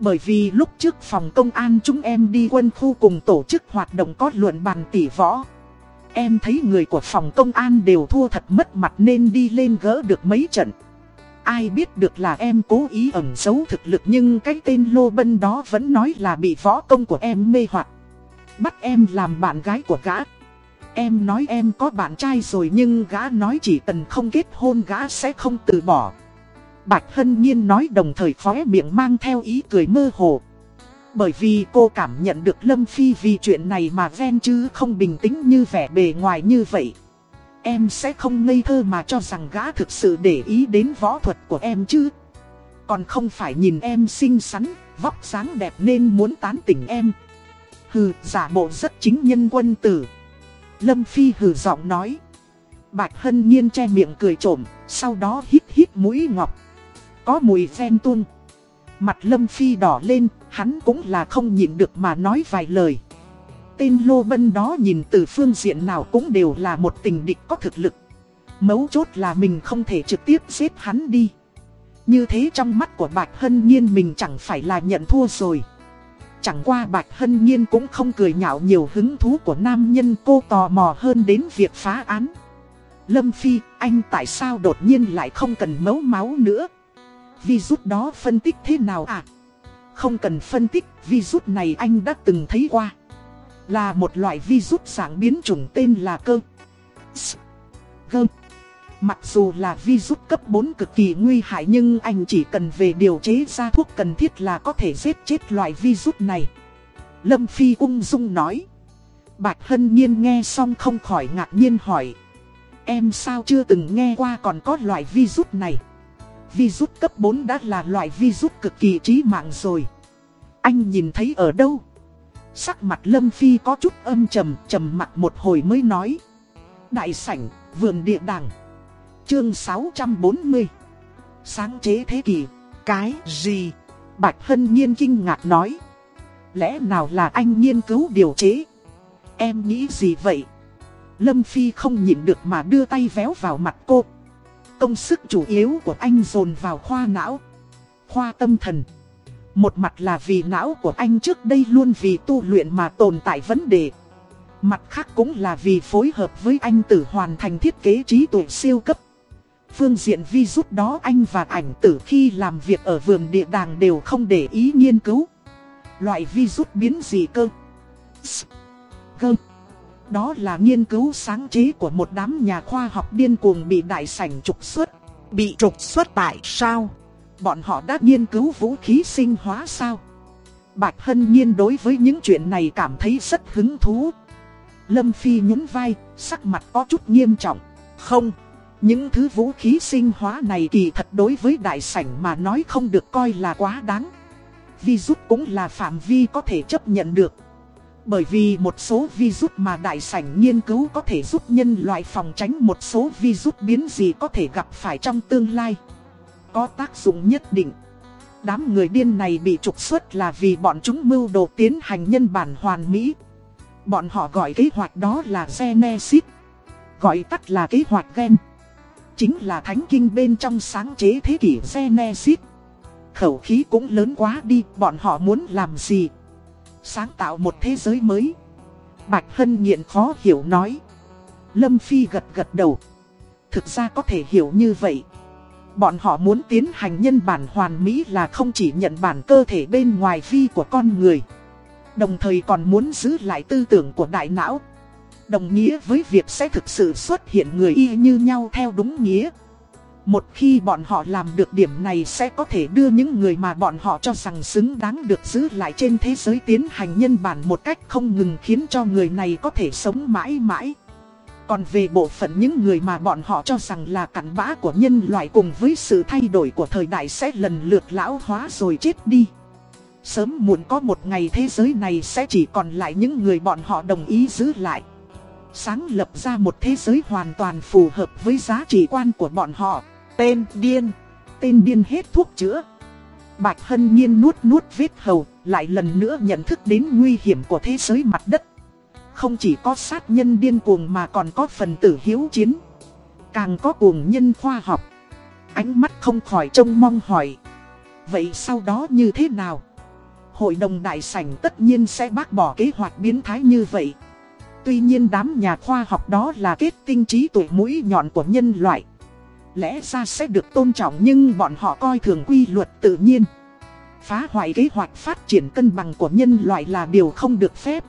Bởi vì lúc trước phòng công an chúng em đi quân khu cùng tổ chức hoạt động có luận bàn tỷ võ. Em thấy người của phòng công an đều thua thật mất mặt nên đi lên gỡ được mấy trận. Ai biết được là em cố ý ẩn giấu thực lực nhưng cái tên Lô Bân đó vẫn nói là bị võ công của em mê hoặc Bắt em làm bạn gái của gã. Em nói em có bạn trai rồi nhưng gã nói chỉ cần không kết hôn gã sẽ không từ bỏ. Bạch Hân Nhiên nói đồng thời khóe miệng mang theo ý cười mơ hồ. Bởi vì cô cảm nhận được Lâm Phi vì chuyện này mà ven chứ không bình tĩnh như vẻ bề ngoài như vậy. Em sẽ không ngây thơ mà cho rằng gã thực sự để ý đến võ thuật của em chứ. Còn không phải nhìn em xinh xắn, vóc dáng đẹp nên muốn tán tỉnh em. Hừ, giả bộ rất chính nhân quân tử. Lâm Phi hừ giọng nói. Bạch Hân Nhiên che miệng cười trộm, sau đó hít hít mũi ngọc. Có mùi ven tuôn. Mặt Lâm Phi đỏ lên, hắn cũng là không nhịn được mà nói vài lời. Tên Lô Bân đó nhìn từ phương diện nào cũng đều là một tình địch có thực lực. Mấu chốt là mình không thể trực tiếp giết hắn đi. Như thế trong mắt của Bạch Hân Nhiên mình chẳng phải là nhận thua rồi. Chẳng qua Bạch Hân Nhiên cũng không cười nhạo nhiều hứng thú của nam nhân cô tò mò hơn đến việc phá án. Lâm Phi, anh tại sao đột nhiên lại không cần mấu máu nữa? Vi rút đó phân tích thế nào à? Không cần phân tích, vi rút này anh đã từng thấy qua. Là một loại virus dạng biến chủng tên là cơ. S. Gơm. Mặc dù là virus cấp 4 cực kỳ nguy hại nhưng anh chỉ cần về điều chế ra thuốc cần thiết là có thể giết chết loại virus này. Lâm Phi ung dung nói. Bạch Hân Nhiên nghe xong không khỏi ngạc nhiên hỏi. Em sao chưa từng nghe qua còn có loại virus này? Virus cấp 4 đã là loại virus cực kỳ trí mạng rồi. Anh nhìn thấy ở đâu? Sắc mặt Lâm Phi có chút âm trầm, trầm mặt một hồi mới nói. Đại sảnh, vườn địa đàng. Chương 640 Sáng chế thế kỷ Cái gì? Bạch Hân Nhiên kinh ngạc nói Lẽ nào là anh nghiên cứu điều chế Em nghĩ gì vậy Lâm Phi không nhịn được mà đưa tay véo vào mặt cô Công sức chủ yếu của anh dồn vào khoa não Khoa tâm thần một mặt là vì não của anh trước đây luôn vì tu luyện mà tồn tại vấn đề. Mặt khác cũng là vì phối hợp với anh tử hoàn thành thiết kế trí tuệ siêu cấp. Phương diện vi rút đó anh và ảnh tử khi làm việc ở vườn địa đàng đều không để ý nghiên cứu. Loại vi rút biến gì cơ? S. Cơ Đó là nghiên cứu sáng chế của một đám nhà khoa học điên cuồng bị đại sảnh trục xuất. Bị trục xuất tại sao? Bọn họ đã nghiên cứu vũ khí sinh hóa sao Bạch Hân Nhiên đối với những chuyện này cảm thấy rất hứng thú Lâm Phi nhún vai, sắc mặt có chút nghiêm trọng Không những thứ vũ khí sinh hóa này kỳ thật đối với đại sảnh mà nói không được coi là quá đáng. Virus cũng là phạm vi có thể chấp nhận được. Bởi vì một số virus mà đại sảnh nghiên cứu có thể giúp nhân loại phòng tránh một số virus biến gì có thể gặp phải trong tương lai. Có tác dụng nhất định. Đám người điên này bị trục xuất là vì bọn chúng mưu đồ tiến hành nhân bản hoàn mỹ. Bọn họ gọi kế hoạch đó là Genesis. Gọi tắt là kế hoạch gen. Chính là thánh kinh bên trong sáng chế thế kỷ Genesis Khẩu khí cũng lớn quá đi, bọn họ muốn làm gì? Sáng tạo một thế giới mới Bạch Hân nghiện khó hiểu nói Lâm Phi gật gật đầu Thực ra có thể hiểu như vậy Bọn họ muốn tiến hành nhân bản hoàn mỹ là không chỉ nhận bản cơ thể bên ngoài vi của con người, Đồng thời còn muốn giữ lại tư tưởng của đại não Đồng nghĩa với việc sẽ thực sự xuất hiện người y như nhau theo đúng nghĩa. Một khi bọn họ làm được điểm này sẽ có thể đưa những người mà bọn họ cho rằng xứng đáng được giữ lại trên thế giới tiến hành nhân bản một cách không ngừng khiến cho người này có thể sống mãi mãi. Còn về bộ phận những người mà bọn họ cho rằng là cặn bã của nhân loại cùng với sự thay đổi của thời đại sẽ lần lượt lão hóa rồi chết đi. Sớm muộn có một ngày thế giới này sẽ chỉ còn lại những người bọn họ đồng ý giữ lại. Sáng lập ra một thế giới hoàn toàn phù hợp với giá trị quan của bọn họ. Tên điên. Tên điên hết thuốc chữa. Bạch Hân Nhiên nuốt nuốt vết hầu, lại lần nữa nhận thức đến nguy hiểm của thế giới mặt đất. Không chỉ có sát nhân điên cuồng mà còn có phần tử hiếu chiến. Càng có cuồng nhân khoa học. Ánh mắt không khỏi trông mong hỏi. Vậy sau đó như thế nào? Hội đồng đại sảnh tất nhiên sẽ bác bỏ kế hoạch biến thái như vậy. Tuy nhiên đám nhà khoa học đó là kết tinh trí tuổi mũi nhọn của nhân loại. Lẽ ra sẽ được tôn trọng nhưng bọn họ coi thường quy luật tự nhiên. Phá hoại kế hoạch phát triển cân bằng của nhân loại là điều không được phép.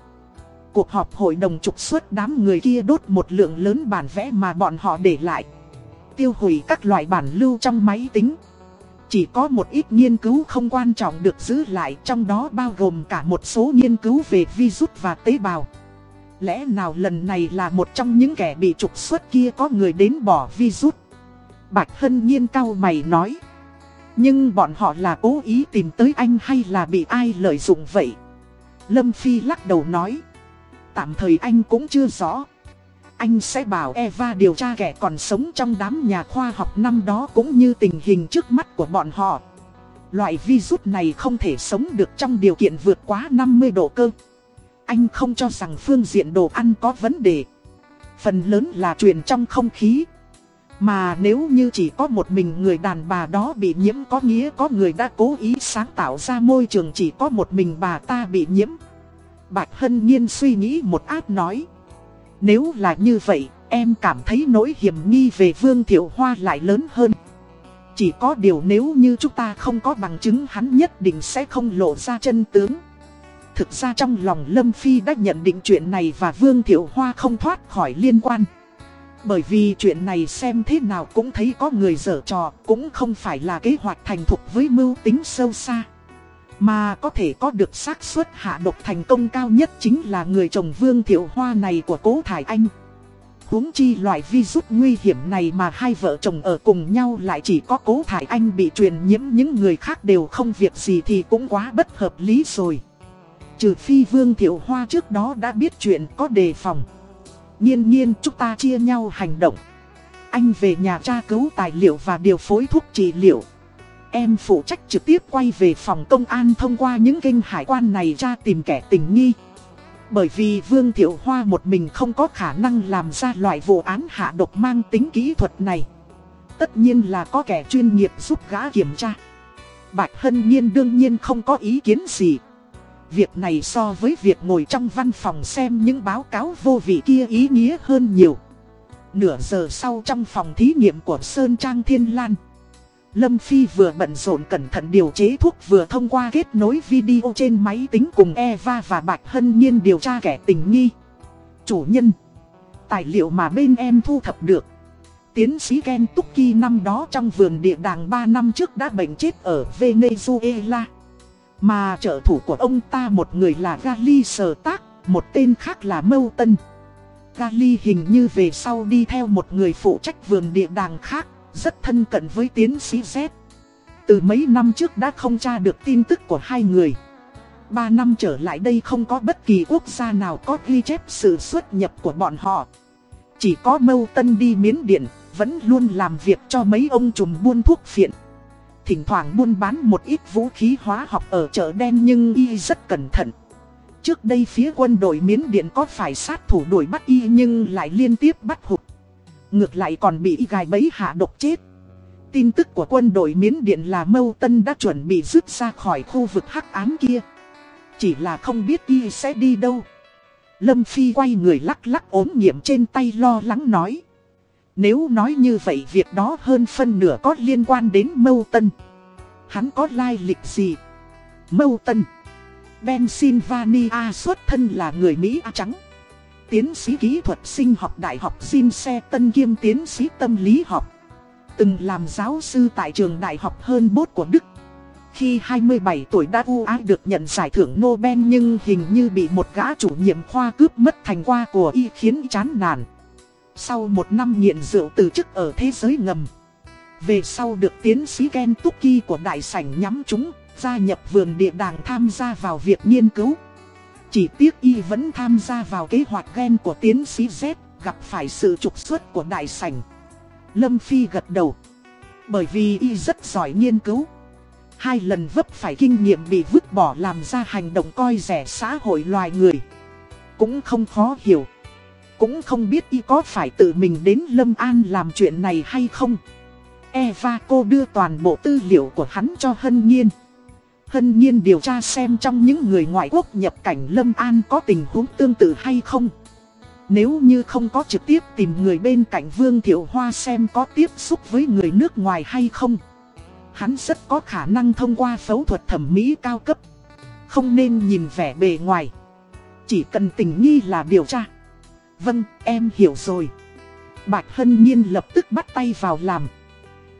Cuộc họp hội đồng trục xuất đám người kia đốt một lượng lớn bản vẽ mà bọn họ để lại. Tiêu hủy các loại bản lưu trong máy tính. Chỉ có một ít nghiên cứu không quan trọng được giữ lại, trong đó bao gồm cả một số nghiên cứu về virus và tế bào. Lẽ nào lần này là một trong những kẻ bị trục xuất kia có người đến bỏ virus? Bạch Hân Nhiên cao mày nói. Nhưng bọn họ là cố ý tìm tới anh hay là bị ai lợi dụng vậy? Lâm Phi lắc đầu nói. Tạm thời anh cũng chưa rõ. Anh sẽ bảo Eva điều tra kẻ còn sống trong đám nhà khoa học năm đó cũng như tình hình trước mắt của bọn họ. Loại virus này không thể sống được trong điều kiện vượt quá 50 độ cơ. Anh không cho rằng phương diện đồ ăn có vấn đề. Phần lớn là truyền trong không khí. Mà nếu như chỉ có một mình người đàn bà đó bị nhiễm có nghĩa có người đã cố ý sáng tạo ra môi trường chỉ có một mình bà ta bị nhiễm. Bạch Hân Nhiên suy nghĩ một át nói. Nếu là như vậy, em cảm thấy nỗi hiểm nghi về Vương Thiệu Hoa lại lớn hơn. Chỉ có điều nếu như chúng ta không có bằng chứng hắn nhất định sẽ không lộ ra chân tướng. Thực ra trong lòng Lâm Phi đã nhận định chuyện này và Vương Thiệu Hoa không thoát khỏi liên quan. Bởi vì chuyện này xem thế nào cũng thấy có người dở trò, cũng không phải là kế hoạch thành thục với mưu tính sâu xa. Mà có thể có được xác suất hạ độc thành công cao nhất chính là người chồng Vương Thiệu Hoa này của Cố Thải Anh. huống chi loại virus nguy hiểm này mà hai vợ chồng ở cùng nhau lại chỉ có Cố Thải Anh bị truyền nhiễm, những người khác đều không việc gì thì cũng quá bất hợp lý rồi. Trừ phi Vương Thiệu Hoa trước đó đã biết chuyện có đề phòng. Nhiên nhiên chúng ta chia nhau hành động. Anh về nhà tra cứu tài liệu và điều phối thuốc trị liệu. Em phụ trách trực tiếp quay về phòng công an thông qua những kênh hải quan này ra tìm kẻ tình nghi. Bởi vì Vương Thiệu Hoa một mình không có khả năng làm ra loại vụ án hạ độc mang tính kỹ thuật này. Tất nhiên là có kẻ chuyên nghiệp giúp gã kiểm tra. Bạch Hân Nhiên đương nhiên không có ý kiến gì. Việc này so với việc ngồi trong văn phòng xem những báo cáo vô vị kia ý nghĩa hơn nhiều. Nửa giờ sau trong phòng thí nghiệm của Sơn Trang Thiên Lan. Lâm Phi vừa bận rộn cẩn thận điều chế thuốc vừa thông qua kết nối video trên máy tính cùng Eva và Bạch Hân Nhiên điều tra kẻ tình nghi. Chủ nhân, tài liệu mà bên em thu thập được. Tiến sĩ Ken Tuki năm đó trong vườn địa đàng 3 năm trước đã bệnh chết ở Venezuela. Mà trợ thủ của ông ta một người là Gali Sờ Tác, một tên khác là Mâu Tân. Gali hình như về sau đi theo một người phụ trách vườn địa đàng khác, rất thân cận với tiến sĩ Z. Từ mấy năm trước đã không tra được tin tức của hai người. Ba năm trở lại đây không có bất kỳ quốc gia nào có ghi chép sự xuất nhập của bọn họ. Chỉ có Mâu Tân đi miến điện, vẫn luôn làm việc cho mấy ông trùm buôn thuốc phiện. Thỉnh thoảng buôn bán một ít vũ khí hóa học ở chợ đen nhưng y rất cẩn thận. Trước đây phía quân đội miến điện có phải sát thủ đuổi bắt y nhưng lại liên tiếp bắt hụt. Ngược lại còn bị gài bẫy hạ độc chết. Tin tức của quân đội miến điện là Mâu Tân đã chuẩn bị rút ra khỏi khu vực hắc ám kia. Chỉ là không biết y sẽ đi đâu. Lâm Phi quay người lắc lắc ốm nghiệm trên tay lo lắng nói. Nếu nói như vậy việc đó hơn phân nửa có liên quan đến Mâu Tân. Hắn có lai lịch gì? Mâu Tân. Ben Pennsylvania xuất thân là người Mỹ trắng. Tiến sĩ kỹ thuật sinh học Đại học Jin Tân kiêm tiến sĩ tâm lý học. Từng làm giáo sư tại trường đại học hơn bốt của Đức. Khi 27 tuổi đã u ái được nhận giải thưởng Nobel nhưng hình như bị một gã chủ nhiệm khoa cướp mất thành qua của y khiến chán nản. Sau một năm nghiện rượu từ chức ở thế giới ngầm, Về sau được tiến sĩ Ken Tuki của đại sảnh nhắm chúng, Gia nhập vườn địa đàng tham gia vào việc nghiên cứu chỉ tiếc y vẫn tham gia vào kế hoạch gen của tiến sĩ Z, Gặp phải sự trục xuất của đại sảnh. Lâm Phi gật đầu. Bởi vì y rất giỏi nghiên cứu. Hai lần vấp phải kinh nghiệm bị vứt bỏ làm ra hành động coi rẻ xã hội loài người. Cũng không khó hiểu. Cũng không biết y có phải tự mình đến Lâm An làm chuyện này hay không. Eva cô đưa toàn bộ tư liệu của hắn cho Hân Nhiên. Hân Nhiên điều tra xem trong những người ngoại quốc nhập cảnh Lâm An có tình huống tương tự hay không. Nếu như không có trực tiếp tìm người bên cạnh Vương Thiệu Hoa xem có tiếp xúc với người nước ngoài hay không. Hắn rất có khả năng thông qua phẫu thuật thẩm mỹ cao cấp. Không nên nhìn vẻ bề ngoài. Chỉ cần tình nghi là điều tra. Vâng, em hiểu rồi. Bạch Hân Nhiên lập tức bắt tay vào làm.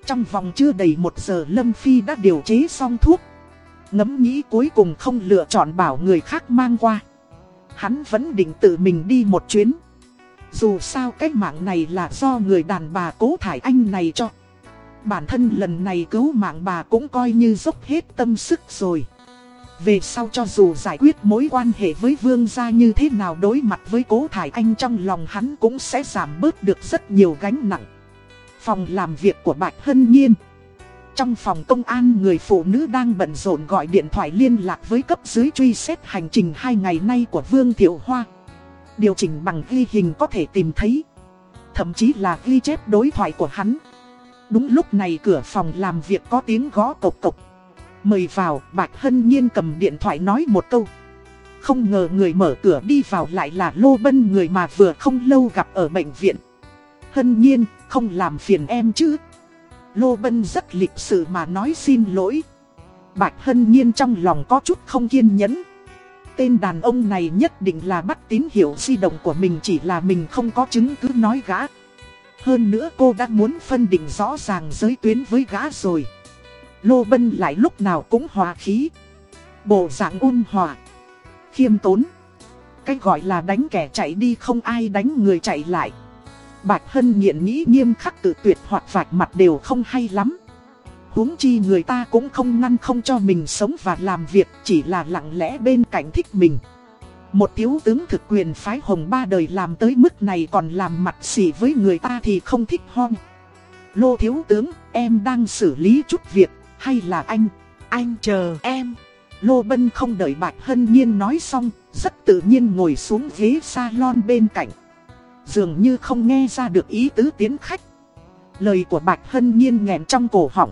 Trong vòng chưa đầy một giờ Lâm Phi đã điều chế xong thuốc. Ngẫm nghĩ cuối cùng không lựa chọn bảo người khác mang qua. Hắn vẫn định tự mình đi một chuyến. Dù sao cái mạng này là do người đàn bà cố thải anh này cho. Bản thân lần này cứu mạng bà cũng coi như dốc hết tâm sức rồi. Về sau cho dù giải quyết mối quan hệ với vương gia như thế nào đối mặt với cố thải anh trong lòng hắn cũng sẽ giảm bớt được rất nhiều gánh nặng. Phòng làm việc của Bạch Hân Nhiên trong phòng công an người phụ nữ đang bận rộn gọi điện thoại liên lạc với cấp dưới truy xét hành trình hai ngày nay của Vương Thiệu Hoa. Điều chỉnh bằng ghi hình có thể tìm thấy. Thậm chí là ghi chép đối thoại của hắn. Đúng lúc này cửa phòng làm việc có tiếng gõ cộc cộc. Mời vào, Bạch Hân Nhiên cầm điện thoại nói một câu. Không ngờ người mở cửa đi vào lại là Lô Bân người mà vừa không lâu gặp ở bệnh viện. Hân Nhiên, không làm phiền em chứ. Lô Bân rất lịch sự mà nói xin lỗi. Bạch Hân Nhiên trong lòng có chút không kiên nhẫn. Tên đàn ông này nhất định là bắt tín hiệu di động của mình chỉ là mình không có chứng cứ nói gã. Hơn nữa cô đã muốn phân định rõ ràng giới tuyến với gã rồi. Lô Bân lại lúc nào cũng hòa khí. Bộ dạng ôn hòa. Khiêm tốn. Cách gọi là đánh kẻ chạy đi không ai đánh người chạy lại. Bạch Hân nghiện nghĩ nghiêm khắc tự tuyệt hoặc vạch mặt đều không hay lắm. huống chi người ta cũng không ngăn không cho mình sống và làm việc chỉ là lặng lẽ bên cạnh thích mình. Một thiếu tướng thực quyền phái hồng ba đời làm tới mức này còn làm mặt xỉ với người ta thì không thích hon. Lô thiếu tướng, em đang xử lý chút việc, hay là anh? Anh chờ em. Lô Bân không đợi Bạch Hân Nhiên nói xong, rất tự nhiên ngồi xuống ghế salon bên cạnh. Dường như không nghe ra được ý tứ tiến khách. Lời của Bạch Hân Nhiên nghẹn trong cổ họng.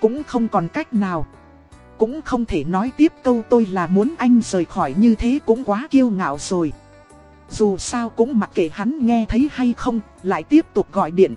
Cũng không còn cách nào. Cũng không thể nói tiếp câu tôi là muốn anh rời khỏi như thế cũng quá kiêu ngạo rồi. Dù sao cũng mặc kệ hắn nghe thấy hay không, lại tiếp tục gọi điện.